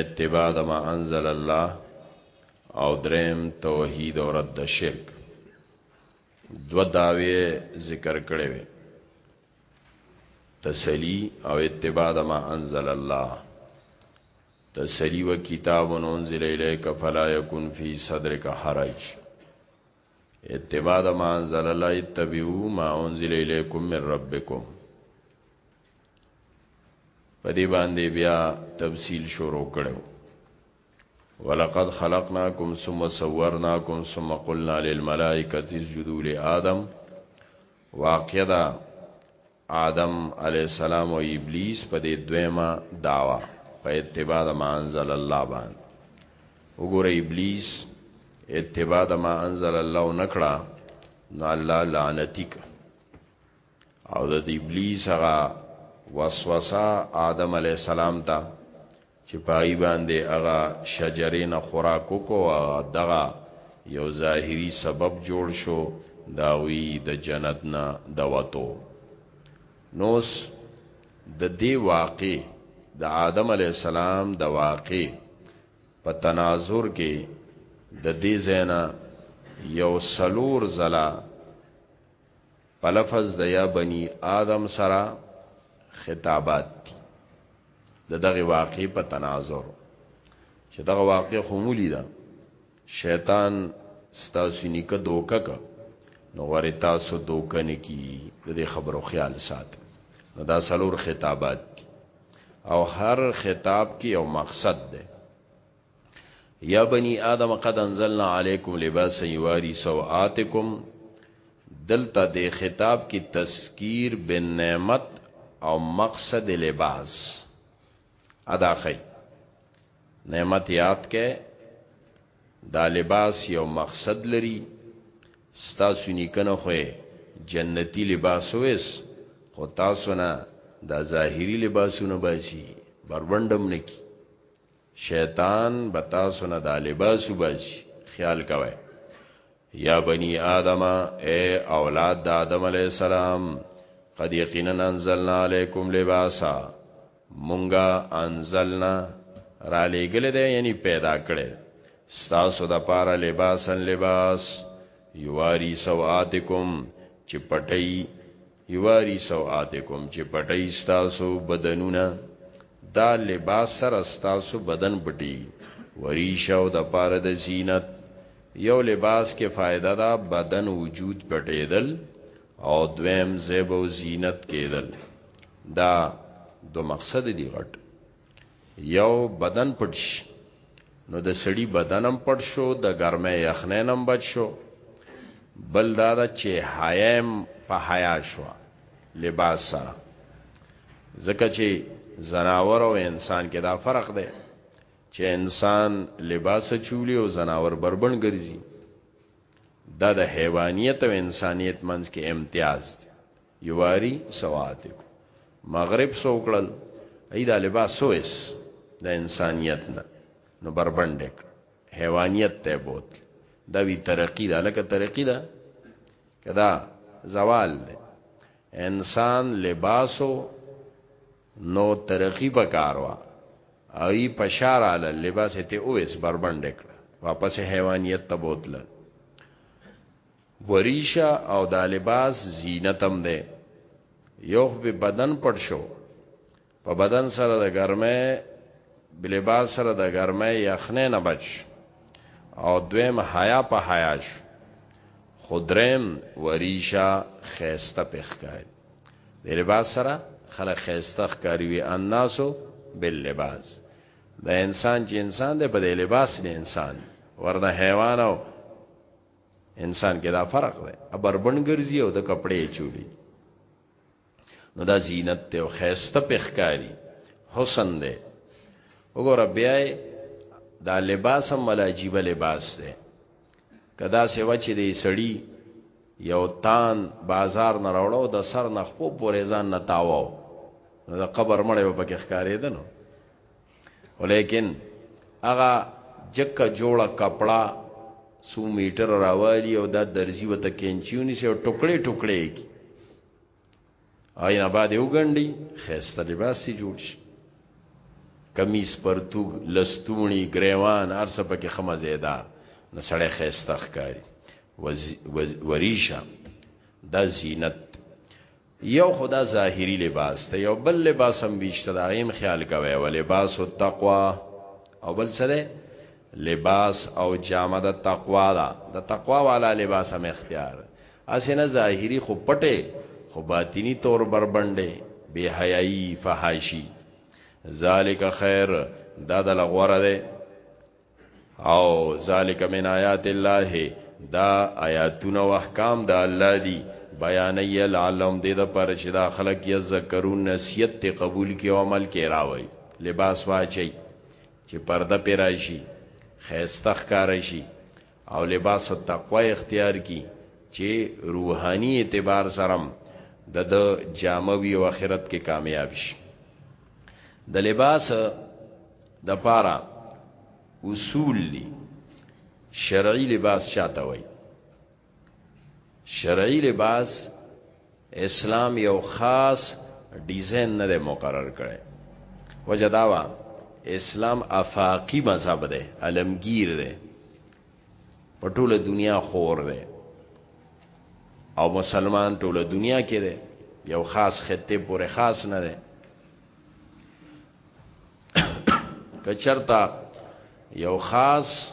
اتباع د ما انزل الله او دریم توحید او رد شرک دو داوی ذکر کړی وی تسلی او اتباع د ما انزل الله تسلی و کتاب انزل الیک فلا یکن فی صدرک حرج اتباع د ما انزل الله اتبعوا ما انزل الیکم من ربکم په دې باندې بیا تفصیل شروع کړو ولقد خلقناکم ثم صورناکم ثم قلنا للملائکه اسجدوا لآدم واقعا آدم علی السلام او ابلیس په دې دویمه داوا په اتباع د ما انزل الله باندې وګوره ابلیس اتباع د ما انزل الله نکړه نو الله لعنتی کړ او د ابلیس هغه وسوسه آدم علی السلام ته چې پای باندې هغه شجرې نه خوراک وکړو دغه یو ظاهری سبب جوړ شو داوی د دا جنت نه دوتو نوس د دې واقع د آدم علی السلام د واقع په تناظر کې د دې زینا یو سلور زلا په لفظ د یا بنی آدم سره خطابات دي د دغه واقع په تناظر چې دغه واقع خمولی ده شیطان ستاسو نیکه دوکه که نو غره تاسو دوکه نه کی د دې خبرو خیال سات نو دا سلور خطابات دي او هر خطاب کې یو مقصد ده یا بنی آدم قد انزلنا علیکم لباسا یواری سوآتکم دلته د خطاب کی تذکیر بالنعمت او مقصد لباس ادا خی نعمت یاد کې دا لباس یو مقصد لري ستاسو نیکنه خو جنتی لباس وېس خو تاسو نه دا ظاهری لباسونه باسي بربندم نکی شیطان به تاسو نه دا لباس وباسي خیال کوئ یا بنی آدم اے اولاد د آدم علی السلام قد یقینا انزلنا علیکم لباسا مونږه انزلنا را لېګل دی یعنی پیدا کړي ستاسو د پاره لباسن لباس یواری سواتکم چې پټي یواری سوآتکم چې پټی ستاسو بدنونه دا لباس سره ستاسو بدن پټی وریشه او د پاره د زینت یو لباس کې فائدہ دا بدن وجود پټیدل او دویم زیب او زینت کېدل دا دو مقصد دی غټ یو بدن پټ شي نو د سړی بدنم پټ شو د ګرمه یخنه نم بچ شو بل دا د چې حیام په حیا شو لباس سره ځکه چې زناور او انسان کې دا فرق دی چې انسان لباس چولی او زناور بربند ګرځي دا د حیوانیت او انسانیت منځ کې امتیاز دی یواری سوات کو مغرب سو کړل ای دا لباس سویس د انسانیت نه نو بربند کړ حیوانیت ته بوت دا وی ترقی دا لکه ترقی دا کدا زوال ده انسان لباسو نو ترقی پکاروا ای پشار علی لباس ته اوس بربند کړ واپس حیوانیت ته بوتل وریشه او دا لباس زینتم ده یو به بدن پټ شو په بدن سره د ګرمه بلباس سره د ګرمه یخنه نه بچ او دویم حیا په حیاش خدریم وریشا خیسته پخکای د لباس سره خلک خیسته ښکاری وی الناسو باللباس د انسان چې انسان دی په د لباس نه انسان ورنه حیوان او انسان کې دا فرق دی ابربن ګرځي او د کپڑے چولی نو دا زینت ته او خيسته پخکاری حسن دی وګوره بیا دا لباس هم ولا عجیب لباس دی کدا سیوا چې دی سړی یو تان بازار نه راوړو د سر نه خپو پورې ځان نه تاوو نو د قبر مړې په کې ښکارې ده نو ولیکن هغه جکه جوړه کپڑا سو میټر راوالی او دا درزی وته کینچیونی سه ټوکړي ټوکړي کی آینا بعد یو غنډي خسته لباس سی جوړ شي کمیس پرتوګ لستونی گریوان ارسه پکې خمه زیدا نو سړی خسته ښکاری وریشا دا زینت یو خدا ظاهری لباس ته یو بل لباس هم بیشته دا غیم خیال کوي او لباس التقوا او بل سره لباس او جامه د تقوا دا د تقوا والا لباس هم اختیار اسنه ظاهری خو پټه خو باطینی تور بربنده بے حیائی فحاشی ذالک خیر دا د لغوره ده او ذالک من آیات الله دا آیاتونه او احکام د الله دی بیانې لعلهم دې د پر چې دا خلک یې ذکرون نصیحت ته قبول کی او عمل کې راوي لباس واچي چې پرده پیرایشي خيسته ښکار شي او لباس التقوا اختیار کی چې روحاني اعتبار سره د د جاموي او اخرت کې کامیاب شي د لباس د پاره اصول دي شرعي لباس چاته وای شرعي لباس اسلام یو خاص ډیزاین نه مقرر کړي وجداوا اسلام افاقی مذهب ده علمگیر ده په ټوله دنیا خور دی او مسلمان ټوله دنیا کې دی یو خاص خطه پورې خاص نه دی که چرته یو خاص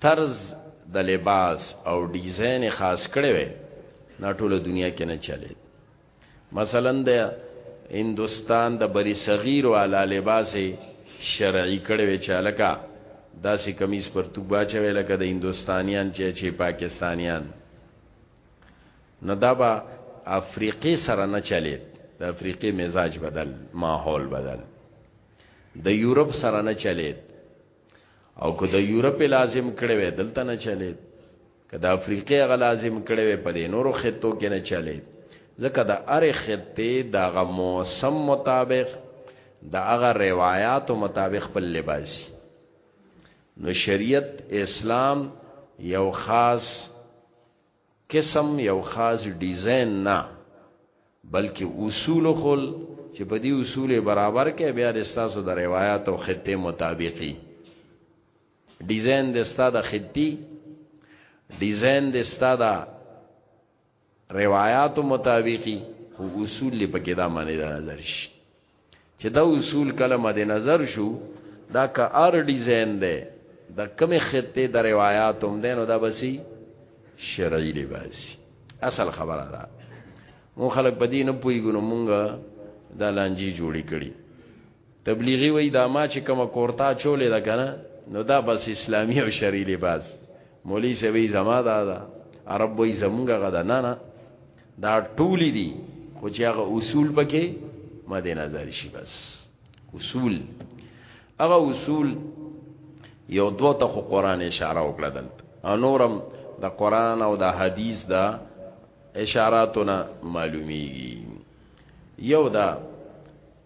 طرز د لباس او ډیزاین خاص کړي وي نه ټوله دنیا کې نه چلے مثلا د هندوستان د بری صغیر والا لباس شرعي کړي وي چې لکه داسې کمیس پر تو باچا وی لکه د هندوستانیان چې چې پاکستانیان نو دا به افریقې سره نه چلید د افریقې مزاج بدل ماحول بدل د یورپ سره نه چلید او که د یورپ لازم کړي وي دلته نه چلید که د افریقې هغه لازم کړی وي په دې نورو خطو کې نه چلی ځکه د هرې خطې دغه موسم مطابق د هغه روایاتو مطابق خپل لباس نو شریعت اسلام یو خاص قسم یو خاص ډیزاین نه بلکې اصول خل چې په دې اصول برابر کې بیا د تاسو د روایت او خطه مطابقي ډیزاین د ستا د خطي ډیزاین د ستا د روایاتو مطابقي خو اصول لې پکې دا معنی دا نظر شي چې دا اصول کله مد نظر شو دا که ار ډیزاین دی د کم خطه د روایات هم دینو دا بسی شرعی دی بسی اصل خبره ده مو خلک بدی نه پویګونو مونږه دا لانجی جوړی کړي تبلیغی وای دا ما چې کوم کورتا چولې ده کنه نو دا بس اسلامی او شری لباس مولوی سوي زما دا دا عرب وای زمونږ غدا نه نه دا ټول دي خو چې هغه اصول پکې مد نظر شي بس اصول هغه اصول یو دوه ته خو قران اشاره وکړه دلته انورم د قران او د حدیث دا اشاراتونه معلومیږي یو دا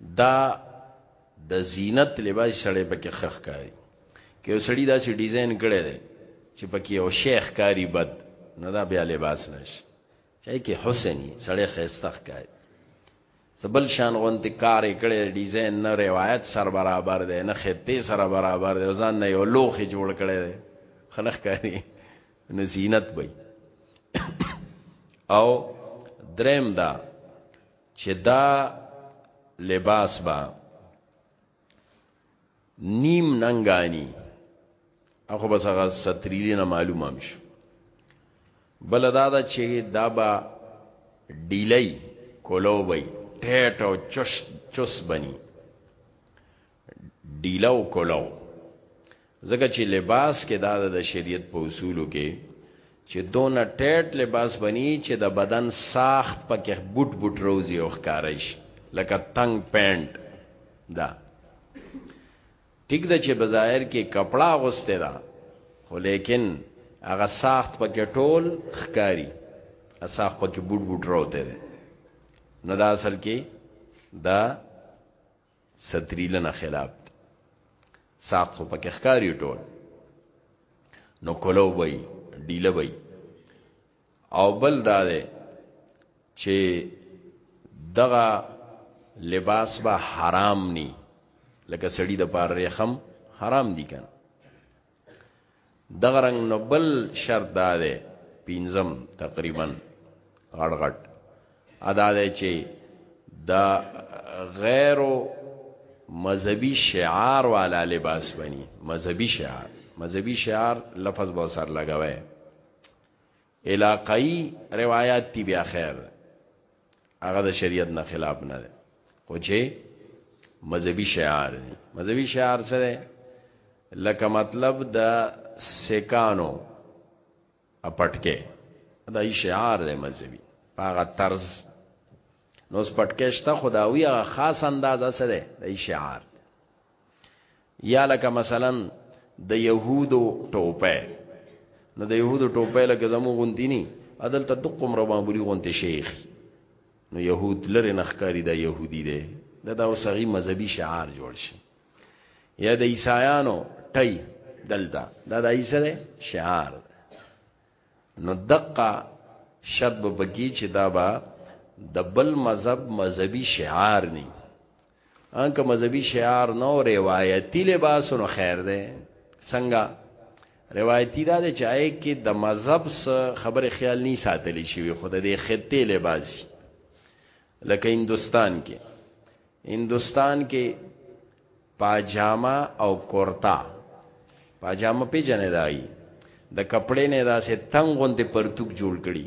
دا د زینت لباس سړی پکې خخ کاری که یو سړی داسې ډیزاین کړی دی چې پکې یو شیخ کاری بد نه دا بیا لباس نشي چای کې حسنی سړی خيستخ کاری سبل شان غونتی کار کړي ډیزاین نه روایت سر برابر دی نه خطه سر برابر دی ځان نه یو لوخي جوړ کړي دی خلق کاری نه زینت وي او دریم دا چې دا لباس با نیم ننګانی اخو بس هغه ستریلی نه معلومه مش بل دا دا چې دا با ډیلی کولو بی ټیټ او چش چس بنی ډیله او کولو ځکه چې لباس کې دا د شریعت په اصولو کې چې دون ټیټ لباس بنی چې د بدن ساخت پکې بوټ بوټ روزي او ښکارش لکه تنگ پینټ دا ټیک د چې بظاهر کې کپڑا غوسته دا خو لیکن هغه ساخت پکې ټول ښکاری اساخ پکې بوټ بوټ روته ده نو دا اصل کې دا ستریلنه خلاف دی ساق خو پکې ښکاری ټول نو کولو وای ډیله وای او بل دا ده چې دغه لباس به حرام ني لکه سړی د پاره رخم حرام دي کنه دغه رنگ نو بل شرط دا دی پینزم تقریبا غړ غړ ادا دی چې دا غیر مذهبي شعار والا لباس بني مذهبي شعار مذهبي شعار لفظ به سر لګوي علاقائی روایت تی بیا خیر هغه د شریعت نه خلاف نه دی خو چې مذهبي شعار دی مذهبي شعار څه دی لکه مطلب د سکانو اپټکه دا یې شعار دی مذهبي هغه طرز نو سپټکه شته خداوی هغه خاص انداز سره دی د شعار یا لکه مثلا د يهودو ټوپه نو د يهودو ټوپه لکه زمو غوندینی عدل ته دقم رو معمولی غوند شیخ نو يهود لره نخکاری دا يهودي دی دا دا وسغي مذهبي شعار جوړ شي یا د عیسایانو ټي دلدا دا د عیسی دی شعار نو دقه شرط به بگی چې دا با د بل مذهب مذهبي شعار نه ان که مذهبي شعار نو روایتي لباس نو خیر دی څنګه روایتي دا دی چې آی کې د مذهب سره خبره خیال نه ساتلی شي خود د خطه لباس لکه هندستان کې هندستان کې پاجاما او کورتا پاجاما پیجنې دای د کپڑے نه داسې تنګوند پرتوک جوړ کړي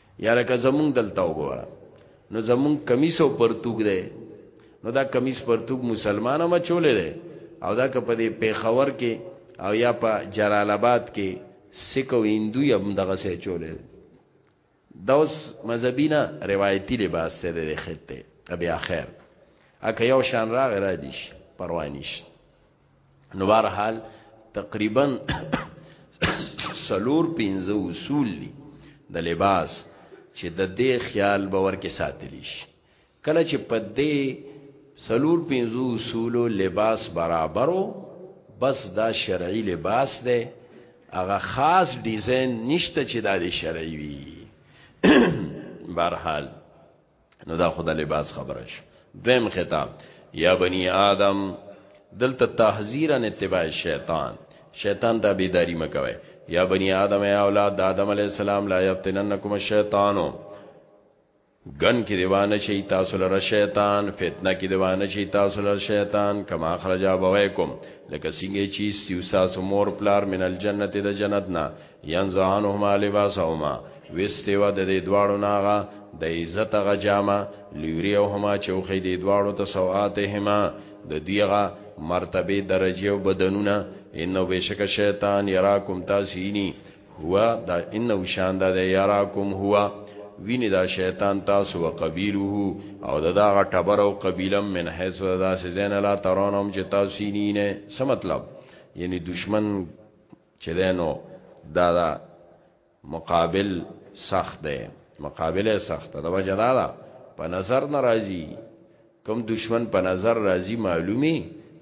یا لکه زمونږ دلته وګوره نو زمونږ کمیس او پرتوګ دی نو دا کمیس پرتوګ مسلمانه مچولې دی او دا که په دې پیښور کې او یا په جلال آباد کې سکه او هندو یې هم دغه سې چولې دا اوس مذهبي نه روایتي لباس ته دی خته بیا خیر اکه یو شان راغی را دیش پروا نشته نو بهر حال تقریبا سلور پنځه اصول دي د لباس چې د دې خیال باور کې ساتلی شي کله چې په دې سلور پنځو اصولو لباس برابرو بس دا شرعي لباس دی هغه خاص ډیزاین نشته چې دا د شرعي وي برحال نو دا خدا لباس خبره شو دویم خطاب یا بنی آدم دلته تحذیرا اتباع شیطان شیطان ته بیداری مکوي یا بنی آدم یا اولاد آدم علی السلام لا یفتننکم الشیطان گن کی دیوانه شي تاسو لره شیطان فتنه کی دیوانه شي تاسو لره شیطان کما خرج ابویکم لکه څنګه چې سیوسا سمور پلار من الجنت د جنت نه ينزعنهما لباسهما وستي و د دې دواړو ناغه د عزت غ جامه لوري او هما چوخې دې دواړو ته سواتهما د دیغه مرتبه درجه او بدنونه انه بشک شیطان یراکم تاسینی هو دا انه شان دا یراکم هو ویني دا شیطان تاسو او قبیله او دا دا ټبر او قبیله من حيث دا سزن لا ترونم چې تاسو نه څه مطلب یعنی دشمن چې دی نو دا دا مقابل سخت دی مقابله سخت ده وجه دا ده په نظر ناراضي کم دشمن په نظر راضي معلومي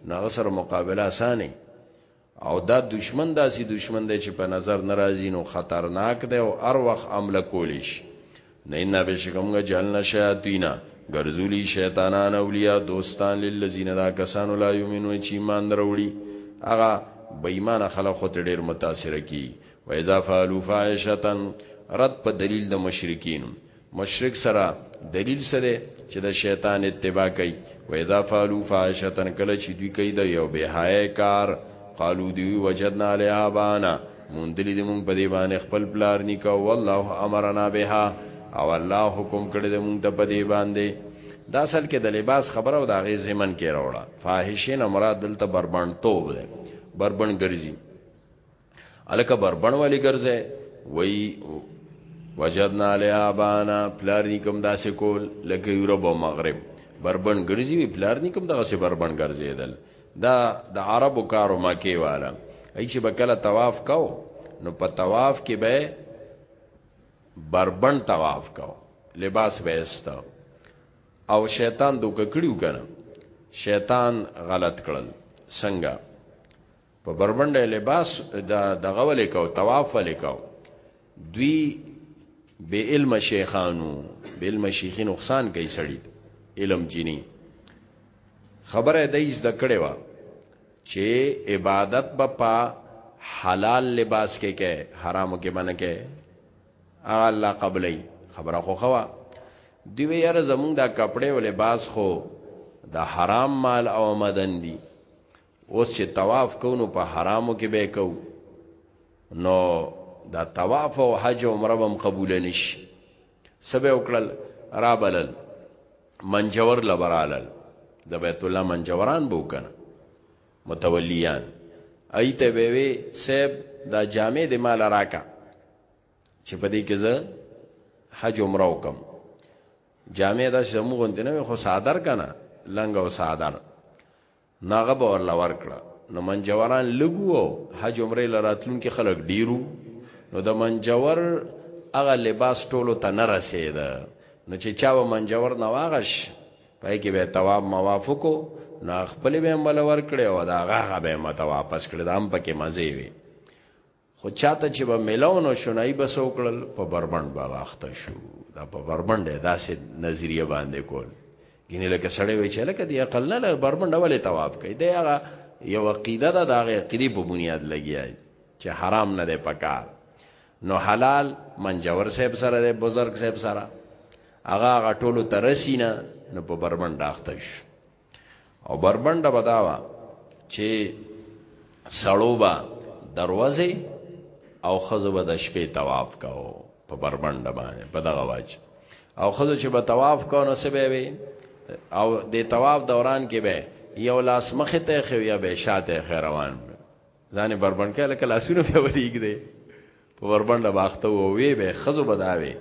نغه سره مقابله اسانه او دا دشمن داسي دشمن دی چې په نظر ناراضي نو خطرناک دی او ار وخت عمل کولیش نه نه بشک موږ جعلنا شیاطین ګرځولی شیطانان اولیاء دوستان للذین دا کسانو لا یمنون چې ایمان دروړي هغه بې ایمان خلک خو ډیر متاثر کی و اذا فعلوا فاحشه رد په دلیل د مشرکین مشرک سره دلیل سره چې د شیطان اتباع کوي و اذا فعلوا فاحشه کله چې دوی کوي د یو بهایه کار قالو دی وجدنا علیها بانا مونږ دلی دی مونږ په دی باندې خپل پلار نیکو والله امرنا بها او الله حکم کړی دی مونږ ته په دی باندې دا اصل کې د لباس خبره او د غي زمن کې راوړه فاحشین مراد دلته بربند توب دی بربند ګرځي الکه بربند والی ګرځي وای وجدنا علی ابانا پلار نیکم داسې کول لکه یورپ او مغرب بربند ګرځي پلار نیکم دغه سه بربند ګرځیدل دا د عربو کارو مکه والا ای چې بکله طواف کو نو په طواف کې به بربند طواف کو لباس به استا او شیطان دوک کړیو کنه شیطان غلط کړل څنګه په بربند لباس د دغه ولې کو طواف ولې کو دوی به علم شیخانو به علم شیخین نقصان کوي سړی علم جنی خبره دیز د کړي وا چې عبادت به په حلال لباس کې کې حرامو کې باندې کې الله قبلې خبره خو خوا دی وی یاره زمونږ دا کپڑے او لباس خو د حرام مال او آمدن دي اوس چې طواف کو نو په حرامو کې به کو نو دا طواف او حج او عمره هم قبول نشي سبه وکړل رابلل منجور لبرالل د بیت الله منجوران بو کنه متولیان ایته به وی سیب دا جامع د مال راکا چې په دې کې زه حج عمره وکم جامع دا شمو غونډه نه خو صادر کنه لنګ او صادر نو هغه به ورله ورکړه نو منجوران لږ وو او حج عمرې له راتلونکي خلک ډیر وو نو د منجور هغه لباس ټولو ته نه رسیده نو چې چا به منجور نه واغش پای کې به تواب موافقو نو خپل به مل ورکړي او دا هغه به مت واپس کړي دام پکې مزه وي خو چاته چې به ملاونو شنای بس وکړل په بربند به واخته شو دا په بربند داسې نظریه باندې کول ګینه لکه سړی وی چې لکه دی عقل نه لر بربند ولې تواب کوي دا هغه یو عقیده ده دا هغه عقیده په بنیاد لګیای چې حرام نه دی پکار نو حلال منجور صاحب سره دی بزرگ صاحب سره هغه غټولو ترسینا نو په بربند اخته شو او بربنده بداوا چې سړوبا دروازه او خزه به د شپې طواف کاو په بربنده باندې په دغه واج او خزه چې به طواف کاو نو سبه وي او د طواف دوران کې به یو لاس مخ ته خو یا به شاته روان ځانې بربند کړه لکه لاسونه په وریګ دی په بربند باخته و وی به خزو بداوي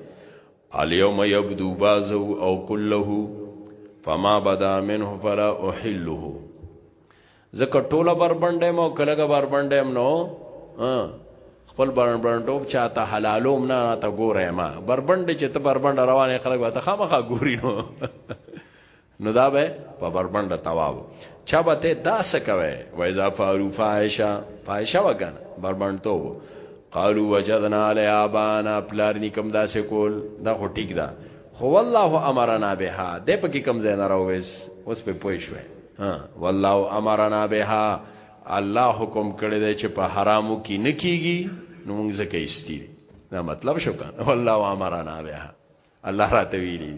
الیوم یبدو بازو او کله فما بدا منه فلا احله زکه ټوله بربند مو کلهګه بربند هم نو خپل بربندوب چاته حلالوم نه تا ګوره ما بربند چې ته بربند روانه خلک وته خامخا ګوري نو نو دا به په بربند تواب چا به ته داس کوي و اذا فعلوا فاحشه فاحشه وکړه بربند تو قالوا وجدنا علی ابانا پلار نکم داسې کول دا خو ټیک ده خو والله امرنا بها د په کې کم زین راوېس اوس په پوي شوې ها والله امرنا بها الله حکم کړی دی چې په حرامو کې نه کیږي نو موږ زکه استیری دا مطلب شو کنه والله امرنا بها الله راته ویلي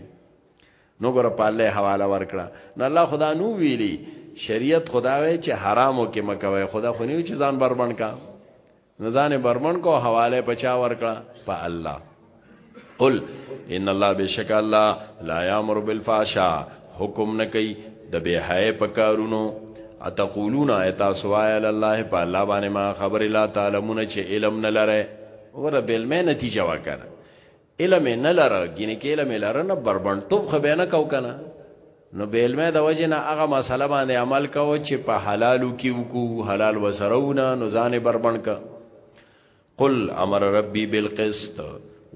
نو ګره په الله حواله ورکړه نو الله خدا نو ویلي شریعت خدا وی چې حرامو کې مکوي خدا خو نه چې ځان بربند کا نه ځان بربند کو حواله پچا ورکړه په الله قل ان الله بشک الله لا یامر بالفحشاء حکم نه کوي د به حیا په کارونو اتقولون ایتا سوای الله په الله باندې ما خبر لا تعلمون چې علم نه لره ور بل مې نتیجه وکړه علم نه لره ګینه کې علم لره نه بربند توپ خو به نه کو کنه نو به علم د وجه نه هغه مسله باندې عمل کو چې په حلالو کې وکړو حلال وسرونه نو ځان بربند ک قل امر ربي بالقسط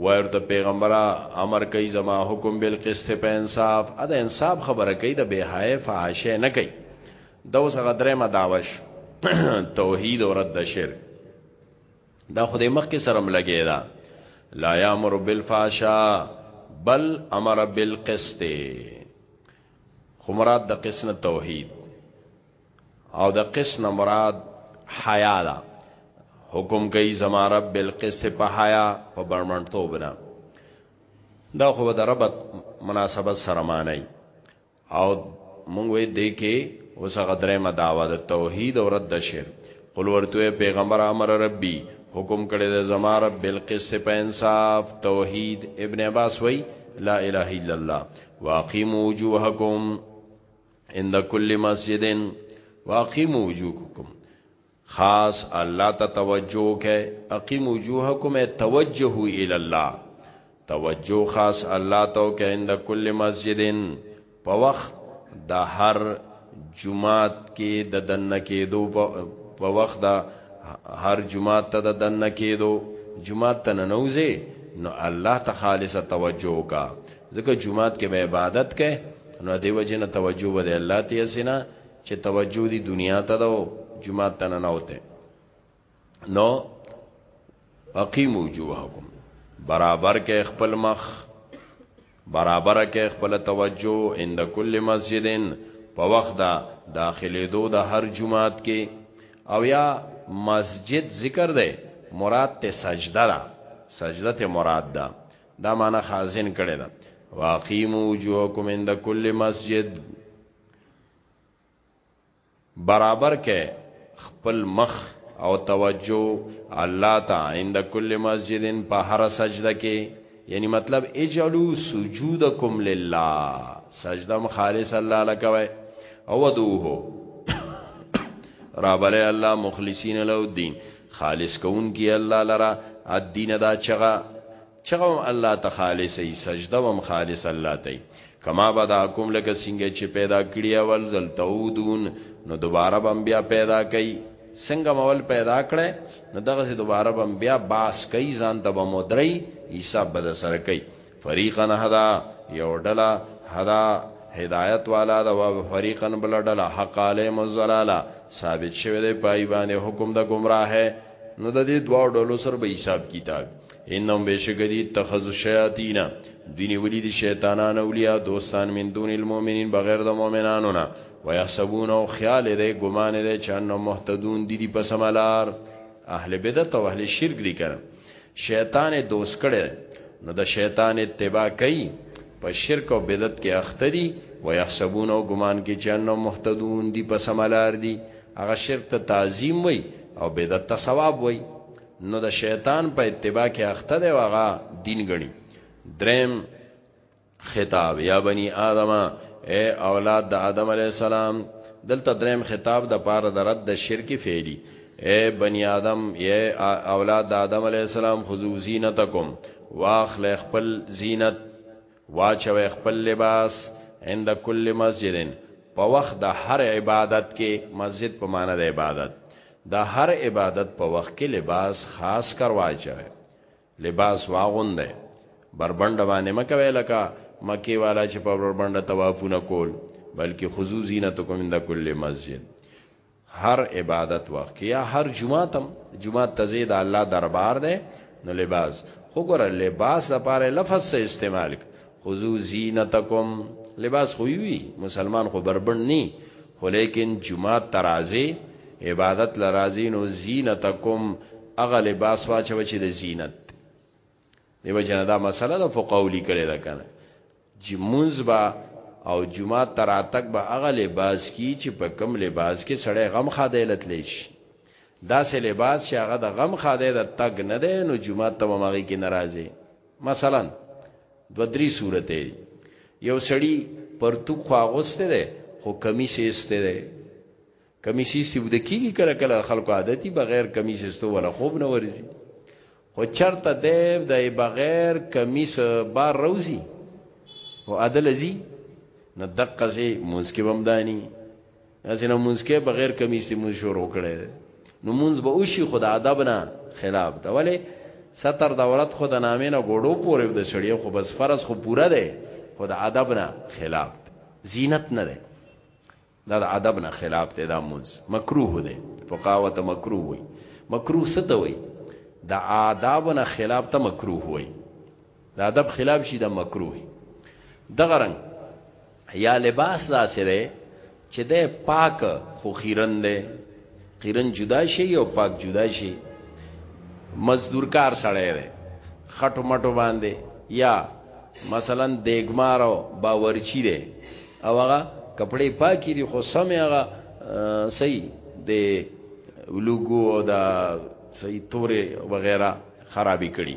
ورته پیغمبره امر کوي زما حکم بالقسط په انصاف ادا انصاف خبره کوي د بهای فحاشه نه کوي دا وسغه درې ما داوش توحید او رد شرک دا خدای مخ کې سرم لګی دا لا یامر بالفاشا بل امر بالقسط خو مراد د قسم توحید او د قسم مراد حیا ده حکم کوي زما رب بالقسط په حیا په برمنټو بنا دا خو د ربط مناسبت سره معنی او مونږ وې دې کې اوس هغه درېمه داوا د توحید او رد شرک قل ورته پیغمبر امر ربي حکم کړی د زما رب بالقسط په انصاف توحید ابن عباس وای لا اله الا الله واقیموا وجوهکم عند كل مسجد واقیموا وجوهکم خاص الله ته توجه کئ اقیم وجوهکم توجه الی الله توجه خاص الله ته او کیند کل مسجدن په وخت د هر جمعات کې د دن کېدو په وخت د هر جمعات ته د دن کېدو جمعات ته ننوځي نو الله ته خالصه توجه کا ځکه جمعات کې به عبادت کې نو دیو جن توجه ور الله ته سینا چې توجه دی دنیا ته ده جمعه ته نه نوته نو اقیم وجوهکم برابر کې خپل مخ برابر کې خپل توجه عند کل مسجدن په وخت دا داخلي دو د هر جمعات کې او یا مسجد ذکر ده مراد ته سجده ده سجده ته مراد ده دا معنی خازن کړي ده واقیموا وجوهکم عند کل مسجد برابر کې خپل مخ او توجه الله ته عند کل مسجدن په هر سجده کې یعنی مطلب اجلو سجودکم لله سجده خالص الله لکوي او دوه رابله الله مخلصین له دین خالص کون کی الله لرا الدین دا چغه چغم الله ته خالص ای سجده وم خالص الله ته کما بدا کوم لکه څنګه چې پیدا کړی اول زل تودون نو دوباره بم بیا پیدا کړي څنګه مول پیدا کړي نو دغه سي دوباره بم بیا باس کوي ځان ته بم دري حساب بد سر کوي فریقن هدا یو ډلا هدا هدایت والا دا و فریقن بل ډلا حق علی مزلالا ثابت شوی دی پای باندې حکم د گمراه نو د دې دوه ډلو سر به حساب کتاب انهم بشکدی تخذ الشیاطین دینی ولی دی شیطانان اولیاء دوستان من دون المؤمنین بغیر د مؤمنانو نه ويحسبون او خیال دی ګمان دی چې انهم مهتدون دي دي پسملار اهل بدعت او اهل شرک دي کړه شیطان دوست کړي نو د شیطان اتباع کوي په شرک او بدعت کې اخته دي ويحسبون او ګمان کې چې انهم مهتدون دي پسملار دي هغه شرک ته تعظیم وي او بدعت ته ثواب وي نو د شیطان په اتباع کې اخته دی واغه دین غني دریم خطاب یا بنی آدم اے اولاد د آدم علی السلام دلته دریم خطاب د پاره د رد شرک فعلی اے بنی آدم اے اولاد د آدم علی السلام خذو زینتکم واخل خپل زینت واچو خپل لباس عند کل مسجدن په وخت د هر عبادت کې مسجد په معنی د عبادت د هر عبادت په وخت کې لباس خاص کرواي چره لباس واغونده بربند باندې مکوي لکه مکی والا چې په بربند توافونه کول بلکې خضوع زینتکم عند کل مسجد هر عبادت وخت کې یا هر جمعه تم جمعه تزید الله دربار ده نو لباس خو ګره لباس لپاره لفظ سه استعمال خذو زینتکم لباس خو وی مسلمان خو بربند نی خو لیکن جمعه ترازی عبادت لرازی نو زینتکم اغه لباس واچو چې د زینت دیو جن دا مسله د فقاو لیکل ده کنه چې مونږ با او جمعه تراتک به اغه لباس کی چې په کم لباس کې سړی غم خادلت لیش دا سه لباس چې هغه د غم خاده د تګ نه دی نو جمعه ته مغی کې ناراضي مثلا دو درې صورت یو سړی پرتو خواغسته ده خو کمیس ایسته ده کمیسی سی ودکیږي کله کله خلکو عادتي بغیر کمیس ایستو ولا خوب نه ورزي خو چرته دیو د بغیر کمیس بار روزي او عدل زی نه دقه زی مسکبم دانی داسې نه مونږ کې بغیر کمیس دی مونږ شروع کړي نو مونږ به وشي خدا ادب نه خلاف دا ولی ستر د عورت خو د نامې نه ګوډو پورې د سړی خو بس فرض خو پوره دی خو د ادب نه خلاف دی زینت نه دی دا د ادب نه خلاف دی دا مونږ مکروه دی فقاوت مکروه وي مکروه څه ته وي د آداب نه خلاف ته مکروه وي د ادب خلاف شي د مکروه دغه رنګ یا لباس داسې دی چې د پاک خو خیرن دی خیرن جدا شي او پاک جدا شي مزدورکار سړی دی خټو مټو باندې یا مثلا دیګمار او باورچی دی او هغه کپڑے پاکی دي خو سم هغه صحیح د لوګو او د صحیح تورې وغیرہ خرابې کړي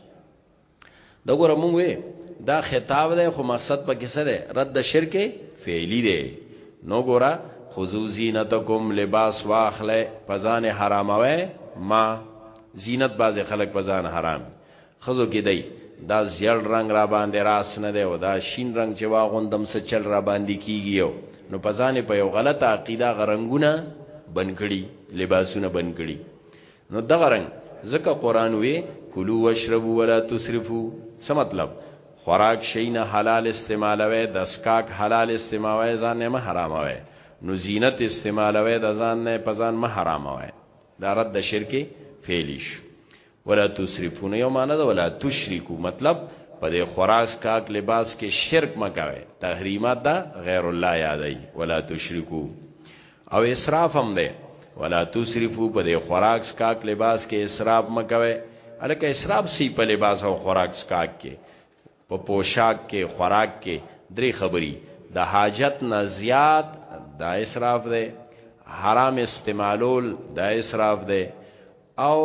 دا ګوره مونږ وې دا خطاب دی خو مقصد پکې څه دی رد شرک فعلی دی نو ګوره خذو زینتکم لباس واخله پزان حراموي ما زینت باز خلک پزان حرام خزو کې دی دا زیړ رنگ را باندې راس نه دی او دا شین رنگ چې واغوندم څه چل را باندې کیږي نو پزان په یو غلطه عقیده غرنګونه بنکړي لباسونه بنکړي نو دغه رنګ ځکه قران وی کلو واشربوا ولا تسرفوا څه مطلب خوراک شي نه حلال استعمالوي د اسکاک حلال استعمالوي ځان نه حراموي نو زینت استعمالوي د ځان نه پزان مه حراموي دا رد د شرک فعلیش ولا تسرفون یو معنی دا ولا تشرکو مطلب په دې خوراس کاک لباس کې شرک مکوي تحریمات دا غیر الله یادای ولا تشرکو او اسراف هم ده ولا تسرفو په دې خوراک سکاک لباس کې اسراف مکوي الکه اسراف سی په لباس او خوراک سکاک کې په پوشاک کې خوراک کې درې خبري د حاجت نه زیات دا اسراف ده حرام استعمالول دا اسراف ده او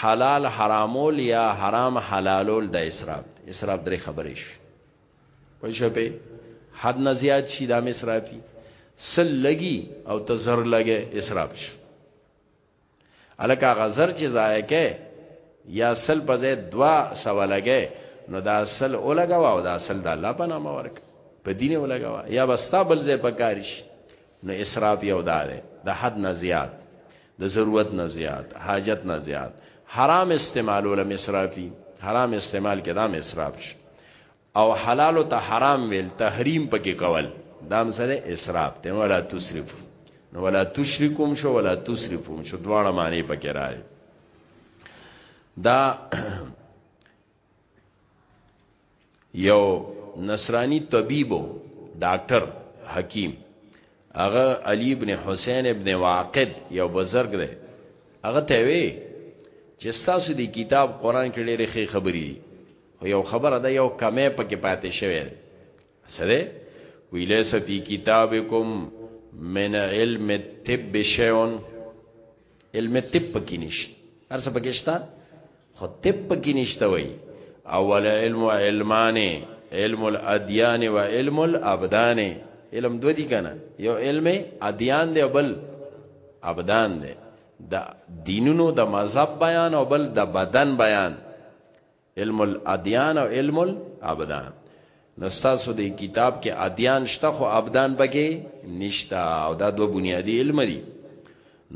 حلال حرامول یا حرام حلالول دا اسراف ده اسراف درې خبرې شي په شپه حد نه زیات شي دا مصرافي سل لګي او ته زر لګي اسراف شي الکه غزر چې ضایع کې یا سل په ځای دوا سو لګي نو دا سل اولګوا او دا سل د الله په نامه ورک په دین اولګوا یا بستا بل ځای په کارش نو اسراف یو دا دی د حد نه زیات د ضرورت نه زیات حاجت نه زیات حرام استعمال ولم اسرافی حرام استعمال کې دام اسراف شي او حلال ته حرام ویل تحریم پکې کول دام سره اسراف ته ولا تسرف نو ولا تشرکم شو ولا تسرفم شو دواړه معنی پکې راځي دا یو نصرانی طبیبو ډاکټر حکیم هغه علی ابن حسین ابن واقد یو بزرګ دی هغه ته وی چې تاسو دی کتاب قران کې ډېرې خې خبرې دي یو خبره ده یو کمه پکې پاتې شوی سره وی لیس فی کتابکم من علم الطب شیون علم الطب پکې نشته هر څه پکې شته خو طب پکې نشته وای اول علم و علمان علم الادیان و علم الابدان علم دو دي کنه یو علم ادیان دی بل ابدان دی د دینونو د مذهب بیان او بل د بدن بیان علم الادیان او علم الابدان نو تاسو د کتاب کې ادیان شته خو ابدان بګې نشتا او دا دوه بنیادی علم دي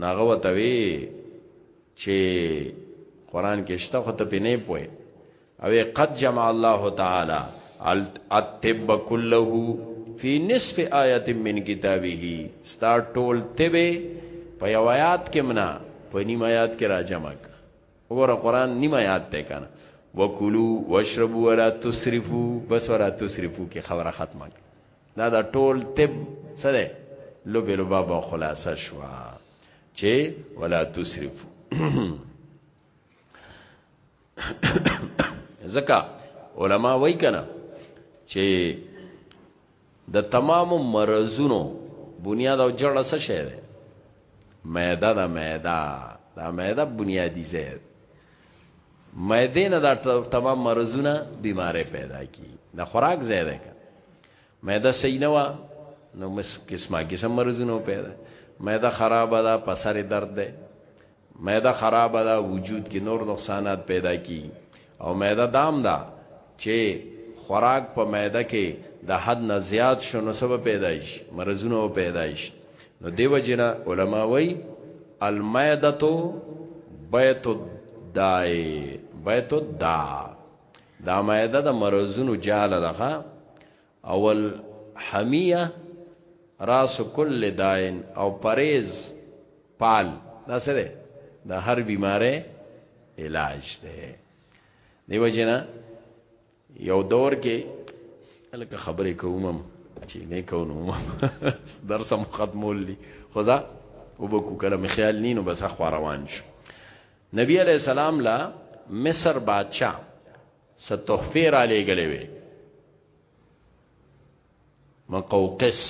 ناغه وتوي چې قران کې شته خو ته پینې پوي او قد جمع الله تعالی الطب كله فی نصف آیت من کتابه ستا ټول تبه په یو آیات کې منا په نیم آیات کې راجمک وګوره قران نیم آیات ته کنه وکلو واشربوا ولا تسرفوا بس ولا تسرفوا کې خبره ختمه دا دا ټول طب سره لوبه لوبه با خلاصه شو چې ولا تسرفوا زکا علما وای کنه چې د تمامو مرضونو بنیاد او جړه څه شی ده معده ده معده دا معده بنیادی ځای معده نه دا تمام مرزونه بیماری پیدا کی دا خوراک ځای ده معده صحیح نه و نو مس قسمه قسم مرزونه پیدا معده خراب ده پسر درد ده معده خرابه ده وجود کې نور نقصانات پیدا کی او معده دام ده چې خوراک په معده کې د حد نه زیات شونه سبب پیدا شي مرزونه پیدا شي نو دیو جنا علما وای المعده بیت الدای بیت الدا دا معده د مرزونو جاله ده اول حمیه راس کل دائن او پریز پال دا سره د هر بیماره علاج ده دیو جنا یو دور کې الکه خبرې کومم چې نه کوم درسم ختمول دي خدا وبکو کله مخیال نینو بس اخوا روان شو نبی علیہ السلام لا مصر بادشاہ څه تحفې را لېږلې وې مقوقس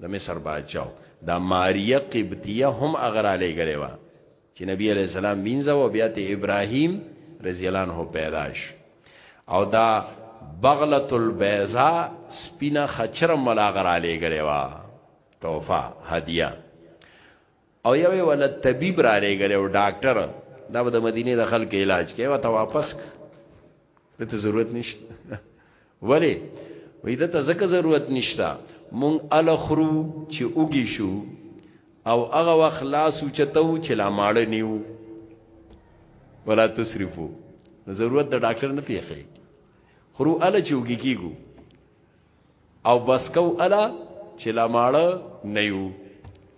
د مصر بادشاو دا ماریه قبطیه هم اغرا لېږلې وه چې نبی علی السلام وینځه او بیا ته ابراهیم رضی الله عنه پیدا شو او دا بغلت البیضا سپینا خچر ملاغر علی غریوا توفا هدیه او یو ول طبيب را لګل او ډاکټر دا به د مدینه د خلکو علاج کوي وته واپس ته ضرورت نشته ولی وې د ته زکه ضرورت نشته مونږ ال خرو چې اوګي شو او هغه وخت لاس اوچتو چې لا ماړ نیو ولا تصرفو ضرورت د ډاکټر نه پیخې خرو ال چې اوګي کیګو او بس کو الا چې لا ماړه نه یو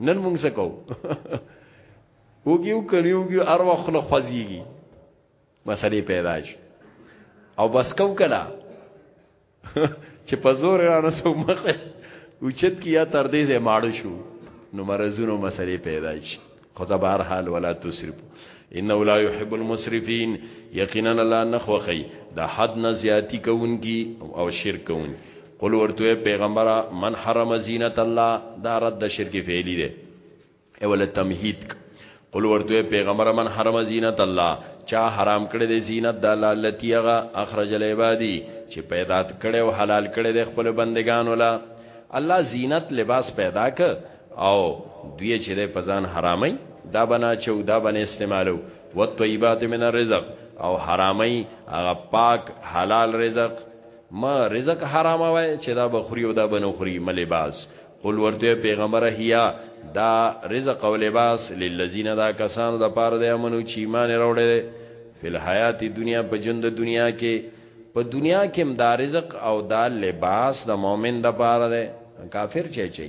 نن موږ څه کو وګیو کړیوګي ار وخت له خوځيږي مسلې پیدا شي او بس کو کلا چې په زور رانه سو مخه اوچت کیا تر دې زه ماړو شو نو مرزونو مسلې پیدا شي خو ته بهر حال ولا تسرف انه لا يحب المسرفين یقینا الله نخوخی د حد نه زیاتی کوونکی او شرک کوون قل ورته پیغمبره من حرم زینت الله دا رد د شرک فعلی دی اول تمهید قل ورته پیغمبره من حرم زینت الله چا حرام کړی دی زینت د الله لتی هغه اخرج العبادی چې پیدا کړي او حلال کړي د خپل بندگانو لا الله زینت لباس پیدا ک او دوی چې د پزان حرامي دا بنا چو دا بنا استعمالو والطيبات من الرزق او حرامي هغه پاک حلال رزق ما رزق حرام وای چې دا بخوري او دا بنخوري ملباس قل ورته پیغمبر هيا دا رزق او لباس للذین دا کسانو د پاره د امنو چې ایمان راوړل فل حیات دنیا په ژوند دنیا کې په دنیا کې هم دا رزق او دا لباس د مؤمن د پاره ده کافر چي چي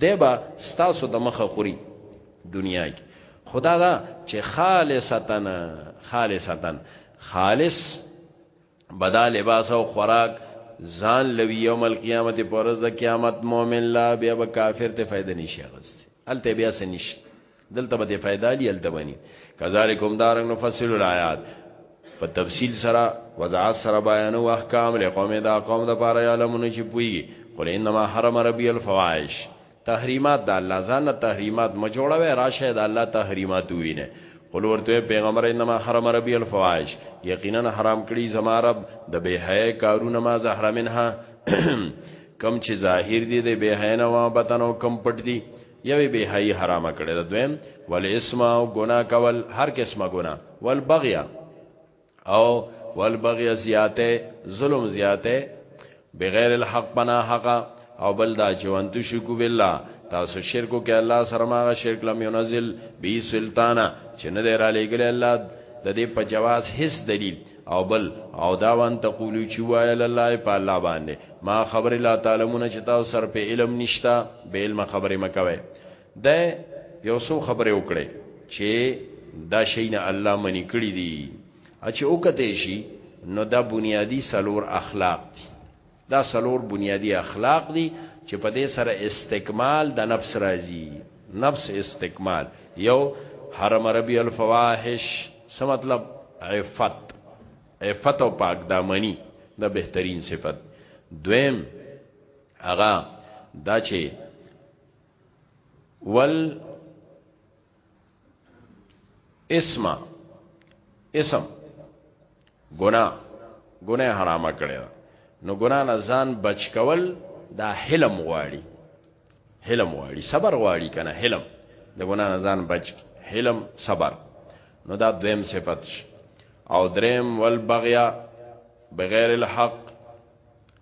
دی به ستاسو د مخه خوري دنیا کې خدا دا چې خالصتن خالصتن خالص بدا لباس او خوراک ځان لوي یوم القیامت پر ورځ د قیامت مؤمن لا بیا به کافر ته فائدہ نشي غست الته بیا سنشت دلته به فائدہ لی التبنی کذالک هم دارنګ نفصل الایات په تفصیل سره وضاحت سره بیان او احکام له قوم دا قوم د پاره علمونه چې پويږي قل انما حرم ربي الفواحش تحریمات د الله ځان تحریمات م جوړوي راشه د الله تحریمات وینه قل ورته پیغمبر انما حرم ربي الفواحش یقینا حرام کړی زما رب د به حیا کارونه ما زهر منها کم چې ظاهر دي د به حیا نه و بتنو کم پټ دي یوې به حی حرامه کړی د دویم ول اسم او ګنا کول هر قسمه ګنا ول بغیا او ول بغیا زیاته ظلم زیاته بغیر الحق بنا حق او بل دا چې وانتو شکو بالله تاسو شرکو کې الله سره ماغه شرک لم ينزل بي سلطانا چې نه دی را لېګل الله د دې په جواز هیڅ دلیل او بل او دا وان تقولو چې وای الله په الله باندې ما خبر الله تعالی مون چې تاسو سر په علم نشتا به علم خبرې مکوي دا یو څو خبرې وکړي چې دا شین الله منی کړی دی اچ او کته شي نو دا بنیادی سلور اخلاق دي دا څلور بنیادي اخلاق دي چې په دې سره استکمال د نفس راځي نفس استکمال یو حرم ربی الفواحش څه مطلب عفت عفت او پاک دامنی د دا بهترین صفت دویم اغا دا چې ول اسما اسم ګناه ګناه حرامه کړی نو ګناه نه ځان بچ کول دا حلم غواړي حلم غواړي صبر غواړي کنه حلم د ګناه نه ځان بچ حلم صبر نو دا دویم صفت او دریم والبغیا بغیر الحق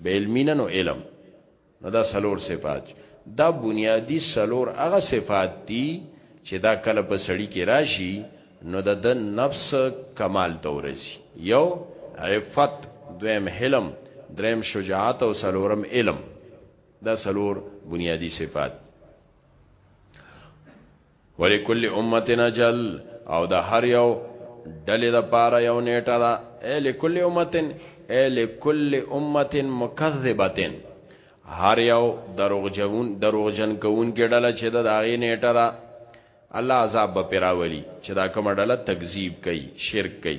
به علمي نه نو علم نو دا سلور صفات دا بنیادی سلور هغه صفات دي چې دا کله په سړی کې راشي نو د د نفس کمال ته ورسی یو عفت دویم حلم دریم شجاعت او سلورم علم دا سلور بنیادی صفات ولکل امه نجل او د هر یو ډلې د پاره یو نیټه ده اے لکل امتن اے لکل امتن مکذبتن هر یو دروغجن دروغجن کوون کې ډله چې د داغې نیټه ده الله عذاب به پراولي چې دا کومه ډله تکذیب کوي شرک کوي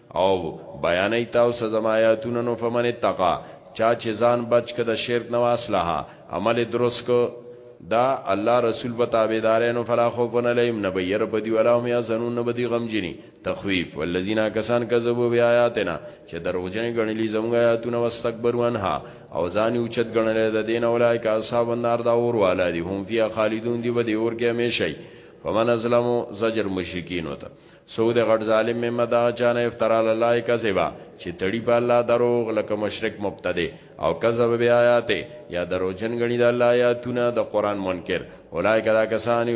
او بیانوي تاسو ته زما آیاتونه نو فمن اتقی چا چې ځان بچ که د شرک نه واصلح عمل یې درست که دا الله رسول په تابعدارۍ نو فلا خوف علیهم نه به یره په دوی ولا هم یحزنون نه به دوی غمجني تخویف والذین کسان کذبوا بیااتنا چې دروغجن ګڼلي زموږ آیاتونه واستكبروا عنها او ځان یې اوچت ګڼلی د دین اولایک اصحاب النار دا اور والا دي هم فیها خالدون دي به دې اور کې همیشه فمن ازلمو زجر مشرکین وته سود غټ ظالم می مدا چا نه افترا الله کذبا چې تړي په الله دروغ لکه مشرک مبتدی او کذب بیا آیات یا درو جن غنی د الله آیاتونه د قران منکر اولای کدا کسان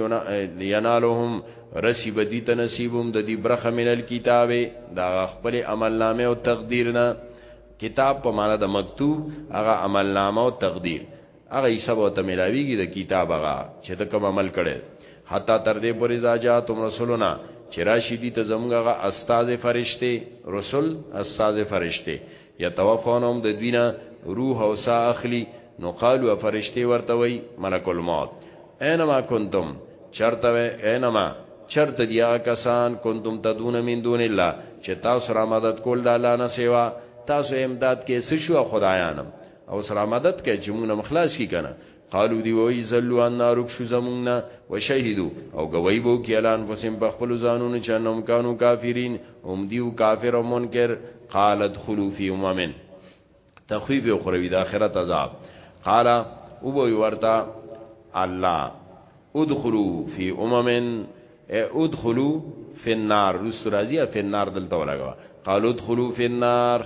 ینالهم رسی بدی ته نصیبهم د دې برخه منل کتابه دا خپل عمل نامه او تقدیر نه کتاب په معنا د مکتوب هغه عمل نامه او تقدیر هغه حصہ به ته ملاویږي د کتاب هغه چې د کوم عمل کړي حتی تر دې پورې زاجاتم رسولنا چې راشي دي ته زمغه استاد فرشته رسول استاد فرشته یتوفونهم د دوینا روح او سا اخلي نو قالو فرشته ورته وي ملک الموت اينما کنتم چرته اينما چرته دیا کسان کنتم تدون من دون الله چې تاسو را مدد کول د الله نه سیوا تاسو امداد کې سشو خدایانم او سره مدد کوي چې مونږ مخلاص کی کنه قالو دی وای زلوا النار شو زمونږ و شهیدو او گوی بو کې اعلان پسیم په خپل ځانونو چې نوم کانو کافرین هم دیو کافر او منکر قال ادخلوا فی اممن تخویف او خروی د اخرت عذاب قال او بو ورتا الله ادخلوا فی اممن ادخلوا فی النار رسو رازی فی النار دلته ولګوا قالو ادخلوا فی النار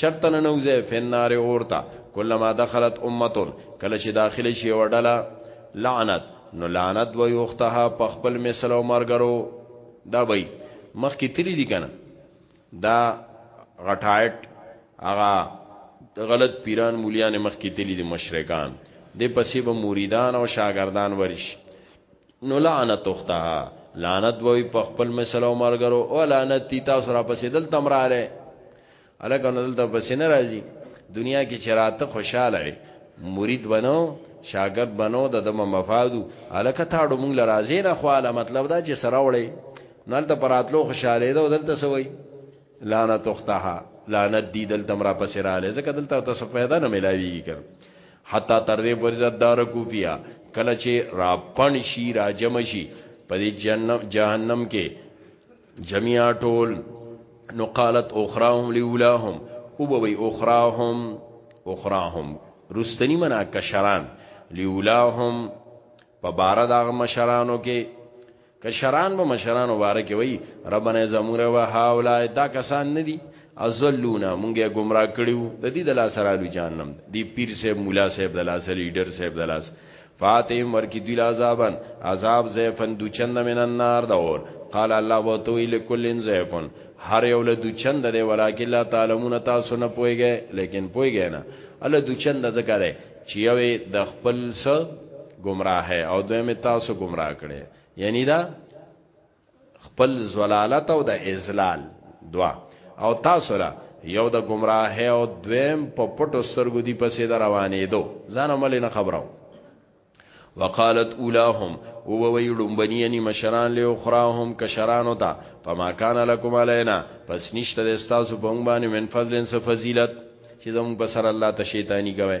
چرته نه نوځي فنار اورتا کلمہ دخلت امتون کله چې داخل شي وډلا لعنت نو لعنت و یختها په خپل مثل او مرګرو دا وای مخ کې تلی دي کنه دا غټایټ هغه غلط پیران مولیان مخ کې تلی دي مشرکان د پسې به مریدان او شاګردان ورش نو لعنت اختها لعنت وای په خپل مثل او مرګرو او لعنت تاسو را پسې دل تمراله الکه نو دلته بس نه راځي دنیا کې چراته خوشاله وي مرید بنو شاګرد بنو د دمه مفادو الکه تاړو مونږ لرازې نه خواله مطلب دا چې سره وړي نلته پراتلو خوشاله ده دلته سوي لعنت اختها لعنت دی دلته مرا پسې رااله ځکه دلته تاسو پیدا نه ملاويږي کړ حتی تر دې برزت دار کو بیا کله چې را پن شي را جمع شي په دې جهنم کې جميعا ټول نو قالت اخراهم لولاهم او بوي اخراهم اخراهم رستنی منا کشران لولاهم په بار دغه مشرانو کې کشران به مشرانو باره کې وای ربنا زمور و هاولای دا کسان ندي ازلونا مونږه گمراه کړیو د دې د لاس رالو جهنم دی پیر صاحب مولا صاحب د لاس لیډر صاحب د لاس فاتهم ورکی دوی لعذابن عذاب زیفن دو چند من النار دور قال الله وتوی لکلن زیفن هر یو له دو چند دی ولیکن لا تعلمون تاسو نه پویږئ لیکن پویږئ نه الله دو چند ذکر چې یو د خپل سره گمراه او دویم تاسو گمراه کړي یعنی دا خپل زلالت او د ازلال دوا او تاسو را یو د گمراه او دویم په پټو سترګو دی پسې د روانې دو ځان عمل نه خبرو وقالت اولاهم او وی لومبنی انی مشران له اخراهم کشرانو ته فما کان لکم علینا پس نشته د استاسو په مونږ باندې من فضلن س فضیلت چې زموږ په سر الله ته شیطانی کوي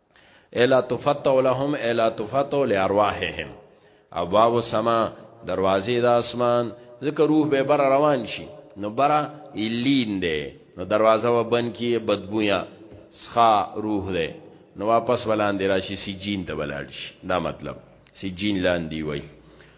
الا تفتح لهم الا تفتح لارواحهم ابواب السما دروازې د اسمان ذکر روح به بر روان شي نو برا الین ده نو دروازه و بند کی بدبویا سخا روح ده نو واپس ولاندې راشي سجین ته ولاړ شي دا مطلب سجین لاندې وای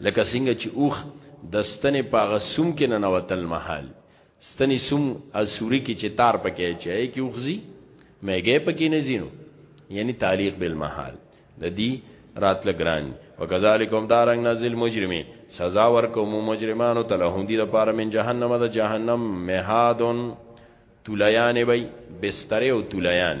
لکه څنګه چې اوخ د ستنې په هغه سوم کې ننوتل محل ستنې سوم اسوري کې چې تار پکې اچي کې اوخزي مېګې پکې نه زینو یعنی تعلیق بالمحال د دې راتل ګران وکذالکم دارنګ نازل مجرمین سزا ورکوم مجرمانو ته له دې لپاره من جهنم د جهنم مهادن تولیان بی بستر او تولیان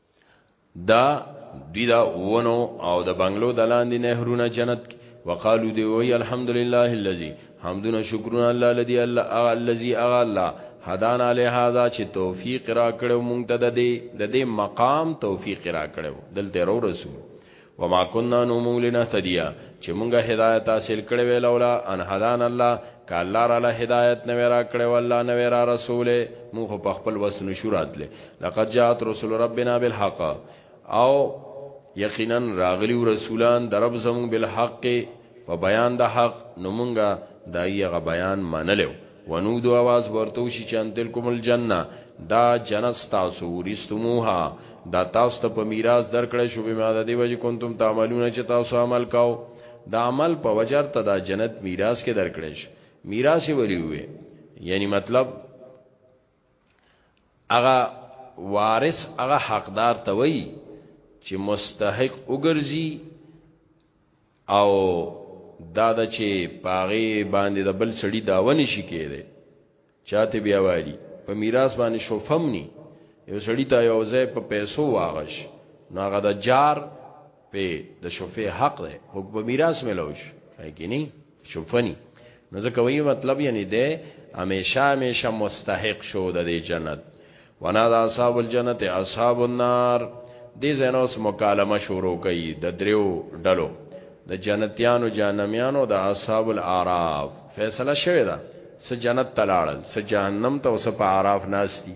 دا دوی دا ونو او د بنگلو د لاندې نهرونه جنت کی وقالو دی وی الحمدلله الذی حمدنا شکرنا الله الذی الله الذی الله هدانا له هذا چې توفیق را کړو مونږ ته د دې د دې مقام توفیق را کړو دلته رو رسول وما كنا نومو لنهتديا چې مونږه هدایت حاصل کړي وی لولا ان هدان الله ک الله را له هدایت نه ورا کړي والله نه ورا رسول مونږ په خپل وس نشورات له لقد جاءت رسول ربنا بالحق او یقینا راغلی رسولان درب زمون بالحق په بیان د حق نو مونږه دایغه بیان منلو ونو دو आवाज ورته شي چان تلکم الجنه دا جنت تاسو ورستموها دا تاسو ته په میراث درکړې شو به ما د دی وجه کنتم تعملون چې تاسو عمل کاو دا عمل په وجر ته دا جنت میراث کې درکړې شو میراث ویلی وي یعنی مطلب هغه وارث هغه حقدار ته وایي چې مستحق وګرځي او دا د چې پاغي باندې د بل سړی داونی شي کېده چاته بیا والی په میراث باندې شوفم ني یو سړی ته یو ځای په پیسو واغش نو هغه د جار په د شوفه حق ده خو په میراث ملوش هګینی شوفنی نو ځکه وی مطلب یعنی ده همیشه همیشه مستحق شو د جنت ونا دا اصحاب الجنت اصحاب النار دې زینوس مکالمه شروع کړي د دریو ډلو د جنتیانو جهنميانو د اصحاب الاعراف فیصله شوه دا س جنت تلاړل س جهنم ته اوس په اعراف ناشتي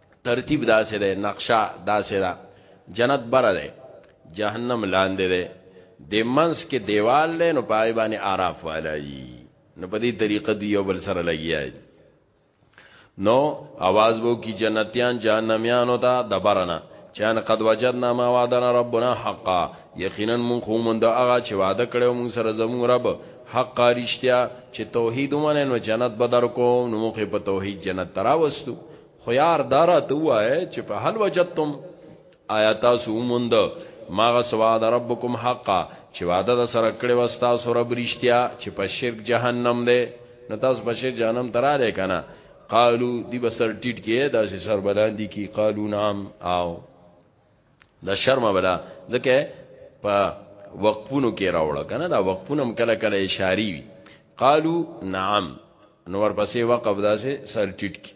ترتیب داسې ده نقشه داسې ده جنت بره ده جهنم لاندې ده د منس کې دیوال ده نو پای باندې عراف والای نو په دې طریقه دی یو بل سره لګیای نو आवाज وو کی جنتیان جهنميان او تا دبرنا چان قد وجدنا ما وعدنا ربنا حقا یقینا مون خو مون دا هغه چې وعده کړو مون سره زمون رب حق رښتیا چې توحید ومنه نو جنت بدر کو نو مخه په توحید جنت تراوستو خو یار دارا ته وای چې په هل وجتم آیا تاسو موند ماغه سوا د ربکم حقا چې وعده د سره کړې وستا سره برشتیا چې په شرک جهنم دی نو تاسو په شرک جهنم تراله کنه قالو دی بسر ټیټ کې داسې سر بلاندې کی قالو نام آو د شرم ولا ځکه په وقفونو کې راوړه کنه دا وقفونه کله کله اشاری وي قالو نعم نو ورپسې وقف داسې سر ټیټ کی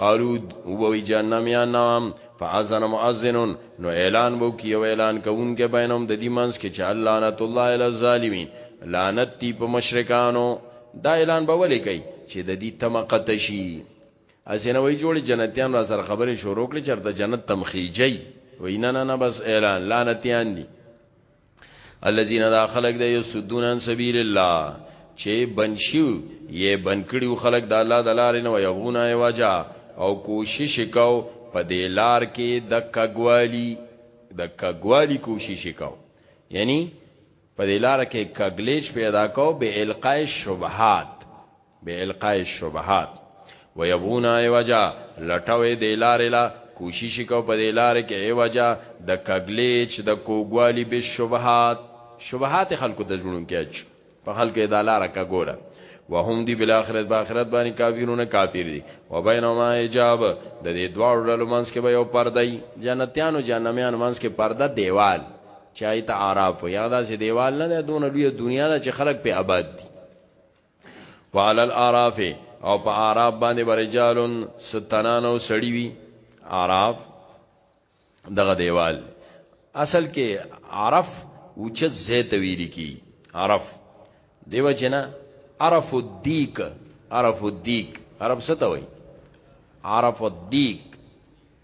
قالو وی جهنم یا نام فاذن مؤذن نو اعلان وو کی او اعلان کوونکې بینهم د دې منس کې چې الله نعت الله الی الظالمین لعنت دی په مشرکانو دا اعلان به ولې کوي چې د دې تمقت شي اسې نه وای جوړې جنتیان را سره خبرې شروع کړې چرته جنت تم خېجی وای نه نه نه بس اعلان لعنتیان دي الذين دا خلق د يسدون عن سبيل الله چې بنشو یې بنکړیو خلق د الله د لارې نه ويغونه واجا او کوشش کو په دې لار کې د کګوالی د کګوالی کوشش کو یعنی په دې لار کې کګلیچ پیدا کو به القاء شبهات به القاء شبهات ويبون ایوجا لټوي د لار لا کوشش کو په دې لار کې ایوجا د کګلیچ د کوګوالی به شبهات شبهات خلکو د جوړون کېچ په خلکو د لار کا ګوره وهم دی بل اخرت با اخرت باندې کافرونه کافر دي و بینما حجاب د دې دواړو ډلو منځ کې به یو پردای جنتیانو جهنميان منځ کې پرده دیوال چای ته اعراف وي هغه داسې دیوال نه دی دونه لوی دنیا ده چې خلک په آباد دي وعلى الاعراف او په اعراف باندې برجالون ستنان او سړی وي اعراف دغه دیوال اصل کې عرف اوچت زیت ویل کی عرف دیو جنا عرف الدیک عرف الدیک عرب څه ته وای عرف الدیک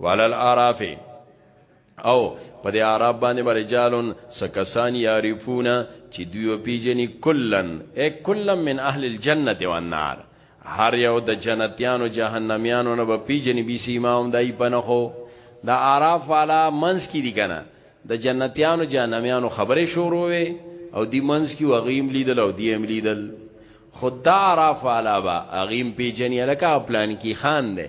ولل اعراف او په دې اعراف باندې برجالون سکسان یعرفون چې دوی پیجنې کلن اے کلن من اهل الجنه و النار هر یو د جنتیانو جهنميانو نه به پیجنې بي سیما هم دای پنخو دا اعراف والا منس کی دي کنه د جنتیانو جهنميانو خبره شروع وي او دی منس کی وغیم لیدل او دی هم لیدل خدا اعراف والا با اغیم پیجنې لکه پلان کی خان ده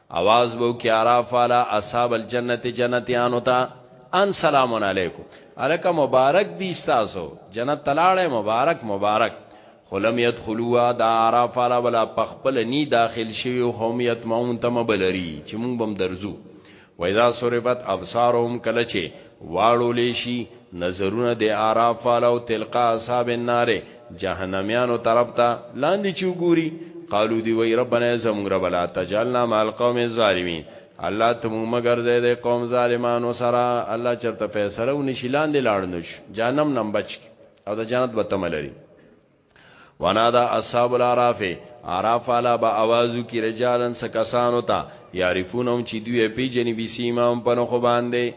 اواز به وکړي اعراف والا اصحاب الجنت جنتیانو ته ان سلام علیکم الکه مبارک دی تاسو جنت تلاړې مبارک مبارک خلم يدخلوا دا عرف علا ولا پخپل ني داخل شوی او هم يتمون تم بلری چې مونږ بم درزو و اذا صرفت ابصارهم کله چې واړو لشي نظرونه د عرف علا او تلقا اصحاب النار جهنميانو طرف ته لاندې چې وګوري قالو دی وی ربنا زمون رب لا تجعلنا مع القوم الظالمين الله ته مو مگر زید قوم ظالمانو سره الله چرته فیصله و نشی لاندې لاړ نش جانم نم بچ او د جنت به تم لري وانا دا اصحاب العراف عراف علا با اوازو کی رجالن سکسانو تا یعرفونهم چی دوی پی جنبی سیمام پنخو بانده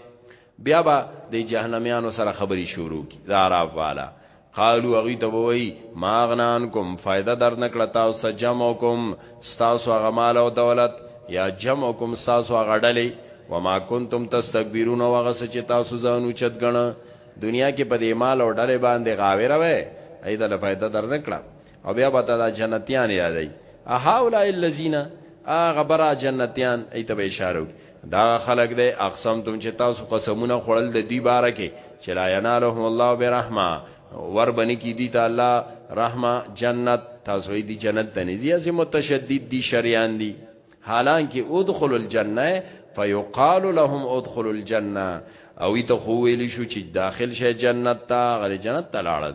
بیا به د جهنميانو سره خبري شروع کی دا عرب والا قالو اغي ته وای ما غنان کوم فائدہ در نکړه تاسو جمع کوم تاسو غمال او دولت یا جمع کوم تاسو غډلې وما کنتم تستكبرون وغس چې تاسو ځانو چت غنه دنیا کې په دې مال او ډلې باندې غاوره وای ایدا له فائدہ در نکړه او بیا به دا جنتیان یادای اهاولای الذین اغه برا جنتیان ایت به اشاره وکړي دا خلق دی اقسم تم چې تاسو قسمونه خړل د دوی باره کې چې لا ینالهم الله برحمه ور بنی کی دی ته الله رحمه جنت تاسو دی جنت ته نه زیاسه متشدد دی شریان دی حالانکه ادخل الجنه فیقال لهم ادخل الجنه او ته خو ویل شو چې داخل شې جنت ته غل جنت ته لاړل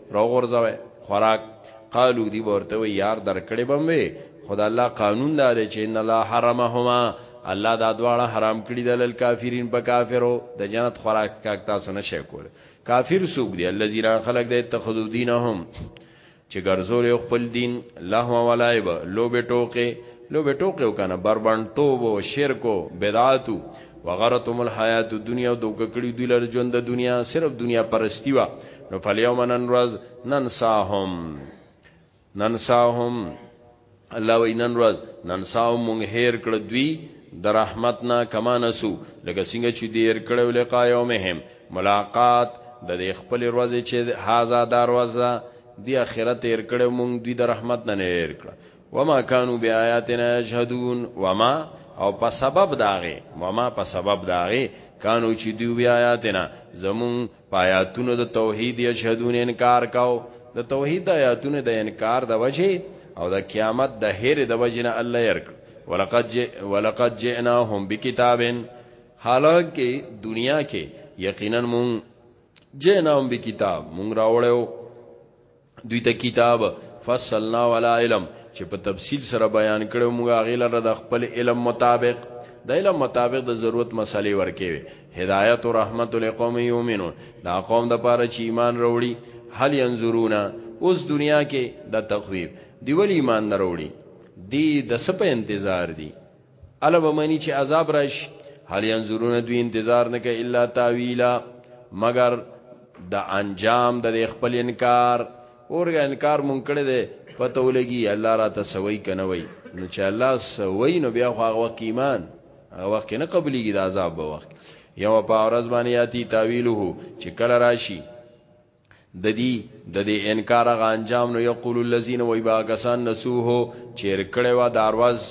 رو غورځوي خوراک قالو دی ورته وی یار درکړې بم وی خدا الله قانون دا دی چې ان الله حرمهما الله دا دواړه حرام کړی دل کافرین په کافرو د جنت خوراک کا تاسو نشه کول کافر سوق دی الذین خلق د اتخذو دینهم چې ګرځول خپل دین لهو ولایب لوبه ټوکه لوبه ټوکه وکنه بربند توب او شرک او بدعاتو وغرتهم الحیات الدنیا دوک کړي دوی لر ژوند د دنیا صرف دنیا پرستی وا نو فلیوم نن ورځ ننساهم ننساهم الله وی نن ورځ ننساهم مونږ هیر کړ دوی د رحمتنا کما نسو لکه څنګه چې دیر کړو لقا یومهم ملاقات د دې خپل ورځ چې هاذا دار ورځه دی اخرت هیر کړو مونږ دوی د رحمت نه هیر کړ وما كانوا بیااتنا یجحدون وما او په سبب داغه وما په سبب داغه کانو چې دی بیااتنا زمون پایاتونو د توحید یشهدون انکار کاو د توحید د آیاتونو د انکار د وجه او د قیامت د هیر د وجه نه الله يرک ولقد ج... ولقد جئناهم بکتاب حالانکه دنیا کې یقینا مون جئناهم بکتاب مون راوړیو دوی ته کتاب فصلنا ولا علم چې په تفصیل سره بیان کړو موږ غیله د خپل علم مطابق د علم مطابق د ضرورت مسلې ورکې وي هدایت او رحمت لقوم یؤمنون دا قوم د پاره چې ایمان وروړي هل ينظرون اوس دنیا کې د تخویب دی ول ایمان نه وروړي دی د سپه انتظار دی الا بمانی چې عذاب راشي هل ينظرون دوی انتظار نه کوي الا تاویلا مگر د انجام د خپل انکار اورګه انکار مونږ کړی دی پته ولګي الله را ته سوي کنه وي نو چې الله سوي نو بیا خو هغه وخت ایمان هغه وخت نه قبليږي د عذاب به وخت یو په ورځ باندې یاتی تاویله چې کله راشي د دي د دې انکار غ انجام نو یقول الذين ويباغسان نسوه چیر کړي وا داروز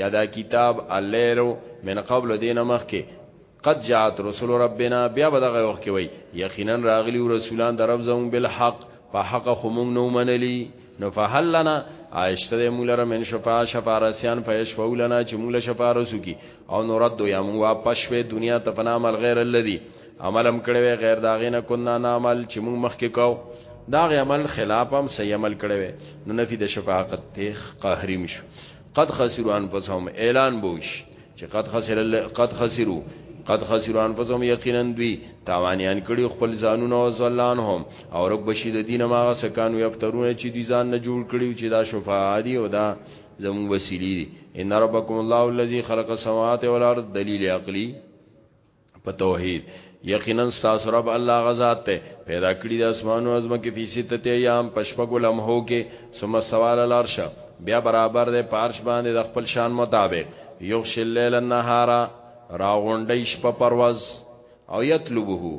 یا دا کتاب الیرو من قبل دین مخکې قد جاءت رسول ربنا بیا به دغه وخت کې وي یقینا راغلی رسولان د رب زمون بالحق په حق خو مونږ نو منلی نو فهل لنا عائشته موږ لره من شفاعه شفارسیان فیشفعوا لنا چې موږ له شفارسو کی او نو رد یا موږ واپس شوې دنیا ته پنامل غیر الذی عملم کړی وی غیر داغه نه کنا نه عمل چې موږ مخکې کو داغه عمل خلاف هم صحیح عمل کړی وی نو نفی د شفاعت ته قهریم شو قد خسروا انفسهم اعلان بوش چې قد خسر قد خسروا قد خسروا انفسهم یقینا دوی تاوانیان کړي خپل ځانونه او ځلانهم او رب بشید دین ما سکانو یفترون چې دي ځان نه جوړ کړي چې دا شفاعت دی او دا زمون وسیلی دی ان ربکم الله الذی خلق السماوات والارض دلیل عقلی په توحید یقینا تاسو رب الله غزاد ته پیدا کړی د اسمانو از مکه فی سته ایام پشپګو لمحو کې ثم سوال الارش بیا برابر د پارش باندې د خپل شان مطابق یغش الليل النهار راغونډی شپه پرواز او یطلبه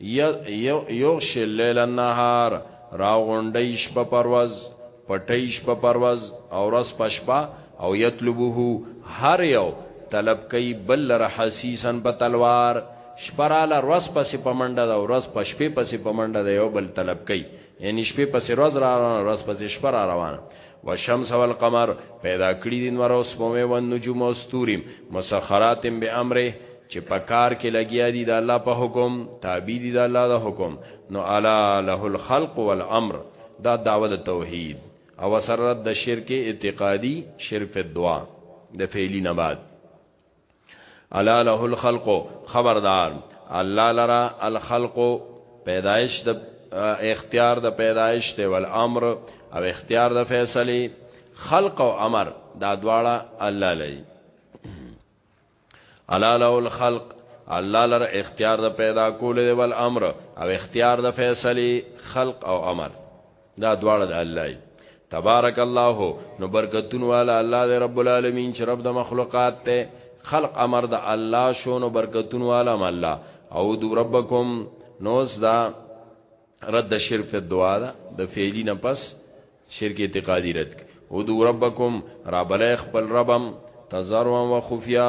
یغش اللیل النهار را غونډی شپه پرواز پټی شپه پرواز او رس پشپا او یطلبه هر یو طلب کوي بل لره حسیسن په تلوار شپراله رس پس په منډه دا رس پشپې پس په منډه دا یو بل طلب کوي یعنی شپې پس رس را رس پس شپه را روانه والشمس والقمر پیدا کړی دین ور اوس په مې ون نجوم او ستوریم مسخرات به امره چې په کار کې لګیا دي د الله په حکم تابع دي د الله د حکم نو الا له الخلق والامر دا دعوه د توحید او سرت د شرک اعتقادي شرک په دعا د فعلی نه بعد الا له الخلق خبردار الله لرا الخلق پیدایش د اختیار د پیدایش ته ول امر او اختیار د فیصله خلق او امر دا دواړه الله لري الا له الخلق الله لر اختیار د پیدا کول دی ول امر او اختیار د فیصله خلق او امر دا دواړه د الله تبارک الله نو برکتون والا الله دې رب العالمین چې رب د مخلوقات ته خلق امر د الله شو نو برکتون والا م الله او دو ربکم نوز دا رد شرک فی الدعا دا د فعلی نه پس شرک اعتقادی رد او دو ربکم رب خپل ربم تزروا و خفیا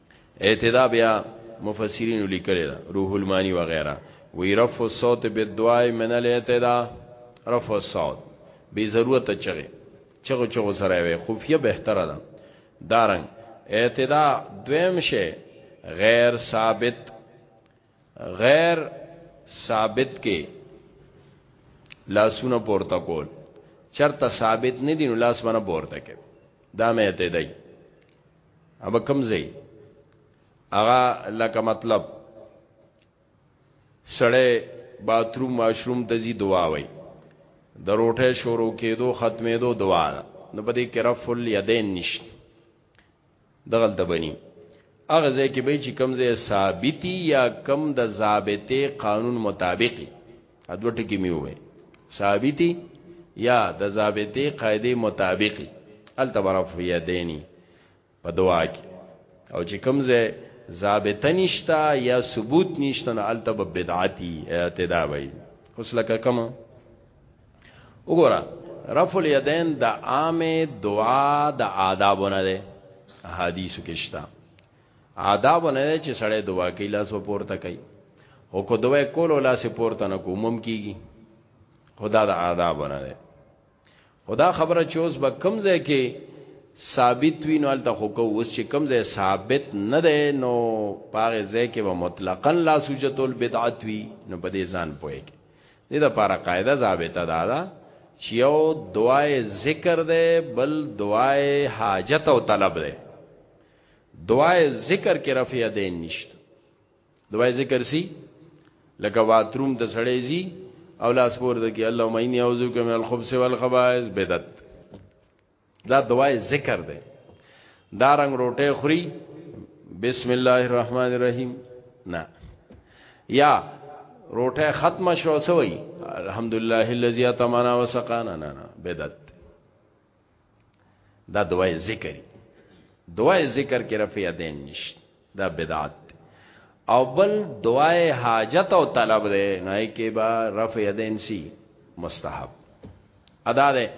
اعتدا بیا مفسرین لیکلی دا روح المانی وغیرہ وی رفع الصوت بالدعاء من الاعتدا رفع الصوت بی ضرورت چغه چغه چغه سره وی خفیه بهتره ده دارنګ اعتدا دویم شی غیر ثابت غیر ثابت کې لاسونه پورته کول چرته ثابت نه دي نو لاس باندې پورته کې دا مې ته دی اب کم زی اغا لکه مطلب سړی باتروم ماشروم ته زی دعا وای د روټه شروع کېدو ختمېدو دعا نو په دې کې رفع الیدین نشته دغلته بنی هغه ځای کې به چې کم ځای ثابتی یا کم د ضابطه قانون مطابقي ادو ټکی می وې ثابتی یا د ضابطه قاعده مطابقي التبرف یدینی په دعا کې او چې کم ځای ضابطه نشتا یا ثبوت نشتا نو التب بدعتی اعتدا وي اوس لکه کوم وګوره رفع الیدین د عام دعا د آدابونه ده حدیثو کې شته آدابونه ده چې سړی دعا کوي لاس پورته کوي او کو دعا کولو لاس پورته نه کومم کیږي خدا د آدابونه ده خدا خبره چوز به کم ځای کې ثابت وی نو الته خو کو اوس چې کم ځای ثابت نه ده نو پاره ځای کې به مطلقاً لا سوجتول بدعت وی نو بده ځان پوي دې د پاره قاعده ضابطه دا ده چې یو دعای ذکر ده بل دعای حاجت او طلب ده دعای ذکر کې رفع دین نشته دعای ذکر سی لکه باتروم د سړې زی او لاس پور د کې اللهم انی اعوذ بک من الخبث والخبائث بدعت دا دعای ذکر ده دا رنگ روټه خوري بسم الله الرحمن الرحیم نه یا روټه ختم شو سوی الحمدلله الذی اتمنا وسقانا نه نه بدعت دا دعای ذکر دعای ذکر کې رفع دین نشته دا بدعت دی او بل دعای حاجت او طلب دی نو ای کې با رفع یدین سی مستحب ادا ده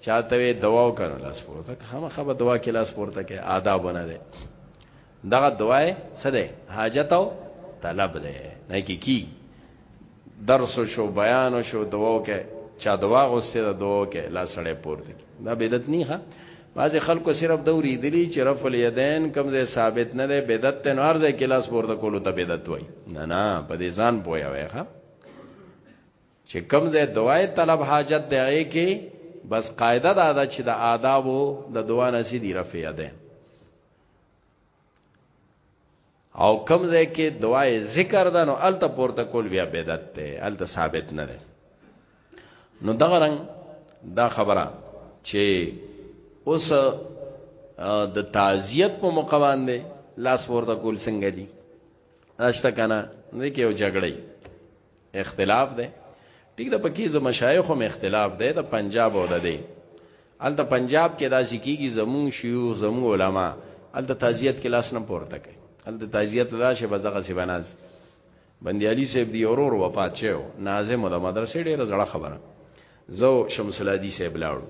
چاته دعا وکړه لاس پورته خامخا به دعا کې لاس پورته کې آداب نه ده دغه دعای څه ده حاجت او طلب ده نه کی کی درس شو بیان شو دعا کې چا دعا غوسته ده دعا کې لا سړې پورته دا بدعت نه ښه بعض خلکو صرف دوري دلی چې رفع الیدین کم ځای ثابت نه ده بدعت ته نور ځای کې لاس پورته کولو ته بدعت وای نه نه په دې ځان پویا وای ښه چې کم ځای دعای طلب حاجت دی کې بس قاعده دا ده چې د آدابو د دعا نسی دی رفع الیدین او کم ځای کې دعای ذکر ده نو الته پورته کول بیا بدعت ده الته ثابت نه ده نو دغه رنګ دا خبره چې اوس د تعزیت په موقع باندې لاس پورته کول څنګه دي اشته کنه نه کې یو جګړې اختلاف ده ټیک ده پکې زما مشایخ هم اختلاف ده د پنجاب او د دې الته پنجاب کې داسې کیږي زمون شيوخ زمون علما الته تعزیت کې لاس نه پورته کوي الته تعزیت راشه به دغه سی بناز بندي علي صاحب دی اورور وفات شو ناظم د مدرسې ډېر زړه خبره زو شمس الادی صاحب لاړو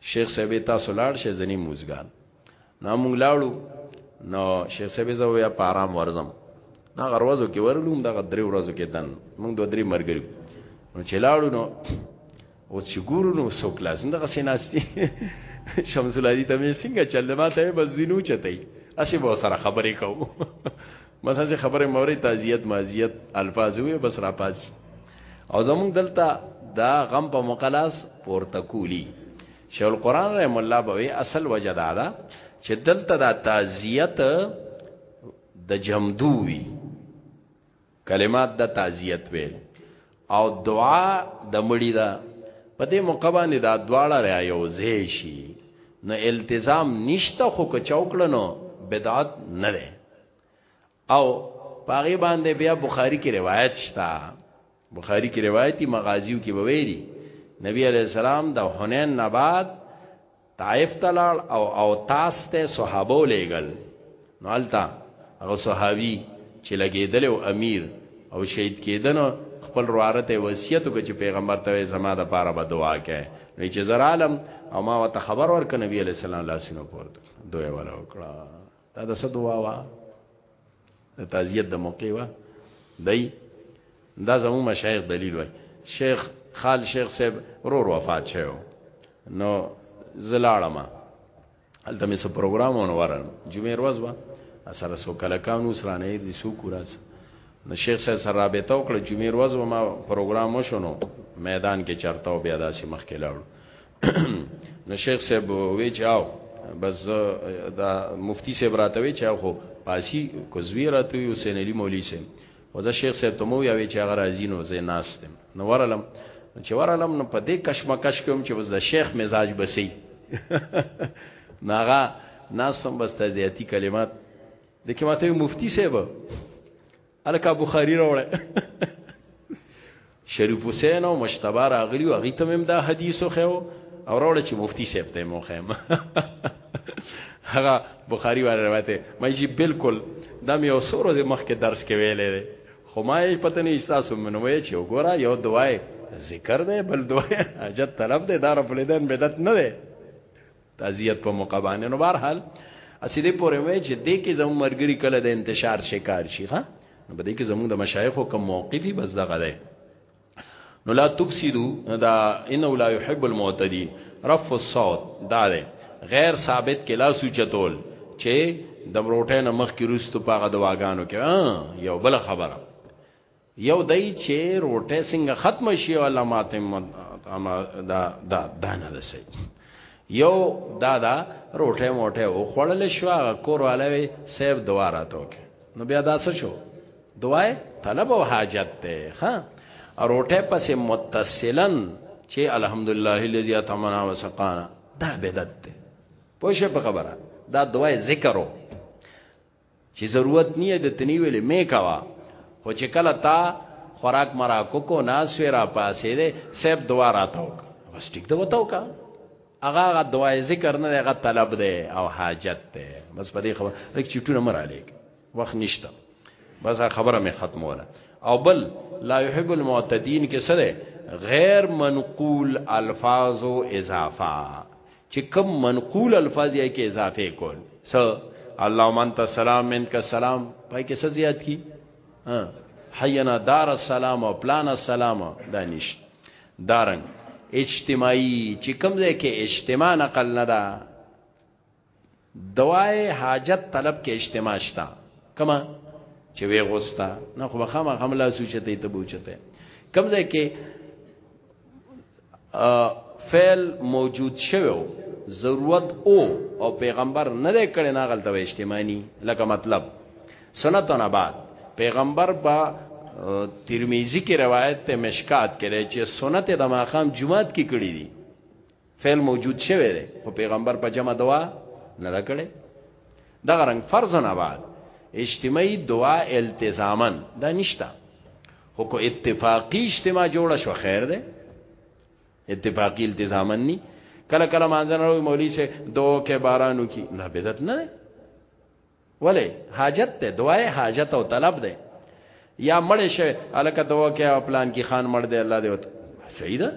شیخ صاحب تاسو لاړ شې ځنی موزګان نو موږ لاړو نو شیخ صاحب زو یا په آرام ورزم نا غروازو کې ورلوم دغه درې ورځو کې دن موږ دوه درې مرګري نو چې لاړو نو او چې ګورو نو سو کلاس دغه سیناستی شمس العزیز ته مې څنګه چل ما ته بس دینو چتای اسی به سره خبرې کوم مثلا چې خبره موري تعزیت مازیت الفاظ وي بس را پاز او زمونږ دلته دا غم په مقلاس پورته کولی شیخ القران رحم الله بوي اصل وجه دا ده چې دلته دا تعزیت د جمدوي کلمات د تعزیت ویل او دعا د مړی دا په دې موقع باندې دا دواړه را یوځې شي نو التزام نشته خو که چوکړنو بدعت نه ده او پاغي باندې بیا بخاری کې روایت شته بخاری کې روایتي مغازیو کې بویری نبی علی السلام د حنین نه بعد طائف تلال او او تاس ته صحابه لېګل نو التا هغه صحابي چې لګېدل او امیر او شهید کېدنو خپل روارته وصیت وکړ چې پیغمبر ته زما د پاره به دعا کړي نو چې زر عالم او ما وته خبر ورک نبی علی السلام لاسینو پورته دوی ولا وکړه دا د څه دعا وا د تعزیت د موقع وا دی دا زمو مشایخ دلیل وای شیخ خال شیخ صاحب رور وفات شوی نو زلاړما هلته مې څه پروګرام ونورن جمعې ورځ وا سره سو کلکانو سرانه دي سو کوراس نو شیخ صاحب سره رابطه وکړه جمعې ورځ ما پروګرام وشونو میدان کې چرتاو بیا داسې مخ کې لاړو نو شیخ صاحب وی چاو بس دا مفتی صاحب راتوي چا خو پاسی کوزوی راتوي حسین علی مولوی صاحب او دا شیخ صاحب ته مو یاوي چې هغه راځي نو زه ناستم نو ورلم چې ورلم نو په دې کشمکش کوم چې وز شیخ مزاج بسی ناغه ناسم بس تزیاتی کلمات د کماته مفتی صاحب الکه بخاری راوړی شریف حسین او مشتبه راغلی او هغه ته هم دا حدیث خو او راوړ چې مفتی صاحب ته مو خیم هغه بخاری واره روایت مې جی بالکل دا مې او سورو د مخ کې درس کې ویلې خو ما یې پته نه احساس منوي چې وګوره یو دعای ذکر دی بل دعای حاجت طلب دی دا رب لیدن بدعت نه دی تعزیت په موقع باندې نو بهر حال اصلي پورې وای چې دې کې زمو مرګري کله د انتشار شکار شي ها نو بده کې زمو د مشایخو کوم موقفي بس دغه دی نو لا تفسدو دا انه لا يحب المعتدين رفع الصوت دا دی غیر ثابت کې لا سوچتول چې د مروټه نه مخ کې روستو پاغه دواګانو کې یو بل خبره یو دای چې روټه څنګه ختم شي او علامات اما دا دا دا نه ده صحیح یو دا دا روټه موټه او خړل شو کور والوي سیب دواره توک نو بیا دا څه شو دوای طلب او حاجت ته ها روټه پسې متصلن چې الحمدلله الذي اتمنا وسقانا دا بدعت ده پوه شئ په خبره دا دوای ذکرو چی ضرورت نیه د تنی ویلی می کوا خو چی کله تا خوراک مراکو کو ناس وی را پاسی دی سیب دعا را تاوک بس ټیک ده وتاو کا هغه هغه دعای ذکر نه هغه طلب ده او حاجت ده بس په دې خبر لکه چټونه مرا لیک وخت نشته بس خبره می ختموله او بل لا يحب المعتدين کې سره غیر منقول الفاظ او اضافه چې کم منقول الفاظ یې کې اضافه کول س اللهم انت السلام منك السلام پای کې څه زیات کی حینا دار السلام او پلان السلام دانش دارن اجتماعي چې کم ځای کې اجتماع نقل نه ده دوای حاجت طلب کې اجتماع شته کما چې وی غوستا نه خو بخا ما خملا سوچته ته بوچته کم ځای کې فعل موجود شوو ضرورت او او پیغمبر نه دی کړي نه غلطه و اجتماعي لکه مطلب سنتونه بعد پیغمبر با ترمذی کې روایت ته مشکات کړي چې سنت د ماقام جمعات کې کړي دي فعل موجود شوی دی خو پیغمبر په جمع دعا نه دا کړي دغه رنگ فرض نه بعد اجتماعي دعا التزامن دا نشتا خو کو اتفاقی اجتماع جوړ شو خیر دی اتفاقی التزامن ني کله کله مانځنه مولوی سه دوه کې بارانو کی نه بدعت نه ولی حاجت ته دعای حاجت او طلب ده یا مړ شي الکه دوا کې پلان کې خان مړ دی الله دې وته صحیح ده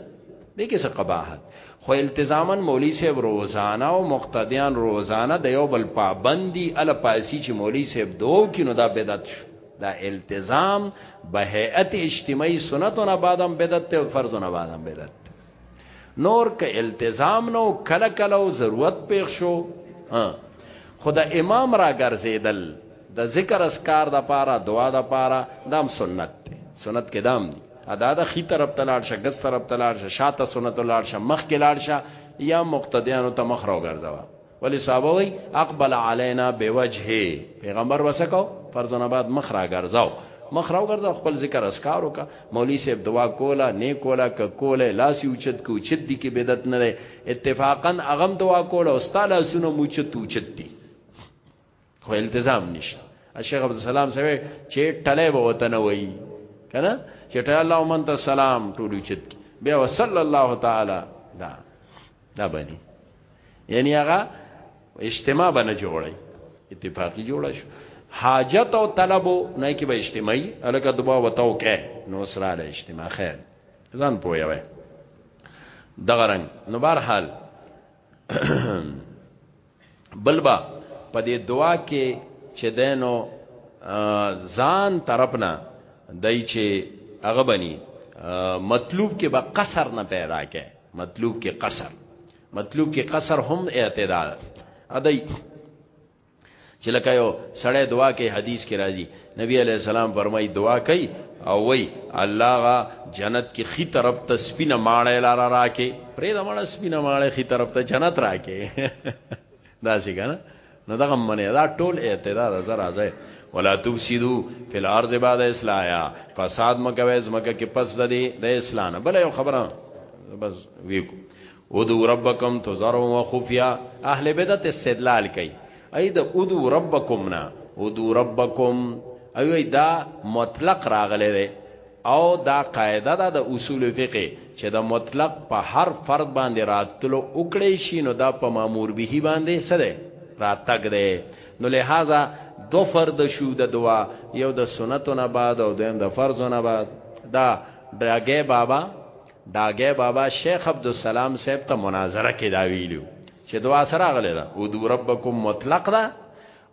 دې کې څه قباحت خو التزامن مولوی صاحب روزانه او مقتدیان روزانه د یو بل پابندي ال پاسی چې مولوی صاحب دوو کې نو دا بدعت شو دا التزام به هيئت اجتماعي سنتونه بعدم بدعت او فرضونه بعدم بدعت نور که التزام نو کله کله او ضرورت پیښ شو خدا امام را ګرځیدل د ذکر اسکار د پاره دعا د پاره دام سنت دی سنت کې دام دی ادا د خي طرف تلاړ شه ګس طرف تلاړ شه شاته سنت لاړ شه مخ کې لاړ شه یا مقتدیانو ته مخ راو ګرځوا ولی صحابه وی اقبل علینا بوجهه پیغمبر وسکو فرزن آباد مخ را ګرځاو مخ راو ګرځاو خپل ذکر اسکار وکا مولوی صاحب دعا کولا نه کولا ک کوله لاسی اوچت کو چت دی کی بدعت نه اتفاقا اغم دعا کولا استاد سونو موچت اوچت دی خو التزام نشته الشیخ عبد السلام سوي چې ټلې به وطن وایي کنه چې ټلې الله ومن ته سلام ټول چت بیا وصلی الله تعالی دا دا باندې یعنی هغه اجتماع باندې جوړي اتفاقی جوړ شو حاجت او طلب نه کې به اجتماعي الکه دبا وتاو کې نو سره له اجتماع خیر ځان پوي وي دغه رنگ نو بهر حال بل با په دې دعا کې چې دینو ځان طرفنا دای چې هغه بني مطلوب کې به قصر نه پیدا کې مطلوب کې قصر مطلوب کې قصر هم اعتدال ادای چې لکه یو سړی دعا کې حدیث کې راځي نبی علیہ السلام فرمای دعا کوي او وای الله غا جنت کې خي طرف ته سپینه ماړه لار راکې پرې د ماړه سپینه ماړه خي طرف ته جنت راکې دا څه کنه نو دا غم منه دا ټول اعتداد زر ازه ولا تفسدو فی الارض بعد اصلاحا فساد مکوي زمکه کې پس د دې د اسلام بل یو خبره بس ویکو ادو ربکم تزر و خفیا اهل بدعت استدلال کوي ای د ادو ربکم نا ادو ربکم ایوی دا مطلق راغلی دی او دا قاعده ده د اصول فقه چې د مطلق په هر فرد باندې راتلو وکړي شي نو دا په مامور به باندې سره راتګ ده نو لہذا دو فرد شو د دوا یو د سنتو نه بعد او دویم د فرضو نه بعد دا ډاګه بابا ډاګه بابا شیخ عبدالسلام صاحب ته مناظره کې دا ویلو چې دوا سره غلې ده او دو ربکم مطلق ده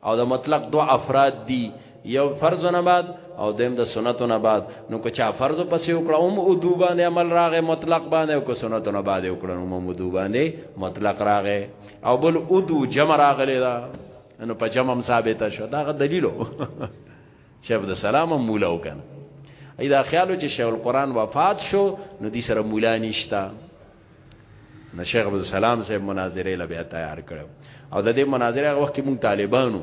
او د مطلق دو افراد دي یو فرض نه بعد او دیم د سنتو نه بعد نو که چا فرض پسې وکړه هم او دو باندې عمل راغې مطلق باندې او که سنتو نه بعد وکړه نو هم دو باندې مطلق راغې او بل او دو جمع راغلې ده نو په جمع هم ثابت شو دا غ دلیلو شیخ عبدالسلام هم مولا و کنه ای دا خیالو چې شیخ القرآن وفات شو نو دی سره مولا نشتا نو شیخ عبدالسلام صاحب مناظره لبیا تیار کړو او د دې مناظره هغه وخت مونږ طالبانو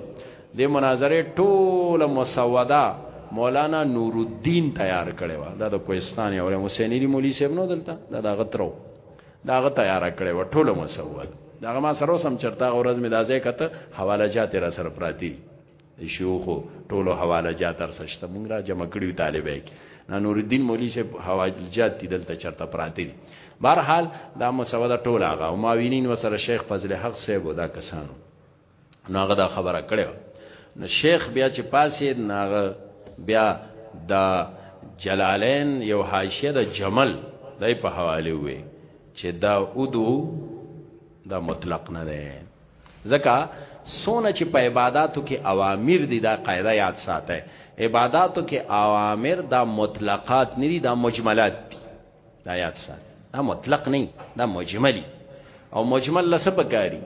د مناظره ټوله مسوده مولانا نور الدین تیار کړي و دا د کوهستان یو حسین علي مولوی صاحب نو دلته دا دا غترو دا غ تیار کړي و ټوله مسوده دا ما سره سم چرتا ورځ مې دازې کته حواله جاته را سره پراتی د شيوخو ټولو حواله جات ارسه شته مونږ را جمع کړیو طالبای کې نه نور الدین مولوی صاحب حواله جات دي دلته چرته پراته دي بهر حال دا مسوده ټول هغه او ماوینین وسره شیخ فضل حق صاحب دا کسانو نو هغه دا خبره کړې نو شیخ بیا چې پاسې ناغه بیا دا جلالین یو حاشیه د جمل دای په حواله وي چې دا ادو دا مطلق نه ده ځکه سونه چې په عبادتو کې اوامر دي دا قاعده یاد ساته عبادتو کې اوامر دا مطلقات نه دي دا مجملات دي دا یاد ساته دا مطلق نه دا مجملی او مجمل لسه پکاري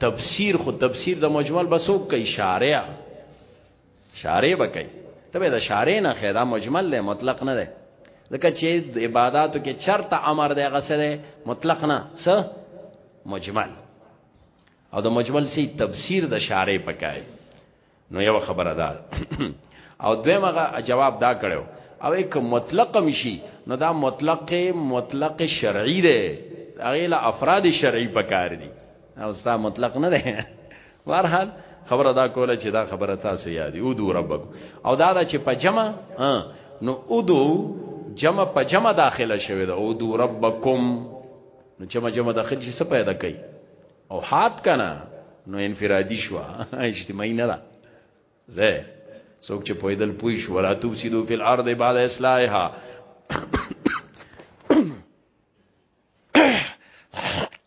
تفسیر خو تفسیر د مجمل بسوک کوي شارع شارې وکي ته به د شارې نه خیدا مجمل له مطلق نه ده ځکه چې د عبادتو کې چرته امر دی غسره مطلق نه څه مجمل او د مجمل سي تفسیر د شارې پکای نو یو خبره ده او دویمه جواب دا کړو او یک مطلق مشي نو دا مطلق مطلق شرعي دی هغه له افراد شرعي پکار دي او ستا مطلق نه ده بهر حال خبره دا کوله چې دا خبره تاسو یادې او دو ربکم او دا دا چې په جمع نو او دو جمع په جمع داخله شوی دا او دو ربکم نو جمع جمع داخل شي څه پیدا کوي او حات کنا نو انفرادي شو اجتماعي نه ده زه څوک چې پویدل پوي شو ولا تفسدو فی الارض بعد اصلاحها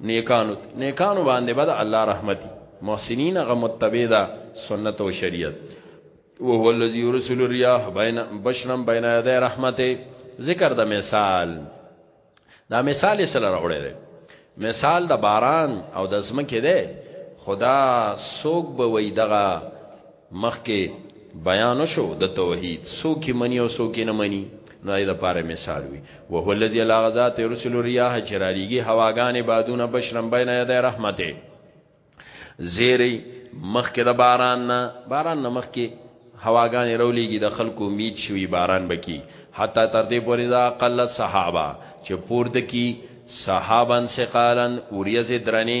نیکانو نیکانو باندې بد الله رحمتي محسنین غ متبع دا سنت او شریعت او هو الذی یرسل الرياح بین بشرا بین یدی رحمته ذکر د مثال دا مثال سره راوړی دی مثال د باران او د زمکه دی خدا سوق به وای دغه مخکې بیان شو د توحید سو کی منی او سو کی نه منی نو اې د پاره مثال وي وهو الذي لا غزات رسل الرياح چرالیږي هواګانې بادونه بشرم بین یدای رحمته زیری مخکې د باران نه باران نه مخکې هواګانې رولیږي د خلکو امید شوی باران بکی حتی تر دې پورې دا قلت صحابه چې پورته کی صحابن ثقالن اوریز درنه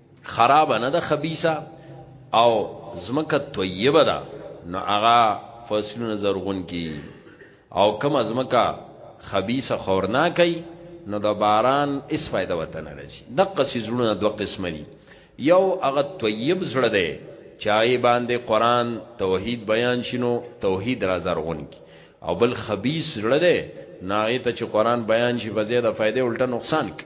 خراب نه ده خبيسه او زمکه طیبه ده نو هغه فصلونه زرغون کی او کم از مکه خبيسه خورنا کوي نو د باران اس فائدہ وته نه رسی د قصې زړونه دوه قسم دي یو هغه طیب زړه دی چای باندې قران توحید بیان شینو توحید را زرغون کی او بل خبيث زړه دی ناغه ته چې قران بیان شي په زیاده فائدې الټه نقصان کی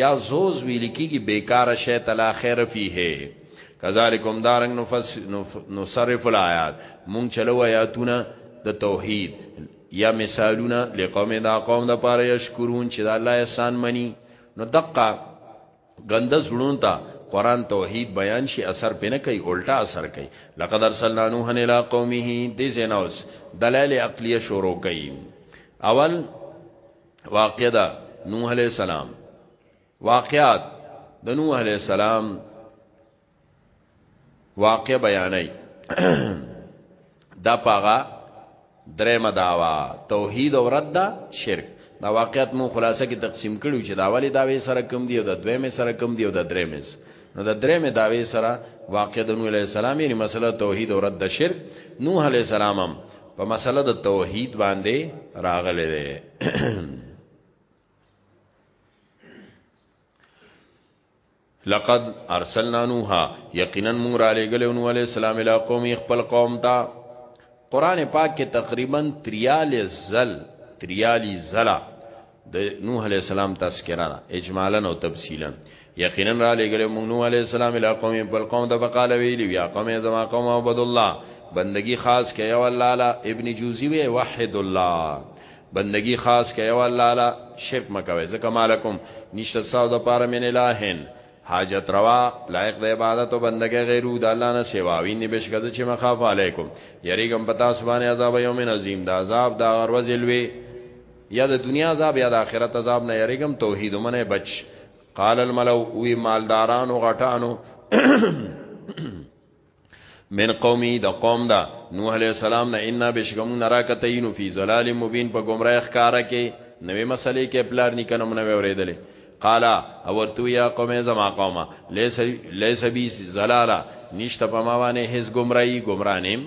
یا زوز ویل کیږي بیکار شی تلا خیر فیه کذالکم دارنګ نفس نصرف الایات مونږ چلو آیاتونه د توحید یا مثالونه لقوم دا قوم د پاره یشکرون چې د الله احسان منی نو دقه غنده زړون ته قران توحید بیان شي اثر پنه کوي الټا اثر کوي لقد ارسلنا نوحا الى قومه دي زینوس دلایل عقلیه شروع کوي اول واقع ده نوح علیہ السلام واقعات د نوح علیہ السلام واقع بیانای دا پاغا درېمه داوا توحید او رد دا شرک دا واقعیت مو خلاصه کې تقسیم کړو چې دا اولی داوی سره کم دی او دا دویمه سره کم دی او دا درېمه نو د درې مې داوی سره واقع د نوح علی السلام یې مسله توحید او رد شرک نوح علی السلام هم په مسله د توحید باندې راغله ده لقد ارسلنا نوحا یقینا مونږ را لېګلو نو علي السلام اله قوم خپل قوم ته قران پاک کې تقریبا 43 زل 43 زلا د نوح علی السلام تذکرہ ده اجمالا او تفصیلا یقینا را لګل موږ نوح علی السلام اله قوم بل قوم د بقال ویلی یا قوم زما قوم عبد الله بندگی خاص کوي او الله لا ابن جوزی وی وحد الله بندگی خاص کوي او الله لا شرک مکوي ځکه مالکم نشته ساو د پاره من الہن حاجت روا لایق د عبادت او بندګۍ غیرو د الله نه سیوا وین بشکد چې مخاف علیکم یریګم پتا سبحانه عذاب یوم عظیم دا عذاب دا غروز لوی یا د دنیا عذاب یا د آخرت عذاب نه یریګم توحید منه بچ قال الملو وی مالدارانو غټانو من قومي د قوم دا نوح عليه السلام نه ان بشکم نراکتین فی ظلال مبین په گمراه ښکارا کې نوې مسلې کې پلار نکنه مونږ اورېدلې قالا اور تو یا قوم زما قوما لیس لیس بی زلالا نشته په ما باندې هیڅ گمراهی گمرانیم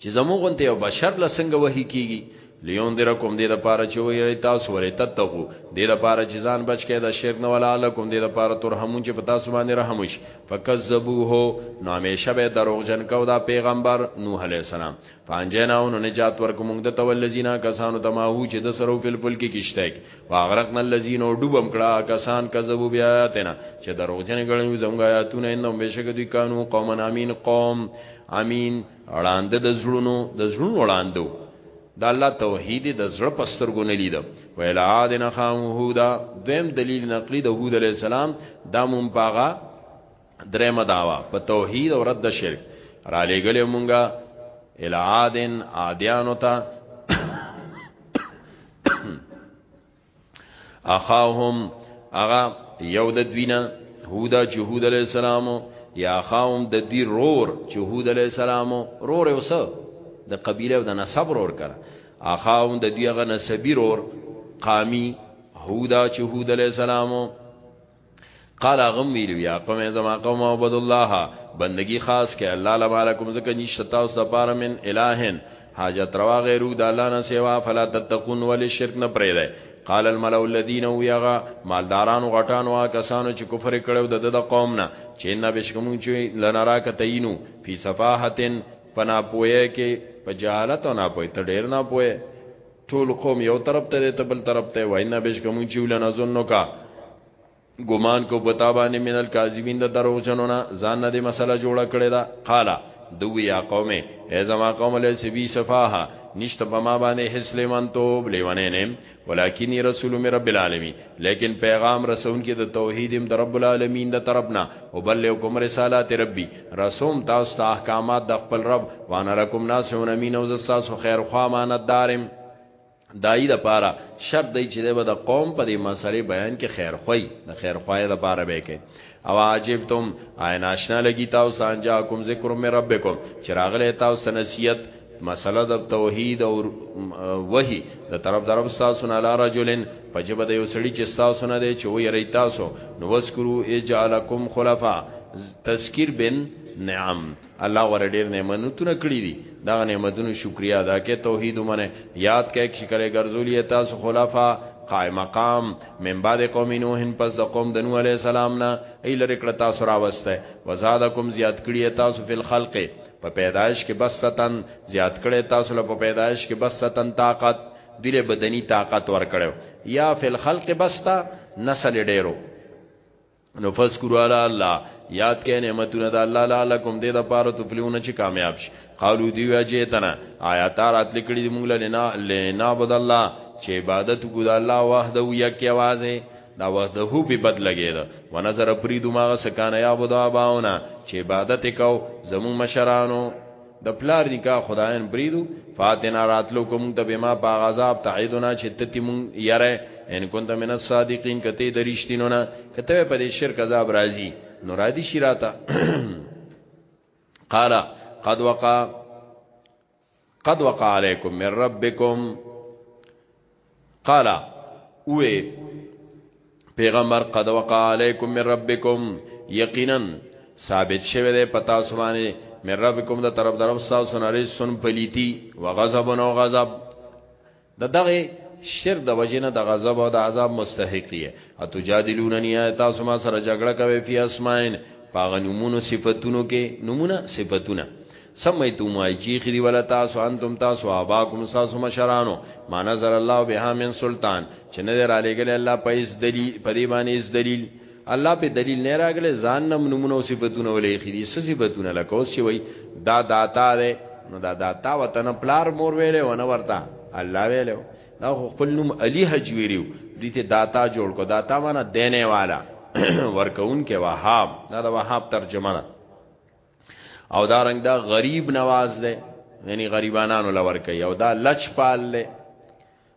چې زموږ غونته یو بشر له څنګه وحی کیږي لیون درکم دې لپاره چې ویری تاسو ولې تتقو دې لپاره چې ځان بچ کړئ د شرک نه ولا لکم دې لپاره ترحمون چې په تاسو باندې رحم وشي فکذبوه نو همیشه به دروغجن کو دا پیغمبر نوح علی السلام فانجینا نو نجات ورکوم موږ د تولذینا کسانو تماهو چې د سرو فل فل کې کیشته واغرقنا الذین ودوبم کړه کسان کذبوا بیااتنا چې دروغجن غړنیو زموږ آیاتونه انهم بشک دوی کانو قوم امین قوم امین اړاند د زړونو د زړونو اړاندو د الله توحید د زړه پسترګو نه لید ویل عاد نه خام هودا دویم دلیل نقلی د هود علی السلام دا مون پاغه درېمه داوا په توحید او رد شرک را لګلې مونږه ال عادن عادیانو ته اخاهم اغا یو د دوینا هودا جهود علی السلام یا اخاهم د دوی رور جهود علی السلام رور اوس د قبیله او د نسب رور کړه اخاهم د دوی غ نسبی رور قامی هودا جهود علی السلام قال غم ویلو یا قوم زما قوم عبد الله بندگی خاص کې الله لبارکم زکه نشتا تاسو لپاره من الہن حاجت روا غیرو د الله نه سیوا فلا تتقون ول شرک نه پرې ده قال الملأ الذين ويغا مالداران غټان وا کسانو چې کفر کړو د د قوم نه چې نه بشکم چې لنرا کتینو فی صفاحتن پنا پوهه کې په جهالت نه پوهه ته ډیر نه پوهه ټول قوم یو طرف ته دی ته بل طرف ته وای نه بهش کوم چې ولنه زنو کا ګمان کو پتا باندې منل کاذبین د دروغ جنونه ځان نه دی مسله جوړه کړی دا قالا دوی یا قومه ای زما قوم له سبي صفاه نشته په ما باندې هیڅ لیوان توب لیوانه نه ولکنی رسول می رب العالمین لیکن پیغام رسون کې د توحید د رب العالمین د طرفنا او بلکم رسالات ربی رسوم تاسو ته احکامات د خپل رب وانا لکم ناسون امین او زستاسو خیر خو امانت دارم دای د پاره شرط دی چې د قوم په دې مسلې بیان کې خیر خوې د خیر خوې د پاره به کې او عجب تم آیا ناشنا لګی تاسو انجا کوم ذکر مې ربکم چراغله تاسو نصیحت مسله د توحید او وحی د طرف درب تاسو نه لار جلن پجب د یو سړی چې تاسو نه دی چې وی ری تاسو نو وذکرو اجعلکم خلفا تذکیر بن نعم الله ور ډیر نعمتونه کړی دي دا نعمتونو شکریا ادا کې توحید ومنه یاد کې چې کله ګرځولې تاسو خلفا قائم مقام من بعد قوم نوح پس د قوم د نوح علی السلام نه ایل رکړه تاسو راوسته وزادکم زیات کړی تاسو فل خلق په پیدایش کې بسطن زیات کړي تاسو له په پیدایش کې بسطن طاقت دله بدني طاقت ور کړو یا فی الخلق بسطا نسل ډیرو نو فذكروا علی الله یاد کړئ نعمتونه د الله لعلکم دې د پاره تفلیحون چې کامیاب شي قالو دی وجیتنا آیات رات لیکړي دی موږ لنا لنا بد الله چې عبادت کو د الله وحده یک یوازې دا وخت د هو په بد لګید و نظر پریدو ماغه سکان یا بودا باونه چې عبادت کو زمو مشرانو د پلار نکاح خدایان بریدو فاتنا راتلو کوم ته بما په غذاب تعیدنا چې تتیم یره ان كنت من الصادقین کته درشتینو نه کته په دې شرک عذاب راځي نو را دي شراتا قال قد وقع قد وقع علیکم من ربکم قال اوه پیغمبر قد وقع علیکم من ربکم یقینا ثابت شوه ده پتا سبحانه من ربکم ده طرف درف ساسن رسن پلیتی و غضب و غضب د دغه شر د وجنه د غضب او د عذاب مستحق یې اتجادلوننی تاسو ما سره جګړه کوي فی اسماین پاغه نمونه صفاتونو کې نمونه صفاتونه سمیتو مای چی خری ولا تاسو انتم تاسو اباکم تاسو مشرانو ما نظر الله بها من سلطان چې نه را لګل الله په اس دلیل په دی باندې اس دلیل الله په دلیل نه راغله ځان نم نمونه او صفاتونه ولې خېدي څه صفاتونه لکه اوس چې وای دا داتا ده نو دا داتا وطن پلار مور ویلې ونه ورته الله ویلې دا خپل نوم علي حج ویلو دې ته داتا جوړ کو داتا معنی دینه والا ورکون کې وهاب دا د وهاب ترجمه ده او دا رنگ دا غریب نواز ده یعنی غریبانانو لور کوي او دا لچ پال ده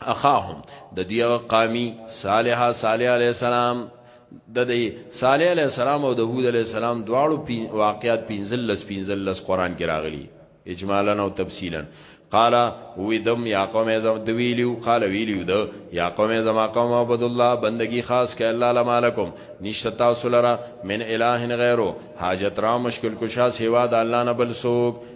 اخاهم د دې قامي صالحا صالح علی السلام د دې صالح علی السلام او د هود علی السلام دواړو پی واقعات پنځل لس پنځل لس قران کې راغلي اجمالا او تفصیلا قال وی دم یا قوم ازم دویلیو قال ویلیو د یا قوم ازم قوم عبد الله بندگی خاص ک الله لمالکم نشتا تاسو لرا من الہ غیرو حاجت را مشکل کشا سیوا د الله نه بل سوک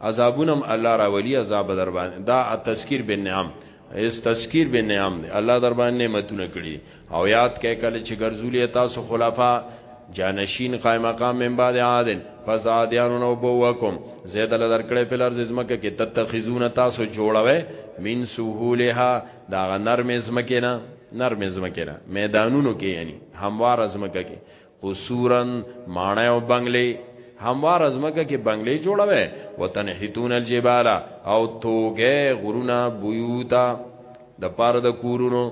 عذابونه هم الله راولي عذاب در باندې دا تذکیر بالنعم اس تذکیر به نعم دی الله در باندې نعمتونه کړی او یاد کړه کله چې ګرځولې تاسو خلافا جانشین قائم مقام من بعد عادن پس عادیانو نو بوکم زید الله در کړه په لار زمکه کې تتخذون تاسو جوړوي من سهولها دا نرم زمکه نه نرم زمکه نه میدانونو کې یعنی هموار زمکه کې قصورا ماڼۍ او بنگلې همواره ځمکه کې بنگلې جوړوي وتنحتون الجبال او توګه غرونه بیوتا د پاره د کورونو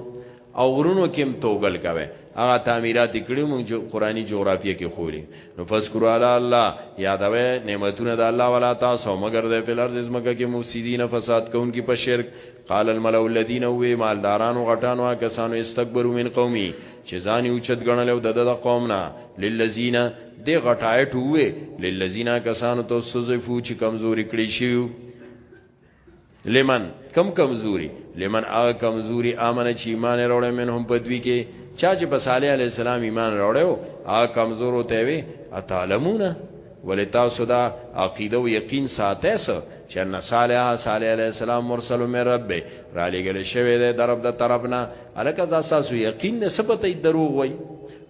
او غرونو کې هم توګل کوي هغه تعمیرات کړي مونږ جو قرآنی جغرافیه کې خولي نو فذكر علی الله یادوي نعمتونه د الله ولا تاسو مگر د فلرز زمګه کې مفسدین فساد کوونکي په شرک قال الملو الذين وی مالدارانو غټانو کسانو استكبروا من قومي چې ځان یو چت غنل او د د قومنا للذین د غټای ټوې للذین کسانو تو سزفو چې کمزوري کړی شي لمن کم کمزوري لمن ا کمزوري امن چې ایمان وروړي منهم پدوی کې چا چې په صالح علی السلام ایمان وروړو ا کمزورو ته وي اتعلمونه ولی تاسو دا عقیده او یقین ساته سو چې ان صالح صالح علیه السلام مرسل من رب را لګل شوی دی درب د طرفنا الکه تاسو یقین نه سپته دروغ وای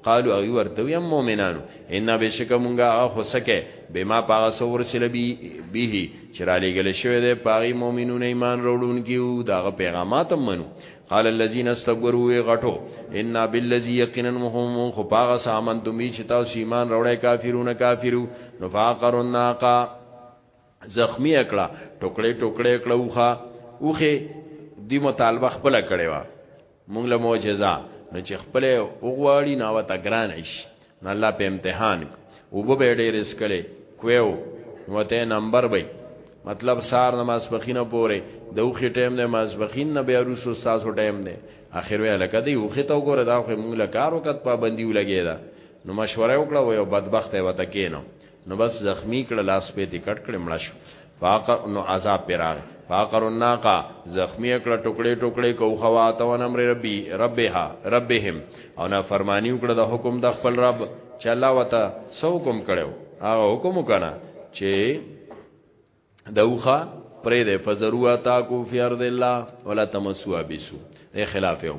قالو او ورته یم مؤمنانو ان بشک مونږه خو سکه بما پاغه سور سره بی به چې را لګل شوی دی پاغي مؤمنون ایمان وروړونکي او داغه پیغامات منو قال الذين استكبروا غټو ان بالذي يقينا هم خو پاغه سامان دومي چې تاسو ایمان راوړی کافرونه کافرو نفاقر الناقه زخمی کړه ټوکړې ټوکړې کړه اوخه اوخه دی مطالبه خپل کړي وا مونږ له معجزه نو چې خپل اوغواړي نو تا ګران شي نه الله په امتحان او به ډېر اسکلې کویو وته نمبر به مطلب سار نماز پخینه پوره د اوخي ټیم نه نماز پخین نه بیا روسو تاسو ټیم نه اخر وی لکه دی اوخي ته وګوره دا خو موږ له کار وخت پابندي ولګی دا نو مشوره وکړه و یو بدبخت وته کینو نو بس زخمی کړه لاس په دې کټ کړه مړ شو فاقر نو عذاب پر راغ فاقر الناقه زخمی کړه ټوکړي ټوکړي کو خواته ون امر ربي ربها ربهم او نه فرمانی وکړه د حکم د خپل رب چې الله وته سو حکم کړو هغه حکم وکړه چې دوخه پرې ده فزروا تاکو فی ارض الله ولا تمسوا بسو ای خلاف یو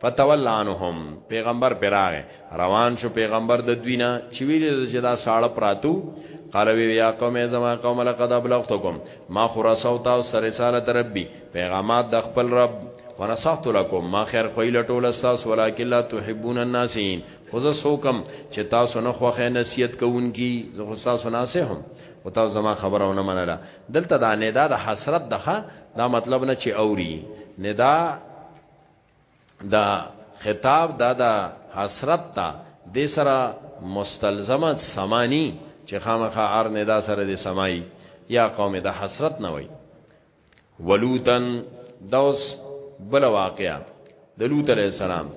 فتول عنهم پیغمبر پراغه روان شو پیغمبر د دوینا چې ویل چې دا ساړه پراتو قال وی یا قوم زما قوم لقد ابلغتکم ما خراسو تا سر رسالت ربی پیغامات د خپل رب ونصحت لكم ما خیر خویل ټول استاس ولکن لا تحبون الناسین خو زه سوکم چې تاسو نه خوخه نصیحت کوونکی زه خو تاسو ناسهم او تاسو زما خبره ونه منله دلته دا ندا د حسرت دغه دا مطلب نه چې اوري ندا دا خطاب دا دا حسرت تا د سره مستلزمه سمانی چې خامخا ار نه دا سره د سمای یا قوم د حسرت نه وای ولوتن دوس بل واقعا د لوط علی السلام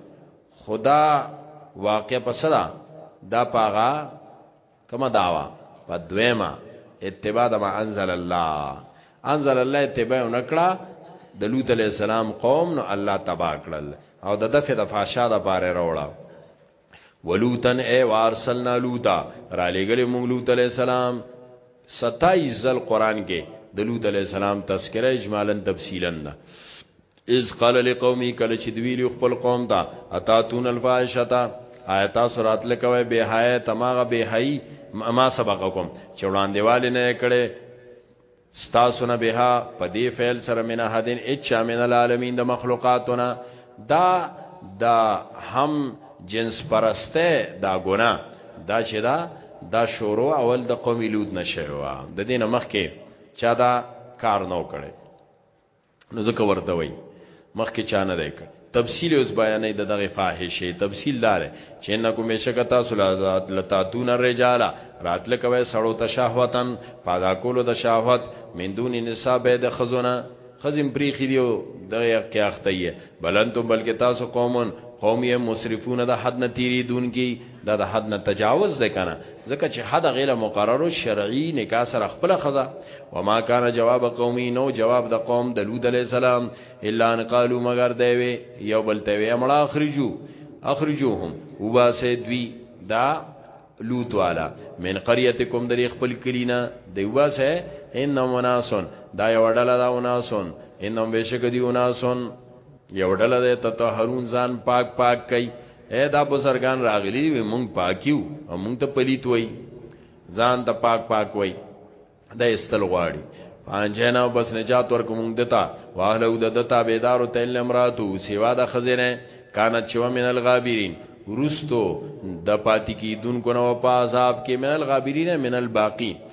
خدا واقع په صدا دا پاغا کومه دعوه په دویمه اتباع د ما انزل الله انزل الله اتباع نکړه د لوط علی السلام قوم نو الله تبا کړل او د دفه د فاشا د باره راوړه ولوتن ای وارسلنا لوطا را لګل مونږ لوط علی السلام 27 ځل قران کې د لوط علی السلام تذکرہ اجمالا تفصیلا ده اذ قال لقومي کله چې دوی خپل قوم ته اتاتون الفاحشتا آیات سرات لکوي به حیا تماغه به حی ما سبقکم چې وړاندې والي نه کړي ستاسو نه به په دې فعل سره من حدن اچ من العالمین د مخلوقاتنا دا دا هم جنس پرسته دا ګنا دا چې دا دا شروع اول د قوم لود نشوي د دین مخ کې چا دا کار نو کړي نو ځکه ورته وای مخکې چا نه دی کړ تفصیل اوس بیانې د دغه فاحشه تفصیل دار چې انکم بشک تاسو لتاتون الرجال راتل کوي سړو ته شهوتن پادا کولو د شهوت من دون نساء به د خزونه خزم پریخي دیو دغه کې اخته یې بلنتم بلکې تاسو قومن قوم یې مصرفون د حد نتیری دون کی دا د حد نه تجاوز ده کنه ځکه چې حد غیر مقرر شرعي نکاح سره خپل خزا وما کان جواب قومي نو جواب د قوم د لود علی السلام الا ان قالو مگر دی وی یو بل ته وی امړه اخرجو اخرجوهم وباسه دوی دا لوط والا من قريتكم در خپل کلینا دیوا سه ان مناسون دا یو ډله دا مناسون انم بشک دی مناسون یو ډله ده تطهرون ځان پاک پاک کوي اے دا بزرگان راغلی وي مونږ پاکیو او مونږ ته پلیت وای ځان ته پاک پاک وای دا استل غواړي فانجینا بس نجات ورک مونږ دتا واهلو د دتا بیدارو تل امراتو سیوا د خزینه کانت چوا من الغابرین ورستو د پاتې کیدونکو نو په عذاب کې من الغابرین من الباقی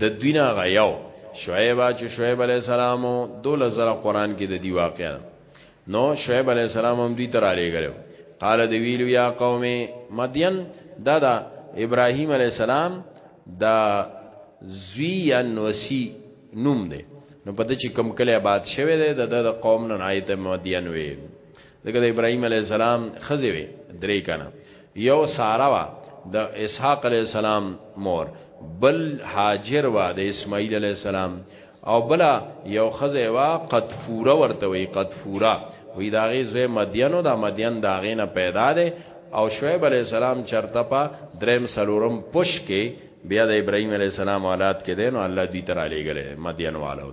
د دوی نه هغه یو شعیب چې شعیب علی السلام دول زره قران کې د دی واقعا نو شعیب علی السلام هم دوی تر علی غلو قال دی ویلو یا قوم مدین دا دا ابراهیم علی السلام دا زوی یا نوسی نوم دی نو پته چې کم کله آباد شوه دی د د قوم نه آیت مدین وی دغه د ابراهيم عليه السلام خزه وي درې کنه یو سارا وا د اسحاق عليه السلام مور بل هاجر وا د اسماعیل عليه السلام او بلا یو خزه وا قطفوره ورته وي قطفوره وی داغه زوی مدینو دا مدین داغه نه پیدا ده او شعیب علی السلام چرته په دریم سلورم پوش کې بیا د ابراهیم علی السلام اولاد کې دین او الله دوی تر علی ګره مدین والو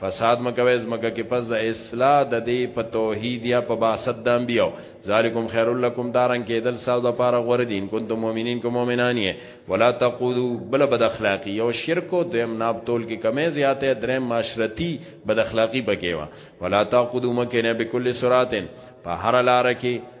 فساد مکوي زمکه کې پس د اصلاح د دې په توحید یا په باسط د انبیو ذالکم خیر لکم دارن کې دل ساو د پاره غور دین کنتم مؤمنین کوم مؤمنان یې ولا تقودو بل بد اخلاقی یو شرک او دیم ناب تول کې کمې زیاته درې معاشرتی بد اخلاقی بګیوا ولا تقودو مکه نه بكل سراتن په هر لار کې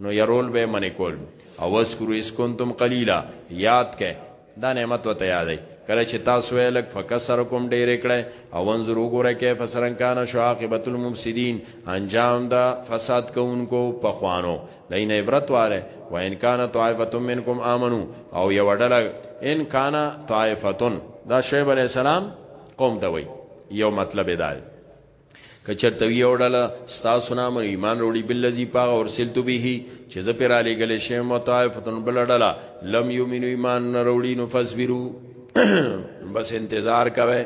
نو يرول به منې کول او وذکرو اس کنتم قلیلا یاد کئ دا نعمت وته یادې کله چې تاسو یې لک فکسر کوم ډېر کړه او انظر وګوره کې فسرن کان شو عاقبت المفسدين انجام دا فساد کوونکو په خوانو دین عبرت واره و ان کان طائفه منکم امنو او یو ډل ان کان طائفه دا شعیب علی السلام قوم ته وای یو مطلب دی که چرته وی اوړله ستاسو نام ایمان وروړي بالذي پاغه ورسلت به چې زه پر علی گله شم متعفتن بلډلا لم یمنو ایمان نه وروړي نو فصبرو بس انتظار کوي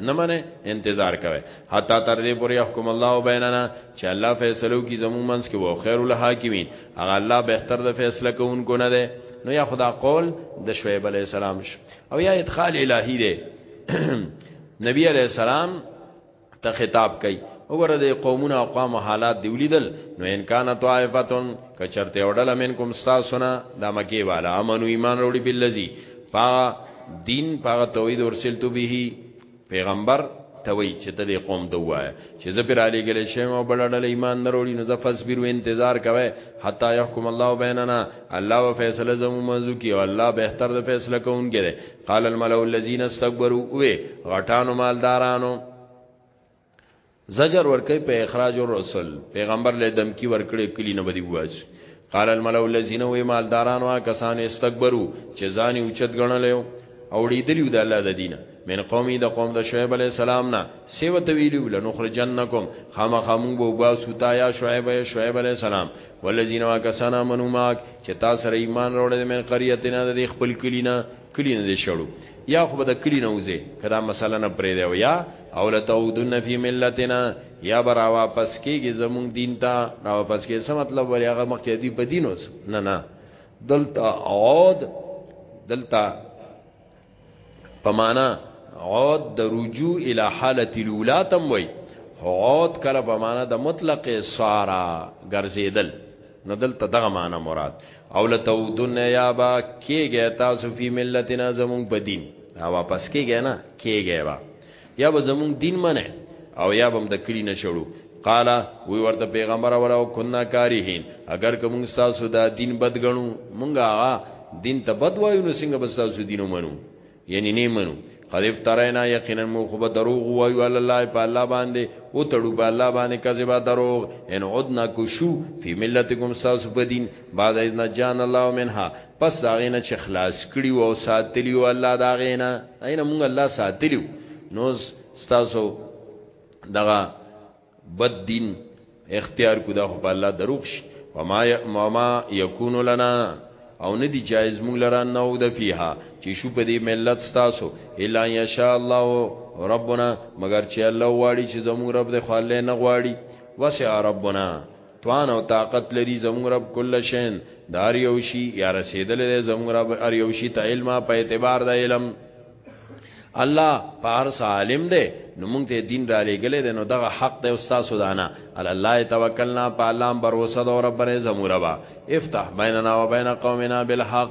نه منه انتظار کوي حتا تر دې پورې حکم الله بیننا چې الله فیصلو کی زمون منس کې وو خیر الحاکمین هغه الله بهتر د فیصله کوونکو نه ده نو یا خدا قول د شعیب علی السلام او یا ادخال الهی ده نبی علیہ السلام ته خطاب کوي وګوره د قومونو او قوم حالات دی ولیدل نو ان کان طائفتون کچرته وړل منکم استاسنا د مکی والا امنو ایمان وروړي بالذي پا دین پا توحید ورسلتو به پیغمبر توي چې ته د قوم دوه چې زه پر علی ګل شم او بلړل ایمان نروړي نو زفس بیرو انتظار کوي حتا يحكم الله بیننا الله و فیصله زمو منځو کې او الله بهتر د فیصله کوونکی دی قال الملو الذين استكبروا وې غټانو مالدارانو زجر ورکې په اخراج الرسل پیغمبر له دمکی ورکړې کلی نه بدی واچ قال الملو الذين وې مالدارانو کسان استكبروا چې ځان اوچت غنل او لیدلیو د الله د دینه من قومي د قوم د شعیب علی السلام نه سیو تویلو لنخرجنکم خامخامو بو باسو تا یا شعیب یا شعیب علی السلام والذین واکسنا منو ماک چې تاسو سره ایمان راوړل من قریتنا د خپل کلینا کلینا دې شړو یا خو به د کلینا وځي کدا مثلا نه پرې دی یا او لتعودن فی ملتنا یا برا واپس کیږي زمون دین ته را واپس کیږي څه مطلب وری هغه مخکې دی په دین اوس نه نه دلته عود دلته په معنا عود د رجوع الی حالت الاولى تم وای عود کله په معنا د مطلق سارا ګرځیدل نو دلته دغه معنا مراد او لتودن یا با کیږي تاسو فی ملتنا زمون بدین دا واپس کیږي نه کیږي با یا به زمونږ دین منه او یا به هم د کلی نشړو قال وی ورته پیغمبر ولو کنا کارهین اگر کوم تاسو دا دین بدګنو مونږه هغه دین ته بد وایو نو څنګه به تاسو دینو منو یعنی نه منو قد افترینا یقینا مو خو به دروغ وایو الله په الله باندې او تړو په الله باندې کذبا دروغ ان عدنا کو شو فی ملتکم ساس په دین بعد اذن جان الله منها پس دا غینه چې خلاص کړی او ساتلی او الله دا غینه اینه مونږ الله ساتلی نو ستاسو دغه بد دین اختیار کو دا خو په الله دروغ شي وما وما یکون لنا او ندی جایز مونږ لره نو د فیها چې شو په دې ملت ستاسو الا ان شاء الله ربنا مگر چې الله واړي چې زموږ رب د خاله نه غواړي وسع ربنا توان او طاقت لري زموږ رب کله شین دار یو شي یا رسیدل لري زموږ رب ار یو شي ته علم په اعتبار د علم الله پار عالم دی نو موږ ته دین را لګلې دی نو دغه حق دی استاد سودانا علی الله توکلنا په الله باور وسد او رب نه زموږ رب افتح بیننا وبین قومنا بالحق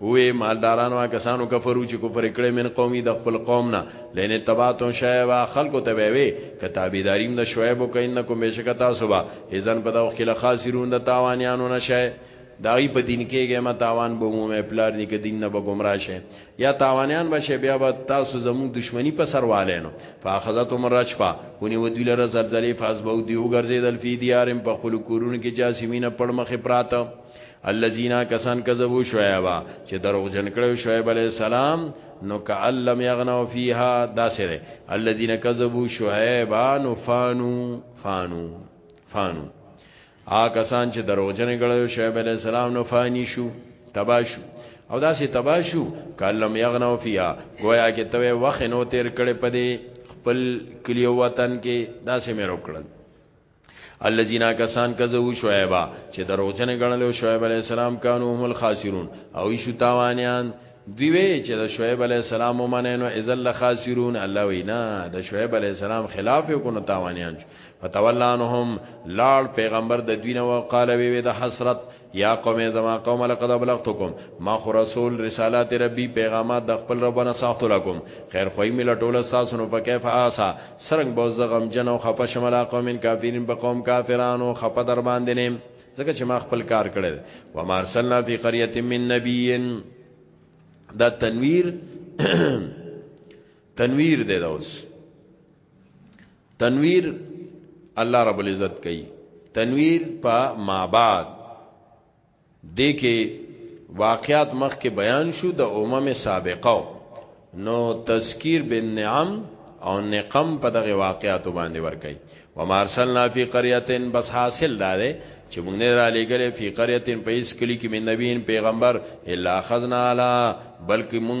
وې مالدارانو هغه کسانو کفرو چې کفر کړي من قومي د خپل قوم نه لنه تباتون شایوا خلکو ته وی کتابیداریم د شعیب او کینکم بشک تاسو با اذن په دغه خله خاصرون د تاوانیانو نشه داغي په دین کېږي ما تاوان به مو مې پلار ني کې دین نه به گمراه شي یا تاوانیان به شي بیا به تاسو زمو دشمنی په سر والے نو فاخذت عمر رجفا ونی ودی لره زلزلې فاس به دی وګرځیدل فی دیارم په خلکورونو کې جاسمینه پړمخه پراته الذين کسان کذبوا شعيبا چې دروغ جن کړو شعيب عليه السلام نو کعلم یغنو فیها دا سره الذين كذبوا شعيبا نفانو فانو فانو آ کسان چې دروغجن غړل شعیب علی السلام نو فانی شو تباشو او دا سي تباشو کلم یغنو فیها گویا کې توې وخت نو تیر کړي پدې خپل کلیو وطن کې دا سي مې روکړل الذين کسان کذو شعیبا چې دروغجن غنلو شعیب علی السلام کانو هم الخاسرون او ایشو تاوانیان دوی وی چې د شعیب علی السلام ومننو ازل خاسرون الله وینا د شعیب علی السلام خلاف کو نو تاوانیان فتولانهم لاړ پیغمبر د دوی نو قال وی د حسرت یا قوم زما قوم لقد ابلغتکم ما خو رسول رسالات ربی پیغامات د خپل ربنا ساخت لکم خیر خوې مل ټوله تاسو نو فکیف آسا سرنګ بو زغم جن او خپه شملا قوم کافرین په قوم کافرانو خپه در باندې نیم ځکه چې ما خپل کار کړل و ما ارسلنا فی قريه من نبیین دا تنویر تنویر دی دا اوس تنویر الله رب العزت کوي تنویر په ما بعد دې کې واقعات مخ کې بیان شو د امم سابقه نو تذکیر بن نعم او نقم په دغه واقعاتو باندې ور کوي و مارسلنا فی قريه بس حاصل دار چې موږ نه را لګلې فی قريه په اس کلی کې من نبیین پیغمبر الا خزنا علا بلکې موږ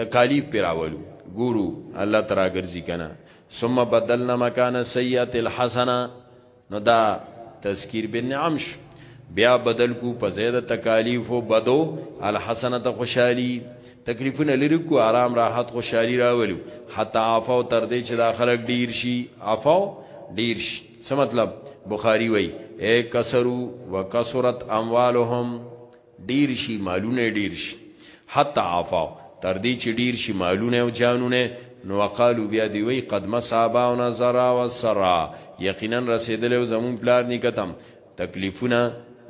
تکالیف پی راولو ګورو الله ته راګرځي کنه ثم بدلنا مکان السیئه الحسنه نو دا تذکیر بالنعم شو بیا بدل کو په زید تکالیف او بدو الحسنه خوشحالی تکلیفونه لری کو آرام راحت خوشحالی راولو حتا عفو تر دې چې دا خلک ډیر شي عفو ډیر شي څه مطلب بخاری وای اے کسرو وکثرت اموالهم ډیر شي مالونه ډیر شي حتی عفا تر دې چې ډیر شي مالونه او جانونه نو وقالو بیا دی وی قد مصاباونا زرا و سرا یقینا رسیدل او زمون پلار نکتم تکلیفونه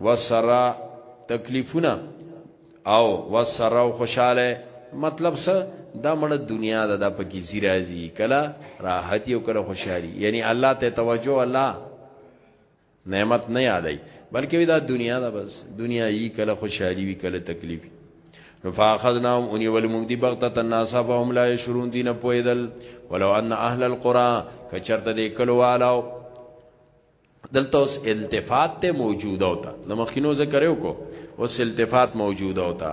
و سرا تکلیفونه او و سرا و خوشاله مطلب څه دا مړه دنیا ده دا پکې زیرازي کله راحت یو کله خوشحالي یعنی الله ته توجه الله نعمت نه یادای بلکې دا دنیا ده بس دنیا یی کله خوشحالي وی کله تکلیف فاخذناهم اني ولمون دي بغتت الناس فهم لا يشرون دين پويدل ولو ان اهل القرى کچرته دې کلو والو دلته اوس التفات ته موجوده وتا د مخینو ذکر یو کو اوس التفات موجوده وتا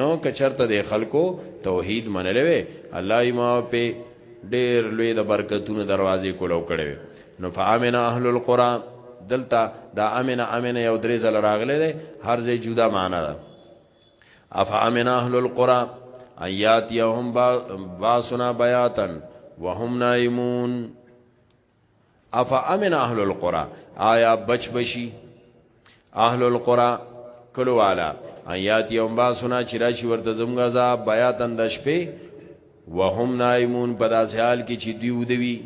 نو که چرته د خلکو توحید منلې وي الله یې ما په ډېر لوی د برکتونو دروازې کولو کړې نو فامن اهل القرى دلته دا امن امن یو درې ځل راغله ده هر ځای جدا معنا ده اف امن اهل القرى ايات يهم باسنا بياتن وهم نائمون اف امن اهل القرى آیا بچ بشي اهل القرى کلو والا آیات یوم باسنا چې راشي ورته زموږ عذاب بیاتن د شپې وهم نایمون په داسې حال کې چې دی ودوي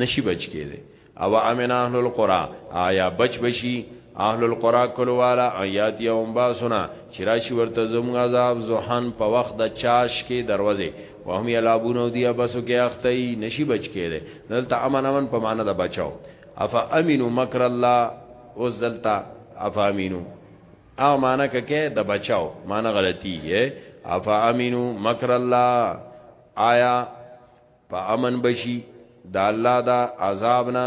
نشي بچ کېده او امن اهل القرى آیا بچ بشي اهل القرى کلو والا آیات یوم باسنا چې راشي ورته زموږ عذاب زوحان په وخت د چاش کې دروازه وهم یلعبون او دیا بسو کې اختی نشي بچ کېره دلته امن امن په معنا د بچاو افا امینو مکر الله او زلتا افا امینو او معنا کې د بچاو معنا غلطي یې افا امینو مکر الله آیا په امن بشي د الله دا عذاب نه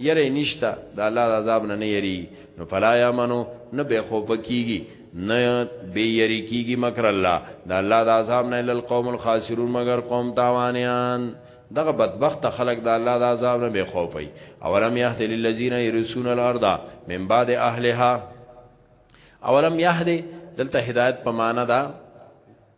یره نشتا د الله د عذاب نه نه یری نو فلا یمنو نه به خوف کیږي نه به یری کیږي مکر الله د الله د عذاب نه ال قوم الخاسرون مگر قوم تاوانیان دغه بدبخت خلق د الله د عذاب نه به خوف وي اولم یهد للذین یرسون الارض من بعد اهلها اولم یهد دلته هدایت په معنا ده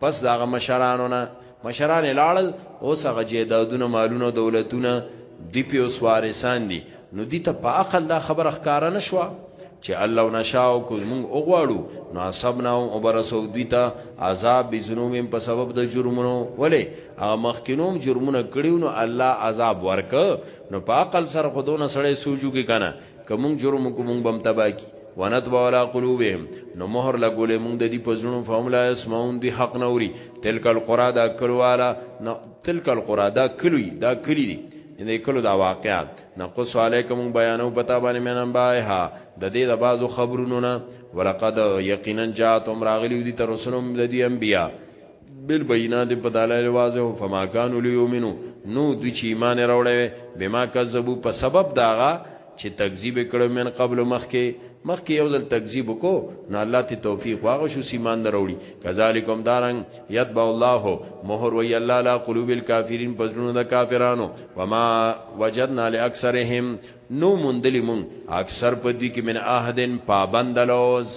پس داغه مشرانو نه مشران لاړل اوس هغه جیدادونه مالونه دولتونه دی په اوس وارثان دي نو دي ته په عقل دا خبره ښکارا نشوا چې الله نشاو کو موږ اوغواړو نو حسبنا او برسو دوی ته عذاب به ذنوبم په سبب د جرمونو ولی هغه مخکینوم جرمونه کړیو نو الله عذاب ورک نو په عقل سره خودونه سړی سوجو کې کنه کوم جرم کوم بم تبا کی ونتبع على قلوبهم نو مہر لګولې مونږ د دې پزړو فهم لا اسمعون دی حق نوري تلک القرا دا کلوالا نو تلک القرا دا کلی دا کلی دی دې کلو دا واقعات نقص علیکم بیانو پتا باندې منن بایها د دې د بازو خبرونو نه ولقد یقینا جاءتهم راغلی دي تر رسولم د دې انبیا بل بینات په دلایل واضح او فما کانوا لیؤمنو نو د چی ایمان راوړې بما کذبوا په سبب داغه چې تکذیب کړو من قبل مخکې مخکې یو ځل تکذیب کو نو الله ته توفیق واغ شو سیمان دروړي کذالکم دارن یتبع الله مہر وی الله لا قلوب الکافرین پزړونو د کافرانو وما وجدنا لاکثرهم نو مندلی مون اکثر په دې کې من احدن پابند لوز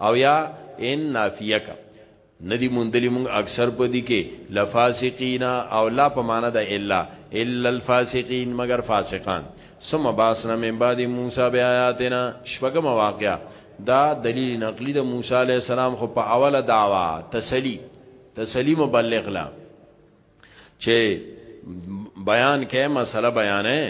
او یا ان نافیه کا ندی مندلی مونږ اکثر په دي کې لفاسقین او لا په معنا د الا الا الفاسقین مگر فاسقان ثم باسنا من بعد موسی بیااتنا شپږم واقعا دا دلیل نقلی د موسی علی السلام خو په اوله دعوا تسلی تسلی مبلغ لا چې بیان کې مسله بیانې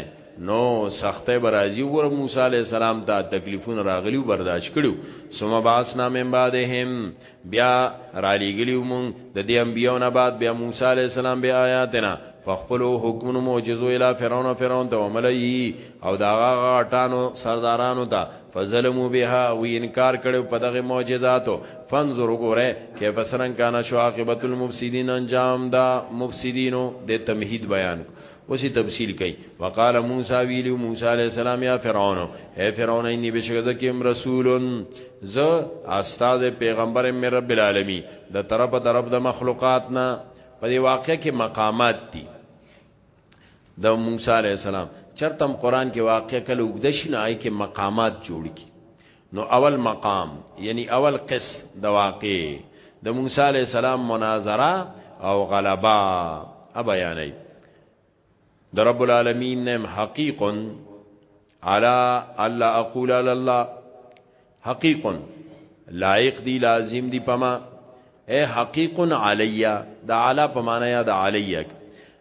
نو سخته برازي ور موسی عليه السلام ته تکلیفونه راغلي او برداشت کړو ثم باس نامه بعدهم بیا را لګلیو مون د دې انبیو نه بعد بیا موسی عليه السلام بیا آیاتنا فخپلو حکمن معجزو اله فرعون فرعون ته وملئی او دا غاټانو سردارانو ته فظلمو بها وی انکار کړو په دغه معجزاتو فنظر ګوره کیف سرن کان شو عاقبت المفسدين انجام دا مفسدینو د تمهید بیان وسی تفصیل کئ وقال موسی ویلی موسی علیہ السلام یا فرعون اے فرعون انی بشکذ کیم رسول ز استاد پیغمبر می رب العالمین د طرف د رب د مخلوقات نه په واقع کې مقامات دي د موسی علی السلام چرته قرآن کې واقع کله وګد شي نه آی کې مقامات جوړ کی نو اول مقام یعنی اول قص د واقع د موسی علی السلام مناظره او غلبا ا بیانې د رب العالمین نم حقیقن علا الله اقول علی الله حقیق لائق دی لازم دی پما اے حقیق علیا دا علا پمانا یا دا علیک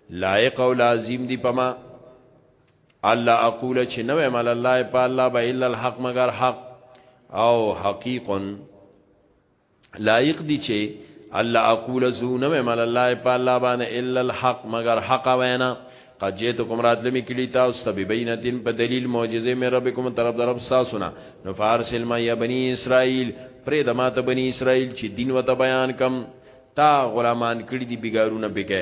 لائق او لازم دی پما الله اقول چې نو مل الله په الله به الا الحق مگر حق او حقیق لایق دي چې الله اقول زونه مې مل الله په الله باندې الا الحق مگر حق وینا قد جئتكم راتلمی کړي تاسو سبب بینتین په دلیل معجزه مې ربکم طرف درب ساسونه نو فارسل ما یا بنی اسرائیل پرې د ماته بنی اسرائیل چې دین وته بیان کم تا غلامان کړي دي بګارونه بګه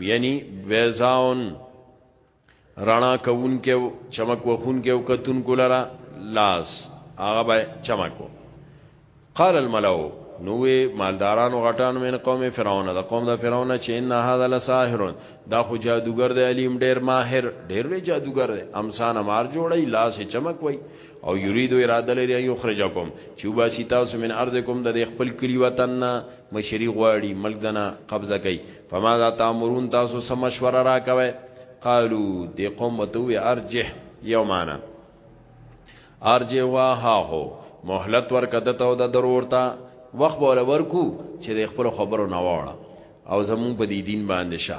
یعنی بیزاون رانا کون کې چمک وخون کې او کتون کولرا لاس هغه به چمکو قال الملو نوې مالدارانو غټانو من قوم فرعون د قوم د فرعون چې ان هذا لساحر دا خو جادوګر دی علیم ډیر ماهر ډیر وی جادوګر دی امسان مار جوړی لاس چمک وای او یرید اراده لري یخرجکم چې وباسي تاسو من ارضکم د خپل کلی وطن نه مشری غواړي ملک دنا قبضه کوي فماذا تامرون تاسو سم مشوره راکوي قالو دی قوم وتو ارجه یومانا ارجه وا ها هو مهلت ورکدته او د ضرورتا وخت بوله ورکو چې د خپل خبرو نه واړه او زمون په دې دین باندې شه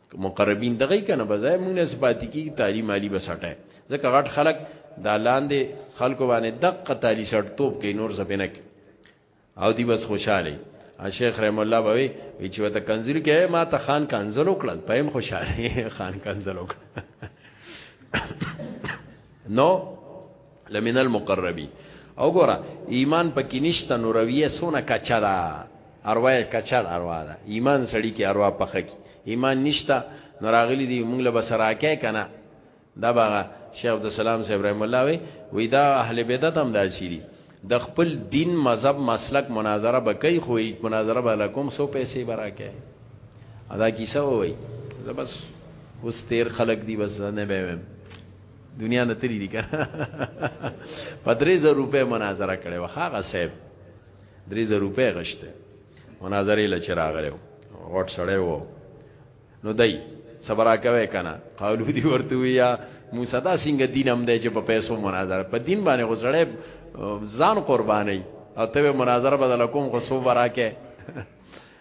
مقربین دغه کنه بځای موږ نه سپاتی کی تعلیم علی بسټه ځکه غټ خلک دا لاندې خلکو باندې دقه تعالی سټ توپ کې نور زبینک او دی بس خوشاله شیخ رحم الله بوي چې وته کنزل کې ما ته خان کنزل وکړل پایم خوشاله خان کنزل وکړ نو لمن المقربی او ګوره ایمان پکې نشته نو رویه سونه کچا ده اروا کچا ده اروا ده ایمان سړی کې اروا پخه کی ایمان نشته نو راغلی دی مونږ له بسراکه کنه دا باغه شیخ عبد السلام صاحب رحم الله وی وی دا اهل بدعت هم دا چیری د خپل دین مذهب مسلک مناظره بکای خو هیڅ مناظره بالا کوم سو پیسې براکه ادا کیسه وای زبس اوس تیر خلق دی بس نه به دنیا نه تللی کنه په 3000 روپے مناظره کړي وخاغه صاحب 3000 روپے غشته مناظره لچ راغلو غټ سړی وو نو دای صبر کوي کنه قالو دی ورته ویا موسی دا څنګه دین هم دی چې په پیسو مناظره په دین باندې غوسړې ځان قرباني او ته مناظره بدل کوم خو سو براکه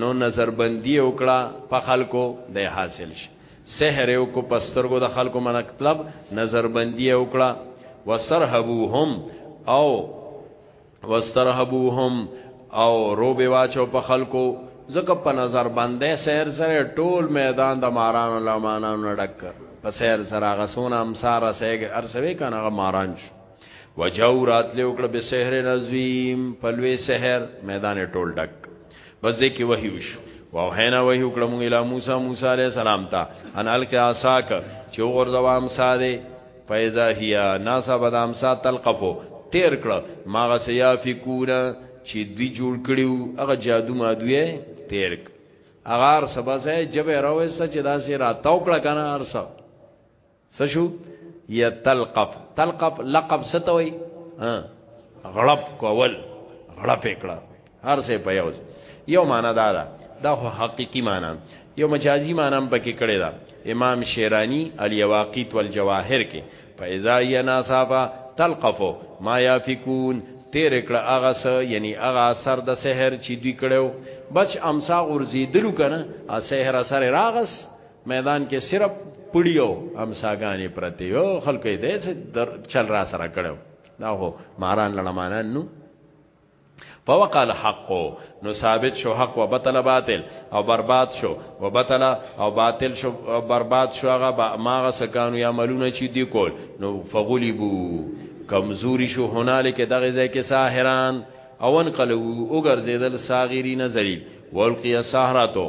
نو نظر بندي وکړه په خلکو د حاصل شي سحر یو کو پسترګو د خلکو مطلب نظر بندي وکړه وسرحبوهم او واسترهبوهم او روب واچو په خلکو زکه په نظر باندې سیر سره ټول میدان د مارانو لمانانو ډک په سیر سره غسون امسار سیګ ارسوي کنه غ ماران شو وجورات له وکړه به سحر نظیم په لوی سحر میدان ټول ډک بس دې کې وحي وشو واو حینا وحي وکړه مونږ اله موسی موسی عليه السلام ته ان الک عصاک چې ورځوا امسا دې فیزا هيا ناسا بدام سا تلقفو تیر کړه ماغه سیا فکورا چې دوی جوړ کړیو هغه جادو مادوی تیر اغار سبا سه جبه راوسته چې دا سي راتاو کړه کنه ارسه څه شو یتلقف تلقف لقب څه ته وای غړپ کول غړپ کړه هر څه په یوز یو معنا دا ده دا خو حقيقي معنا یو مجازي معنا هم پکې کړی دا امام شیرانی الیواقیت والجواهر کې فاذا یناسابا تلقفو ما یافکون تیر کړه هغه سه یعنی هغه اثر د سحر چې دوی کړو بس امسا غورځیدلو کنه ا سحر اثر راغس میدان کې صرف پړیو همساګانې پرته یو خلکو دې څه در چل را سره کړو دا هو ماران لړمانان نو فوقع الحق نو ثابت شو حق و بطل باطل او برباد شو و بطل او باطل شو برباد شو هغه ماغه سکانو یا ملونه چې دی کول نو فغلبو کمزوري شو هنالک دغه ځای کې ساحران او ان قلو او ګرځیدل صاغرین ذلیل والقیا سحراتو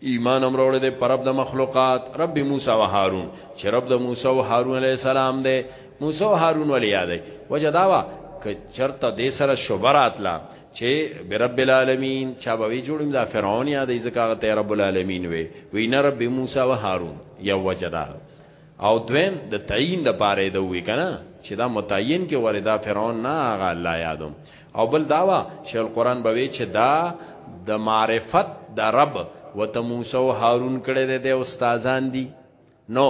ایمان هم راوړی دی پر رب د مخلوقات رب موسی او هارون چې رب د موسی او هارون علی السلام دی موسی او هارون ولی یادای وجداوا ک چرته د سره شوبرات لا چې برب العالمین چا به جوړم دا فرعون یادای زکه ته رب العالمین وی وی نه رب موسی او هارون یو وجدا او دویم د تعین د پاره د وی کنه چې دا متعین کې وردا فرعون نه هغه الله یادم او بل داوا چې القرآن به وی چې دا د معرفت د رب وته موسی او هارون کړه د استادان دي نو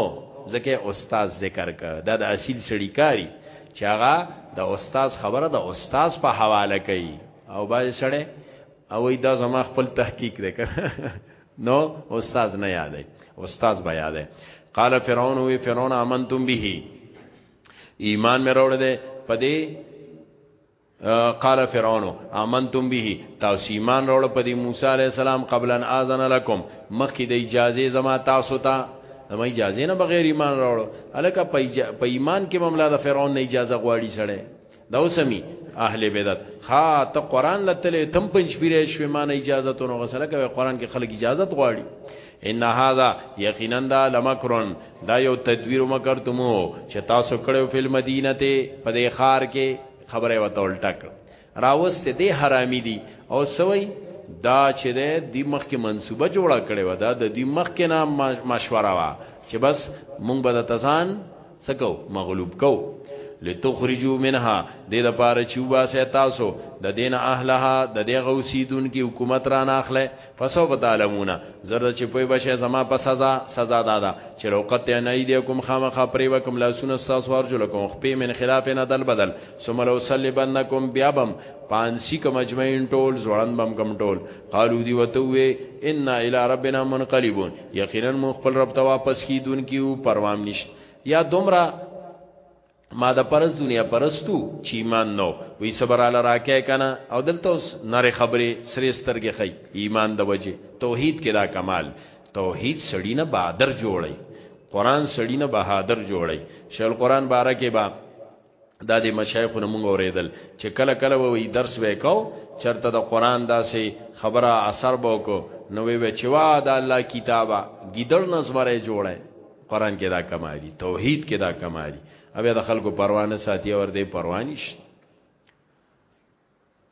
ځکه استاد ذکر کا دا د اصل سړی کاری چې هغه د استاد خبره د استاد په حواله کوي او باید سړی او دا زما خپل تحقیق دی نو استاد نه یادې استاد به یادې قال فرعون وی فرعون امنتم به ایمان مې راوړ دې پدې قال فرعون امنتم به تاسو ایمان راوړ پدې موسی عليه السلام قبلا اذن لكم مخکې د اجازه زما تاسو ته نو اجازه نه بغیر ایمان راوړو الکه په ایمان کې مملا د فرعون نه اجازه غواړي سره دا وسمی اهل بدعت خا ته قران لتلې تم پنځ پیرې شوي مان اجازه تونو غسل کوي قران کې خلک اجازه غواړي ان هاذا یقینا دا لمکرون دا یو تدبیر مکرتمو چې تاسو کړو فل مدینه ته په دې خار کې خبره وته الټک راوست دې حرامي دي او سوي دا چې دې مخ کې منسوبه جوړه کړې و دا د دې مخ کې نام مشوره وا چې بس مونږ به د تزان سکو مغلوب کو لتخرجو منها دې د پاره چې وباسه تاسو د دین اهلها د دې غوسیدون کې حکومت را ناخله فسو بتعلمونا زرد چې په بشه زما په سزا سزا دادا چې لو قطع نه دې کوم خامخه پرې وکم لاسونه ساسوار جوړ کوم خپې من خلاف نه دل بدل ثم لو صلیبنکم بیابم پانسی کوم اجمعین ټول زوړن بم کم ټول قالو دی وتوې ان الی ربنا منقلبون یقینا مون خپل رب ته واپس کیدون کیو پروام نشت یا دومره ما د پرس دنیا پرستو چې ایمان نو وی صبر علی راکه کنه او دلته اوس نری خبره سری سترګې خی ایمان د وجه توحید کې دا کمال توحید سړی نه بادر جوړی قران سړی نه بهادر جوړی شل قران بارکه با دا د مشایخ نه مونږ اوریدل چې کله کله وی درس وکاو چرته د قران داسې خبره اثر به وکړو نو وی چې وا د الله کتابه ګیدړ نظمره جوړه قران کې دا کمالي توحید کې دا کمالي او د خلکو پروانه ساتي اور دې پروانیش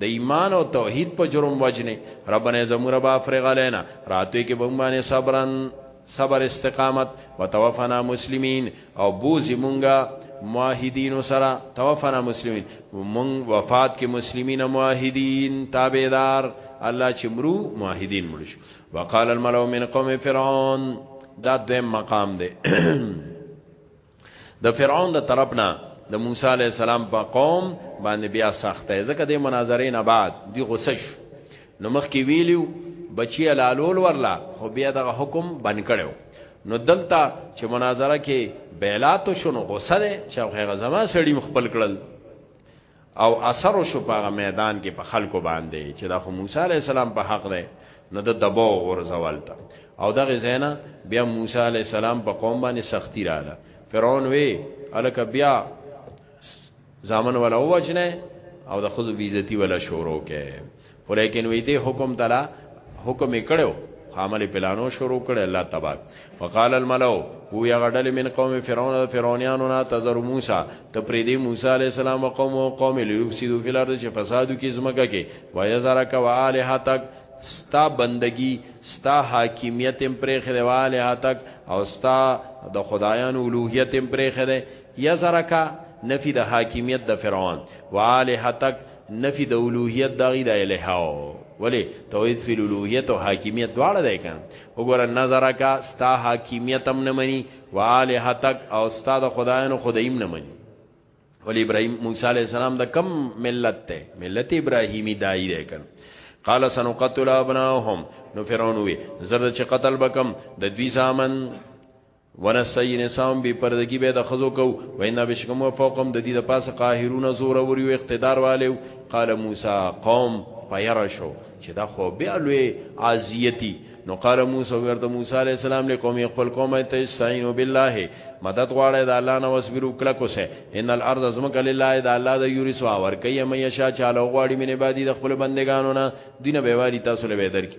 د ایمان او توحید په جرم وجنه ربنا زمو رب افرغ علينا راتوي کې بم باندې صبرن صبر استقامت وتوفنا مسلمین او بوزي مونږه موحدین سره توفنا مسلمین مونږ وفات کې مسلمین موحدین تابعدار الله چې مرو موحدین مړ شو وقال الملو من قوم فرعون دا دویم مقام دی د فرعون د طرف نه د موسی علی السلام په قوم باندې بیا سخته ځکه د مناظرې نه بعد دی غوسه شو نو مخ کې ویلیو بچی لالول ورلا خو بیا دغه حکم بن کړو نو دلته چې مناظره کې بیلاتو شنو غوسه ده چې هغه غزما سړی مخبل کړل او اثر شو په میدان کې په خلکو باندې چې دا خو موسی علی السلام په حق دی نو د دبو غرزول تا او دغه زینا بیا موسی علی السلام په قوم باندې سختی رااله فرعون وی الک بیا زامن ولا وجنه او د خود بیزتی ولا شروع کې خو لیکن وی دی حکم ته لا حکم یې کړو خو عمل پلانو شروع کړي الله تبا فقال الملو هو یا غډل من قوم فرعون د فرعونانو نه تزر موسی ته پرې دی موسی علی السلام او قوم او قوم لیفسدو فی الارض چې فسادو کې زمګه کې و یزرک و الہتک ستا بندگی ستا حاکمیت هم پرې خره و الہتک او ستا د خدایانو اولوہیت هم پرې خره یزرک نفی د حاکمیت د فرعون و الہتک نفی د الوهیت داغي د الهاو ولی توحید فی الوهیت او حاکمیت دواړه دی کنه وګوره نظر کا ستا حاکمیت هم نه منی والهتک او ستا د خدایانو خدایم نه منی ولی ابراهیم موسی علی السلام د کم ملت ته ملت ابراهیمی دای دی کنه قال سنقتل ابناهم نو فرعون وی زرد چې قتل بکم د دوی سامن ونسي نسام بي پردګي به د خزو کو وینا بشکم فوقم د دې د پاسه قاهرون زور او یو اقتدار والو قال موسی قوم پیر شو چې دا خو به لوی عزیتی نو قال موسی ورته موسی علی السلام له قوم خپل قوم ته استعینوا بالله مدد غواړی د الله نه وسبرو کله کوسه ان الارض زمک لله د الله د یورث او ور کوي مې شا چاله غواړي مې نه بادي د خپل بندگانو نه دینه به والی تاسو له بدر کی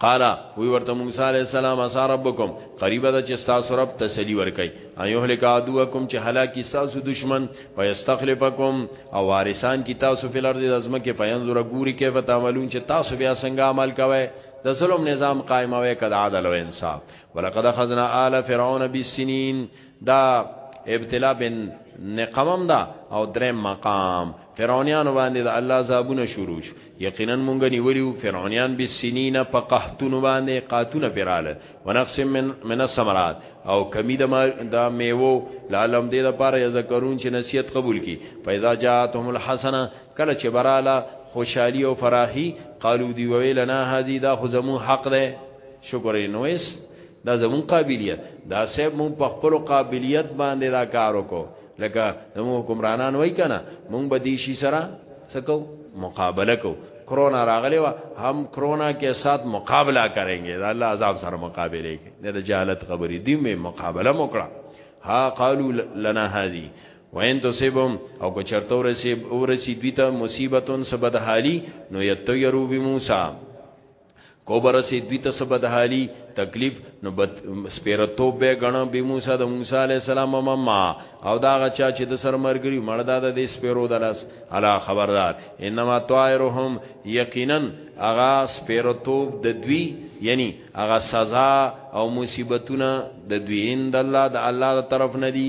قال وی ورته موسی علی السلام اسا ربکم قریبه د چې تاسو رب تسلی ورکي ایه لک عدوکم چې هلاکی تاسو دشمن ويستخلفکم او وارثان کی تاسو په لرز د ازمه کې پینځور ګوري کې وتعملون چې تاسو بیا څنګه عمل کوي د ظلم نظام قائموي کده عدل او انصاف ولقد خزنا آل فرعون بالسنین دا ابتلا بن نقمم دا او درم مقام فرعونیان باندې د الله زابونه شروع شو یقینا مونږ نیولیو فرعونیان به سنین په قحتونو باندې قاتونه پراله ونقص من من الثمرات او کمی د د میوو لعلم دې د پاره یذکرون چې نصیحت قبول کی پیدا جاتهم الحسنه کله چې براله خوشحالی او فراخی قالو دی وی لنا هذه دا خو زمون حق ده شکر نویس دا زمون قابلیت دا سیب مون په خپل قابلیت باندې دا کار وکړو لکه زمو حکمرانان وای کنه مونږ به دی شي سره سکو مقابله کو کرونا راغلی و هم کرونا کې سات مقابله کړانګې دا الله عذاب سره مقابله کې نه د جهالت خبرې دی مې مقابله وکړه ها قالو لنا هذه وین تو سیبم او کو چرته ورسی ورسی دوی ته مصیبتون سبد حالی نو یتیرو بی موسی کو برسی دوی ته سبد حالی تکلیف نو بد سپیرتو به غنه به موسی د موسی علی السلام مما او دا غچا چې د سر مرګری مړه دا د سپیرو دلاس الا خبردار انما طائرهم یقینا اغا سپیرتو د دوی یعنی اغا سزا او مصیبتونه د دوی اند الله د الله تر طرف ندی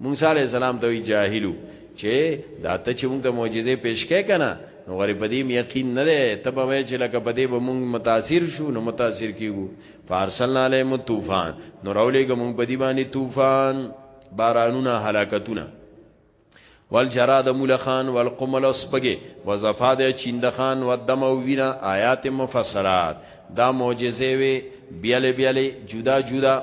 موسی علی السلام ته وی جاهلو چې دا ته چې موږ ته معجزه پیش کړي کنه نو غری په دې یقین نه ده ته به وای چې لکه په دې به موږ متاثر شو نو متاثر کیږو فارسلنا علیهم طوفان نو راولېګه موږ په دې باندې طوفان بارانونه هلاکتونه والجراد مولخان والقمل اسبگه وزفاد چیندخان ودم او وینا آیات مفصلات دا معجزه وی بیاله بیاله جدا جدا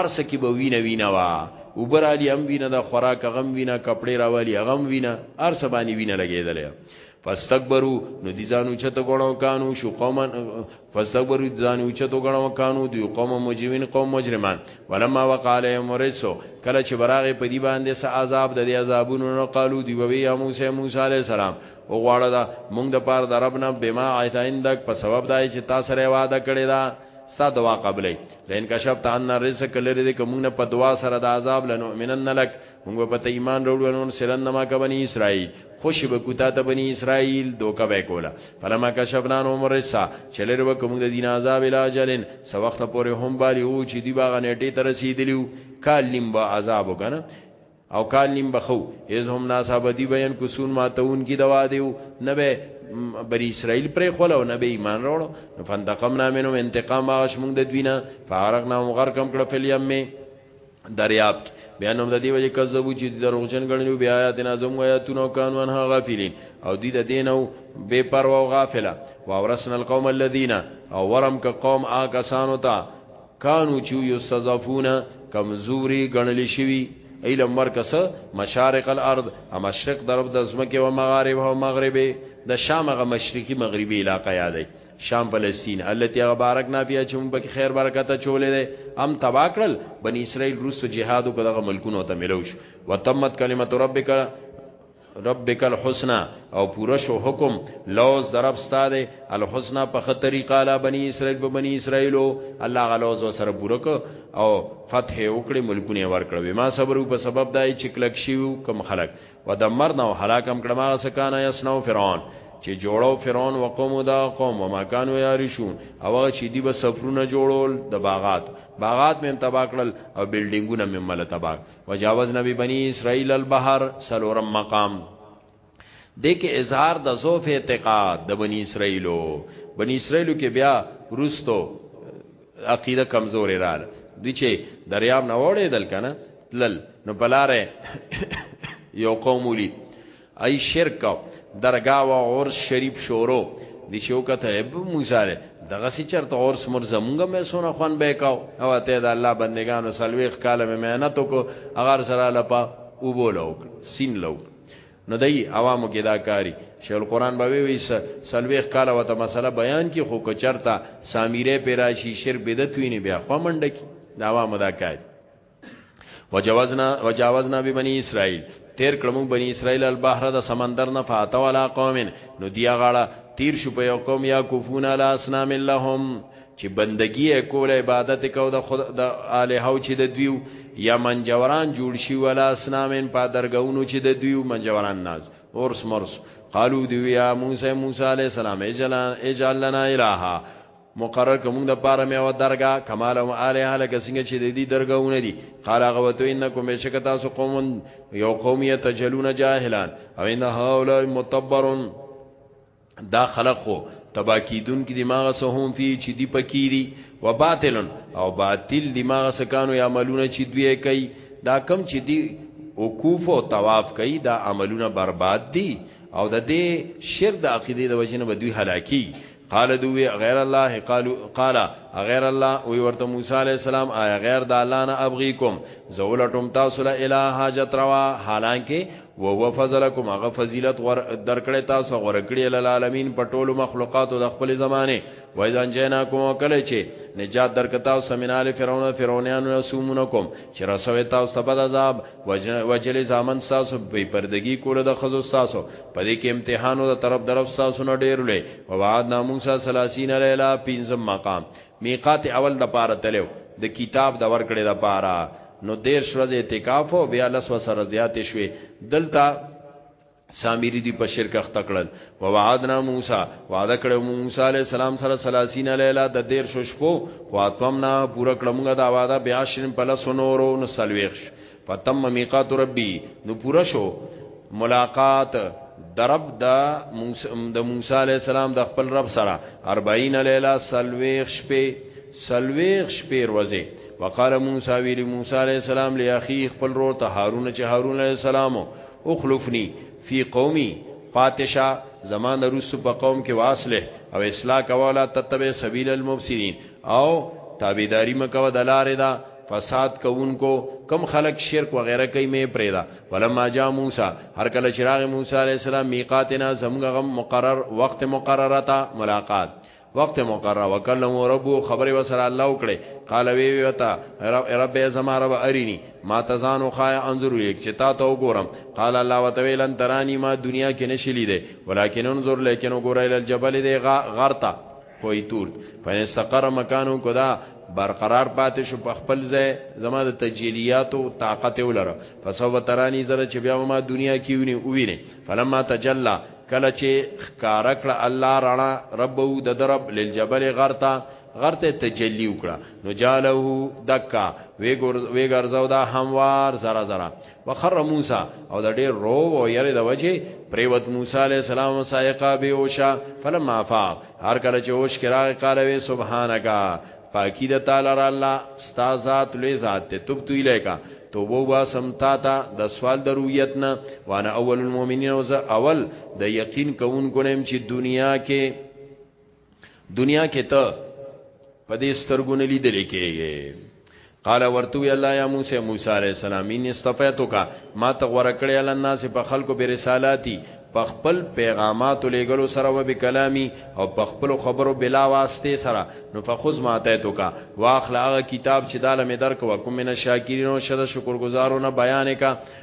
ارسه کې به وینه وینه وا وبرالی هم وینه د خوراک غم وینه کپڑے راوالی غم وینه ارسه باندې وینه لګیدل فاستكبروا نو دي ځانو چته غړو کانو شو قوما فاستكبروا ځانو چته غړو کانو دی قوم مجرمین قوم مجرمان ولما وقع عليهم رسو کله چې براغه په دی باندې س عذاب د دې عذابونو نو قالو دی وی یا موسی موسی عليه السلام او غواړه دا مونږ د پاره د رب نه بما عیتاین دک په سبب دای چې تاسو ری وعده کړی دا ستا دعا قبلې لئن کشفت عنا الرزق لری دې کوم نه په دعا سره د عذاب لنؤمنن لك موږ په ته ایمان وروړو نو سرن ما کوي اسرائیل خوشی به کوتا ته بنی اسرائیل دوکه به کولا فلما کشفنا نو مرسا چلر و کوم د دین عذاب الاجلن سو وخت پورې هم بالی او چې دی باغ نیټه تر رسیدلیو کال نیم با عذاب وکنه او کال نیم بخو از هم ناسابدی بیان کو سون ماتون کی دوا دیو نبه بری اسرائیل پر خول او نبه ایمان روړو فندقم نامنو انتقام آغش مونږ د دوینا فارغ نام غر کم کړه فل یم می دریاب کی بیا نوم د دی وجه کذبو چې دروغجن غنلو بیا آیات نازم و آیاتونو قانون ها غافلین او دی د دینو بے پروا او غافلا واورثنا القوم الذین او ورم ک قوم آ کسانو ته کانو چې یو سزافونه کمزوري ګڼل شوی ایله مرکز مشارق الارض اما شرق درب د زمکه او مغارب او مغربي د شام غ مشرقي مغربي علاقې یادې شام فلسطین التي غبارک نافیه چې موږ خیر برکت چولې ده ام تبا کړل بنی اسرائیل روس جهاد کو دغه ملکونو ته ملوش وتمت کلمت ربک ربک الحسنا او پورا شو حکم لوز درب ستاده الحسنا په خطرې قالا بنی اسرائیل په بنی اسرائیلو الله غلوز وسره پورا ک او فتح وکړي ملکونه ورکړي ما صبرو په سبب دای چې کلک شیو کم خلق ودمرنا او هلاکم کړه ما سکان یسنو فرعون چې جوړو فرعون و قوم دا قوم و مکانو یارشون او هغه چې دی به سفرونه جوړول د باغات باغات مې تبا کړل او بلډینګونه مې مل تبا وجاوز نبی بنی اسرائیل البحر سلورم مقام دې کې اظهار د ضعف اعتقاد د بنی اسرائیلو بنی اسرائیلو کې بیا روستو عقیده کمزورې رااله دوی چې دریاب نه وړې دل کنه تلل نو بلاره یو قوم ولید ای شرک درگاه و عرس شریف شورو دی شو کته اب موساره دغه سی چرته عرس مر زمونږه مې سونه خوان به کاو او ته د الله بندگانو سلويخ کاله مې مهنت کو اگر سره لپا او بوله وک سین لو نو دای عوامو کې دا کاری شیخ القرآن به وی ویس سلويخ کاله وته مسله بیان کی خو کو چرته سامیره پیراشی شرک بدعت ویني بیا خو منډه کی دا عوامو دا کاری وجوازنا وجاوزنا ببني اسرائيل تیر کړم بني اسرائيل البحر د سمندر نه فاتو علا قوم نو دی غاړه تیر شو په یو قوم یا کوفون علی اسنام لهم چې بندگی کول عبادت کو د خود د الہ او چې د دویو یا منجوران جوړ شي ولا اسنامن په درګونو چې د دویو منجوران ناز اورس مرس قالو دی یا موسی موسی علی السلام اجلنا اجلنا الها مقرر کوم د پاره مې او درګه کمال او اله هله کسنګ چې د دې درګهونه دي قال غوتو انکم بشک تاسو قوم یو قوم یتجلون جاهلان او ان هؤلاء متبرون دا خلق خو تبا کیدون کی دماغ سه هم فی چې دی پکی دی و باطلن او باطل دماغ سه کانو یا عملونه چې دوی کوي دا کم چې دی وقوف او طواف کوي دا عملونه برباد دي او د دې شر د عقیده د وجنه بدوی هلاکی قال دوی غیر الله قالو قال غیر الله وی ورته موسی علی السلام آیا غیر د الله نه ابغیکم زولتم تاسو له الہ حاجت روا حالانکه و هو فضلکم هغه فضیلت درکړی تاسو غورکړی للعالمین په ټولو مخلوقاتو د خپل زمانه و اذا جنا کوم کله چې نجات درکتا سمینال فرعون فرعونانو سومونکم چې رسوي تاسو ته بد عذاب وجل زامن ساسو بی پردگی کوله د خزو ساسو په دې کې امتحانو د طرف درف ساسو نه ډیر لې او بعد ناموسا 30 لیلا پنځم مقام میقات اول د پاره تلو د کتاب د ورکړې د پاره نو دیر شوز اعتکاف او بیا لس وسره زیات شوي دلته سامری دی په شرک اخته کړل و وعدنا موسی وعده کړو موسی علی السلام سره 30 لیله د دیر شو شپو خاتمنا پورا کړمغه دا وعده بیا شرم په لاسو نورو نو سلويخ فتم میقات ربی نو پورا شو ملاقات درب دا د موسی علی السلام د خپل رب سره 40 لیله سلويخ شپه سلويخ شپه ورځه وقاله موسی ویلی موسی علی السلام لی اخی خپل رور ته هارون چې هارون علی السلام اخلفنی فی قومی پاتشا زمان رسو په قوم کې واصله او اصلاح کولا تتبع سبیل المفسدین او تابعداری مکو د لارې دا فساد کوونکو کم خلق شرک و غیره کوي مې پرېدا ولما جاء موسی هر کله چې راغی موسی عليه السلام میقاتنا زمغه مقرر وخت مقرره تا ملاقات وقت مقرر وکلم رب خبر وسر الله وکړي قال وی وی وتا رب رب زما رب ارینی ما تزانو خای انظر یک چتا ته وګورم قال الله وتعالى لن ترانی ما دنیا کې نشلی دی ولیکن انظر لیکن وګور ال الجبل دی غرتا کوئی تور فین استقر مکانو کدا برقرار پاتې شو په خپل ځای زما د تجلیات او طاقت ولره فسو ترانی زره چې بیا ما دنیا کې ونی ویني فلما تجلا کله چې ښکارا کړه الله رڼا ربو د درب للجبل غرتا غرته تجلی وکړه نو جاله دکا وی ګرځاو دا هموار زرا زرا وخر موسی او د ډیر رو او یری د وجه پریوت موسی علی السلام سائقه به اوشا فلما فاق هر کله چې اوش کرا قال وی سبحانك پاکی د تعالی را الله ستا ذات لوی ذات ته تب تو الیکا توبه واسم تا تا د سوال د رویت نه وانا اول المؤمنین او زه اول د یقین کون کونم چې دنیا کې دنیا کې ته په دې سترګونه لیدل کېږي قال ورتو الله یا موسی موسی علیہ السلام ان استفیتو کا ما ته غوړه کړی الله الناس په خلکو به رسالاتی په خپل پیغامات لګلو سره و به کلامی او په خپل خبرو بلا واسطه سره نو فخذ ما ته تو کا واخلا هغه کتاب چې داله می درک وکم من شاکرین او شد شکر گزارونه بیان کا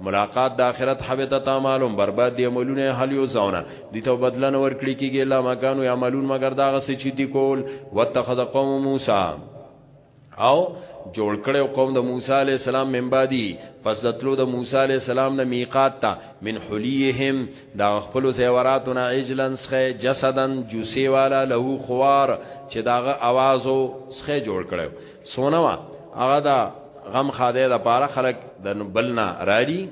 ملاقات د آخرت حبطت اعمالهم برباد دی عملونه حل یو زونه دی ته بدل نه ور کړی کیږي لا مکانو عملون مگر دا غس چی دی کول واتخذ قوم موسی او جوړ کړو قوم د موسی علی السلام من بعدی پس دتلو د موسی علی السلام نه میقات تا من حلیهم دا خپل زیوراتونه عجلن سخه جسدن جوسی والا له خوار چې داغه आवाज او سخه جوړ کړو سونه وا هغه دا غم خاده د پاره خلق د بلنا راړي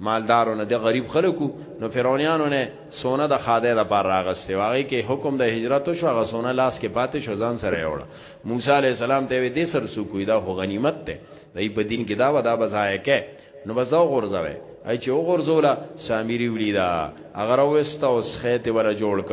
مالدارو نه د غریب خلکو نو فرعونانو نه سونه د خاده د پاره راغسته واغې کې حکم د هجرت شو هغه سونه لاس کې پاتې شو ځان سره یوړ موسی علی السلام ته وې دې سر سو کوی دا خو غنیمت ته دای په دین کې دا ودا بزای کې نو بس دا غورځوي ای چې وګورځولا سامری ولیدا اگر وستا اوس خیت ولا جوړ ک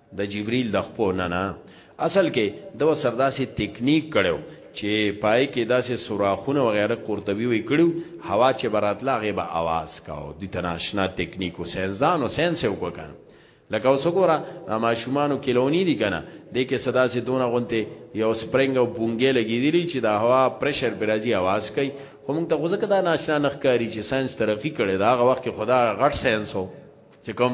د جبريل د خپو نه نه اصل کې د وسر داسې تکنیک کړو چې پای کې داسې سوراخونه وغیرہ قرطبي وی کړو هوا چې براتلا غیبه आवाज کاو د تناشنا تکنیک او سنزان او سنس یو کوکان لکه اوس ګوره د ماشومانو کلونی دي کنه د کې صدا سي دونه غونته یو سپرینګ او بونګې لګیدلی چې د هوا پرشر پر راځي आवाज کوي خو موږ ته غوځه کدا ناشنا نخکاری چې ساينس ترقی کړي دا غ وخت خدا غټ ساينس هو چې کوم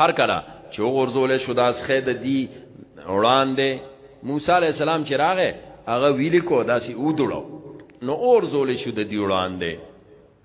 هر کله چې غرزول شو داس خې د دی وړاندې موسی علی السلام چې راغې هغه ویل کو داسې ودړو نو اور زول شو د دی وړاندې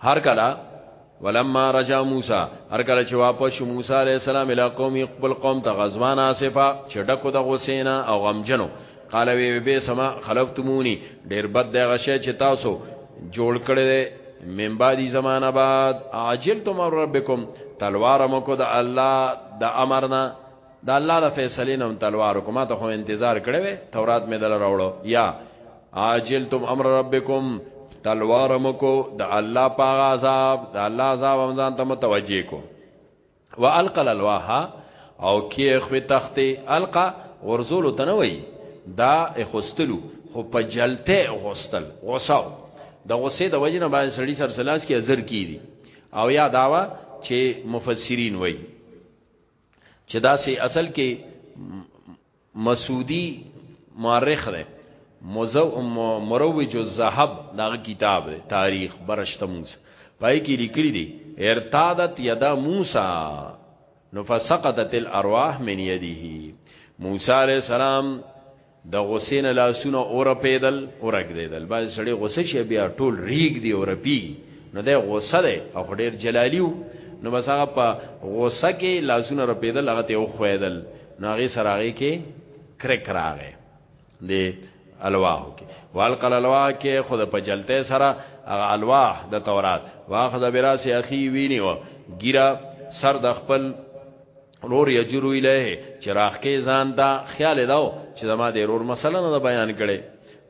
هر کله ولما رجع موسی هر کله چې واپس شو موسی عليه السلام اله قوم خپل قوم ته غزوان اسفه چې ډکو د غسینا او غمجنو قال وی به سما خلفتمونی ډیر بد دغه شی چې تاسو جوړ کړل من بعدی زمانہ بعد عاجلتم ربکم تلوار مکو د الله د امرنا د الله د فیصلې نه تلوار کوم ته خو انتظار کړی وې تورات مې دل راوړو یا عاجلتم امر ربکم تلوار مکو د الله په عذاب د الله عذاب هم ځان ته متوجې کو والقل الواها او کې خو تختې القا ورزول تنوي دا اخستلو خو په جلته غوستل غوساو د غوسې د وجنه باندې سړی سرسلاس کې ازر کیدی او یا داوا چې مفسرین وای چې دا سي اصل کې مسعودي مورخ دی مزو مروج الذهب دا کتاب دی تاریخ برشتموس پای کې لیکلي دي ارتادت یدا موسی نو فسقطت الارواح من یده موسی علیہ السلام د غصې نه لاسونه اورپېدل اورګدېدل بعضې سړی غصه شي بیا ټول ریګ دی اورپي نو دی غصه دی او خو ډېر جلالي و نو بس هغه په غصه کې لاسونه رپېدل هغه ته وښوېدل نو هغې سره هغې کې کرک راغی د الواحو کې والقل الواح کې خود په جلته سره هغه الواح د تورات واخذ براس اخي ویني و ګیرا سر د خپل رور یجرو الیه چراغ کې ځان دا خیال داو چې زما د رور مسله نه بیان کړي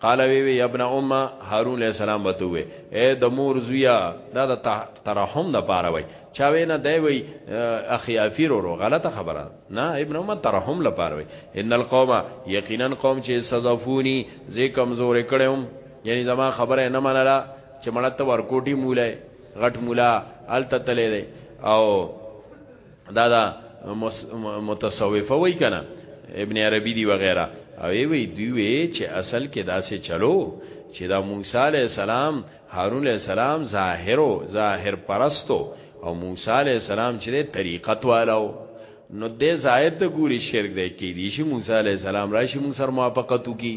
قال وی وی ابن امه هارون علیہ السلام وته وی اے د مور زویا دا د ترحم نه پاره وی چا وینا دی وی اخی افیر ورو غلطه خبره نه ابن امه ترحم له پاره وی ان القوم یقینا قوم چې سزفونی زی کمزور کړم یعنی زما خبره نه منله چې مړه ته ورکوټی مولا غټ مولا الته تللی او دا دا متصوفه وای کنه ابن عربی دی وغیرہ او وی دوی وی چې اصل کې داسې چلو چې دا موسی علی السلام هارون علی السلام ظاهرو ظاهر پرستو او موسی علی السلام چې طریقت والو نو د ظاهر ته ګوري شرک دی کې دي چې موسی علی السلام راشي موږ سره موافقت وکي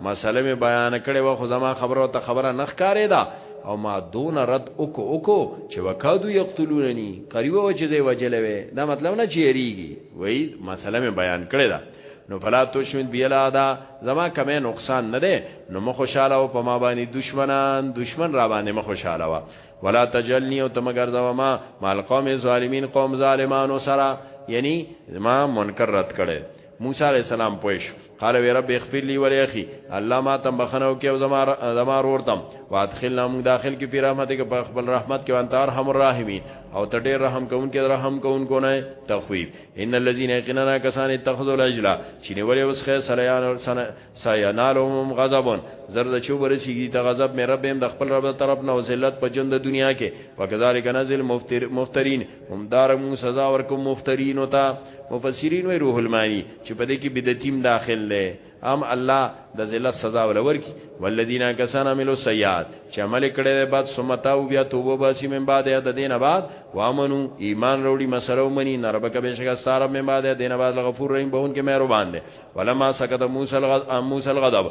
مسله می بیان کړي و خو زما خبره ته خبره نخ کاری دا او ما دون رد اوکو اوکو چې وکادو یقتلوننی قریب و چې زی وجلې وې دا مطلب نه چیریږي وای مسله می بیان کړي دا نو فلا تشمت بیلا دا زما کمه نقصان نه ده نو مخ خوشاله او په ما باندې دشمنان دشمن را باندې مخ خوشاله وا ولا تجلنی او تم ګرځا ما مال قوم ظالمین قوم ظالمانو سره یعنی ما منکر رد کړي موسی علیہ السلام پوښ قال وی رب اغفر لي ولي اخي الله ما تم بخنو کې او زما زما رور تم وادخلنا موږ داخل کې په رحمت کې په خپل رحمت کې وانت ارحم الراحمین او ته ډېر رحم کوونکې رحم کوونکو نه تخویب ان الذين يقيننا كسان اتخذوا العجل چې نیولې اوس خیر سلیان سن سینالهم غضب زرد چو برسیږي ته غضب مې رب هم د خپل رب طرف نه وسلت په جند دنیا کې وکذالک نزل مفترین هم دار مو سزا ورکوم مفترین او ته مفسرین وی روح المانی چې په دې کې بدعتیم داخل دی ام الله د ذلت سزا ولور کی والذین کسان عملوا سیئات چې عمل کړي دی بعد سمتاو بیا توبه باسی من بعد د دینه بعد وامنو ایمان وروړي مسره ومني نربک بشک ساره من بعد د دینه بعد غفور رحیم بهون کې مهربان دی ولما سکت موسی الغضب موسی الغضب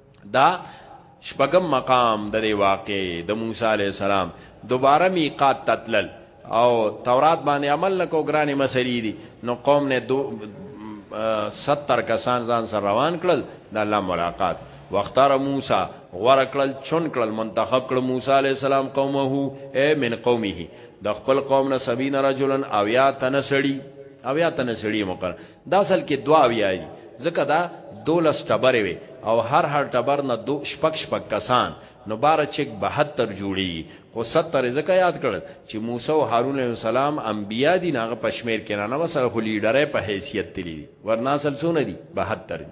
دا شپږم مقام د دی واقع د موسی علی السلام دوباره میقات تتلل او تورات باندې عمل نکو ګران مسری دي نو قوم نه دو 70 کسان ځان سره روان کړل د الله ملاقات واختار موسی غور کړل چون کړل منتخب کړ موسی علی السلام قومه اے من قومه د خپل قوم نه سبین رجلن او یا تنسړی او یا تنسړی مقر دا اصل کې دوا ویا دي ځکه دا دولس ټبرې وي او هر هر ټبر نه دو شپک شپک کسان نو بار چک 72 جوړي خو 70 ځکه یاد کړل چې موسی او هارون علیه السلام انبیا دي ناغه پښمیر کې نه نو سره خو لیډره په حیثیت تللی ورناسل سونه دي 72 دي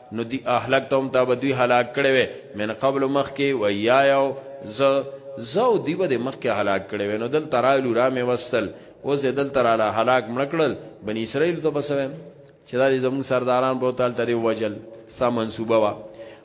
نو دی اهلک ته هم تا به دوی هلاک کړي وي من قبل مخ کې و یا یو ز زو دی به مخ کې هلاک کړي وي نو دل ترایلو را مې وستل او زه دل تراله هلاک مړکړل بنی اسرائیل ته بسوم چې دا زموږ سرداران به تعالی ته وجل سا منسوبه وا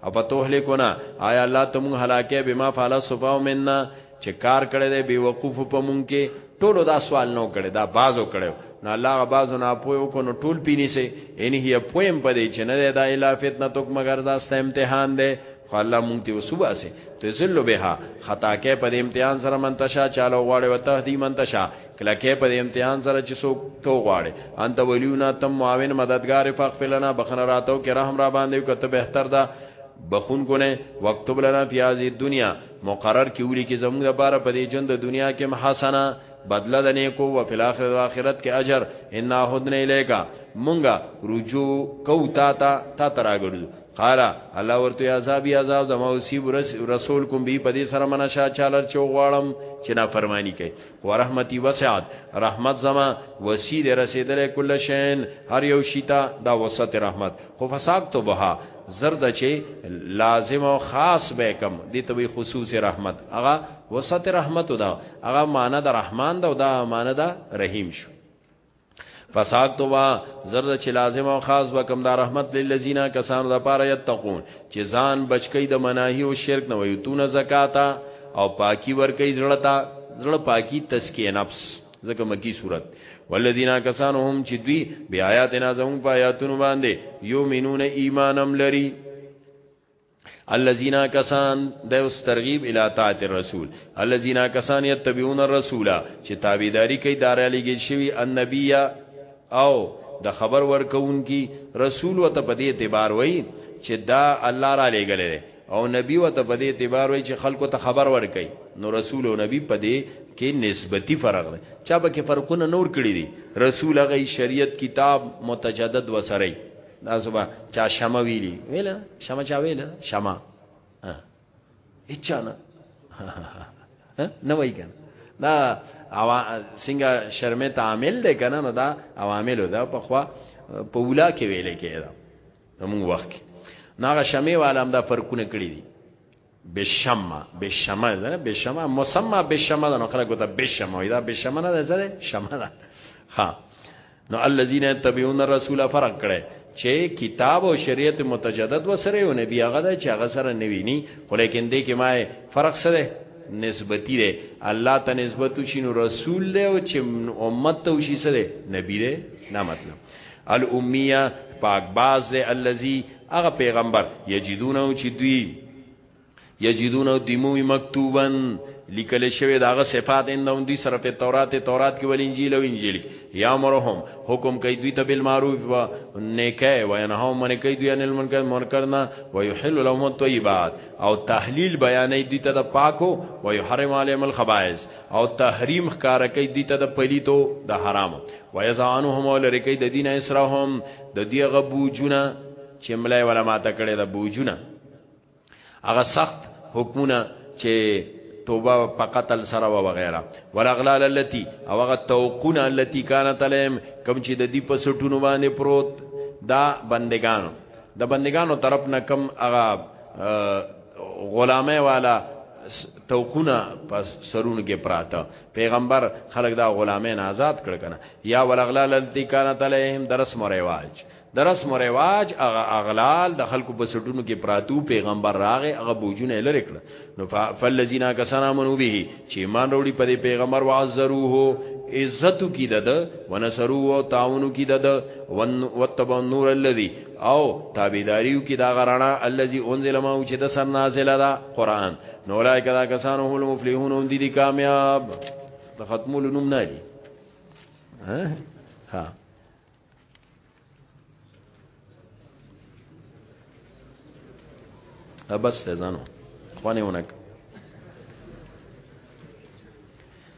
اپا توهلکونا آیا الله تمون هلاکه بما فعل صفاو مننا چې کار کړی دی بی وقوف په مونږ کې ټولو دا سوال نو کړی دا بازو کړی نو الله بازو نه پوي کو نو ټول پینې سي ان هي پویم په دې چې نه دا الا فتنه تک مگر دا ست امتحان دی خو الله مونږ ته وسوبه سي ته ذل بها خطا کې په دې امتحان سره منتشا چالو غواړي او تهدی منتشا کله کې په دې امتحان سره چې څوک تو غواړي انت ولیونا تم معاون مددگار فغفلنا بخنه راتو کې رحم را باندې کته بهتر ده بخون کو نه وقت بلنا فی هذه الدنیا مقرر کی ولی کی زموږ لپاره په دې ژوند د دنیا کې محسنه بدله د نیکو او په آخرت او آخرت کې اجر ان هدن الیکا مونږه رجوع کو تا تا تا تراګرځو قال الله ورته عذاب عذاب زما وسیب رسول کوم بی په دې سره منشا چالر چو غواړم چې نا فرمانی کوي ورحمتي وسعت رحمت زما وسی دې رسیدلې کله شین هر یو شیتا دا وسط رحمت خو فساد تو بها زرد چې لازم او خاص به کم دې ته خصوصي رحمت هغه وسط رحمت دا هغه معنی د رحمان دا او دا معنی د رحیم شو فساد تو با زرد چې لازم او خاص وکم دا رحمت للذین کسانو د پاره یتقون چې ځان بچکی د مناهی او شرک نه ویتون زکاتا او پاکی ورکی زړه تا زړه پاکی تسکیه نفس زکه مکی صورت والذین کسانو هم چې دوی بیا آیاتنا زمون په آیاتونو باندې یو مینون ایمانم لري الذين کسان د اوس ترغیب الی طاعت الرسول الذين کسان يتبعون الرسول چې تابعداري کوي دار علی کې شوی النبي او د خبر ورکون کی رسول وته په دې اعتبار وای چې دا الله را لېګلې او نبی وته په دې اعتبار وای چې خلکو ته خبر ورکړي نو رسول او نبی په دې کې نسبتی فرق دی چا به کې فرقونه نور کړی دي رسول هغه شریعت کتاب متجدد وسره دا زبا چا شمه ویلی ویلا شمه چا ویلا شمه اچانه نه وای کنه دا اوا څنګه شرمه تعامل ده کنه نو دا عوامل ده په خوا په ولا کې ویل کېده موږ وخت ناغه شمه والام دا فرقونه کړی دي بشمه بشمه ده نه بشمه مسمى بشمه ده نو خلک وته بشمه وي دا بشمه نه ده سره شمه ده ها نو الذين يتبعون الرسول فرق کړي چې کتاب او شریعت متجدد وسره او نبی هغه ده چې هغه سره نوی ني خو لیکن دې کې ما فرق سره نسبتی ده الله ته نسبت شي نو رسول له او چې امت ته شي سره نبی ده نه مطلب الامیه پاک باز دی الذی هغه پیغمبر یجدونه چې دوی یجدونه دیموی مکتوبن لیکل شوی داغه صفات اندون دوی سره په تورات تورات کې ول انجیل او انجیل یا مرهم حکم کوي دوی ته بالمعروف و نیکه و انها من کوي دوی ان المنکر منکرنا و یحل لهم الطیبات او تحلیل بیانې دوی ته د پاکو و یحرم علیهم الخبائث او تحریم ښکار کوي د ته د پلیتو د حرام و یزانهم ولری کوي د دین اسرهم د دیغه بوجونه چې ملای ولا ماته کړي د بوجونه هغه سخت حکمونه چې توبه په قتل سره و وغیرہ ولغلال التي او هغه توقون التي كانت لهم کم چې د دې په سټونو باندې پروت دا بندگانو د بندگانو طرف نه کم هغه غلامه والا توکونه په سرونو کې پراته پیغمبر خلک دا غلامه نه آزاد کړ کنه یا ولغلال التی کانت علیهم درس مرواج درس مرواج اغه اغلال د خلکو په سټونو کې پراتو پیغمبر راغه اغه بوجونه لری کړ نو فلذینا کسانا منو به چې ایمان وروړي په پیغمبر وعزروه عزتو کی دد ونصرو او تعاونو کی دد وتبع النور الذي او تابعداریو کې دا غرانا الذي انزل ما او چې د سر نازله ده قران نو لای کدا کسانو هم مفلحون هم دي کامیاب د ختمول نوم نه دي ها ها بس ته ځانو خوانه ونک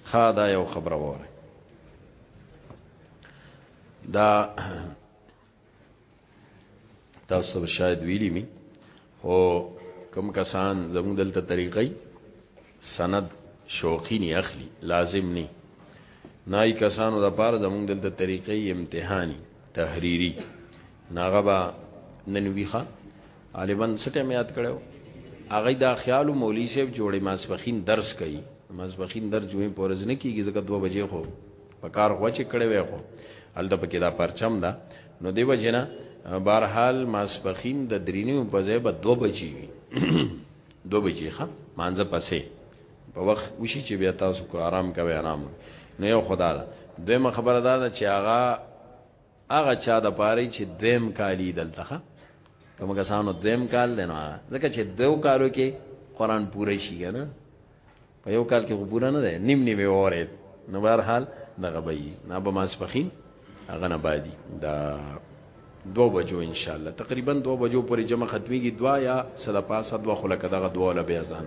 خا دا یو خبره وره دا تاسو به شاید ویلی می او کم کسان زموږ دلته طریقې سند شوقی نه اخلي لازم نه نای کسانو د پاره زموږ دلته طریقې امتحاني تحریری ناغه با نن ویخه عالمن سټه مې یاد کړو هغه دا خیال مولوی صاحب جوړې ماسپخین درس کوي ماسپخین درس جوړې پورز نه کیږي ځکه 2 بجې خو په کار غو چې کړي وي خو الته پکې دا پرچم ده نو دی وجنه بهرحال ماسپخین د درینو په ځای به دو بجی وي دو بجی ښه مانځه پسې په وخت وشي چې بیا تاسو کو آرام کوي آرام نه یو خدا ده دویمه خبره دا ده چې هغه هغه چا د پاره چې دویم کالی دلته کوم کسانو دویم کال دی نو ځکه چې دو کالو کې قران پوره شي نه په یو کال کې خو پوره نه دی نیم نیم اورید نو بهر حال دغه به یي نه به ماسپخین هغه نه بادي دا دو بجو ان شاء الله تقریبا دو بجو پورې جمع ختميږي دوا یا صدا پاسه دوا خلک دغه دوا له بیا ځان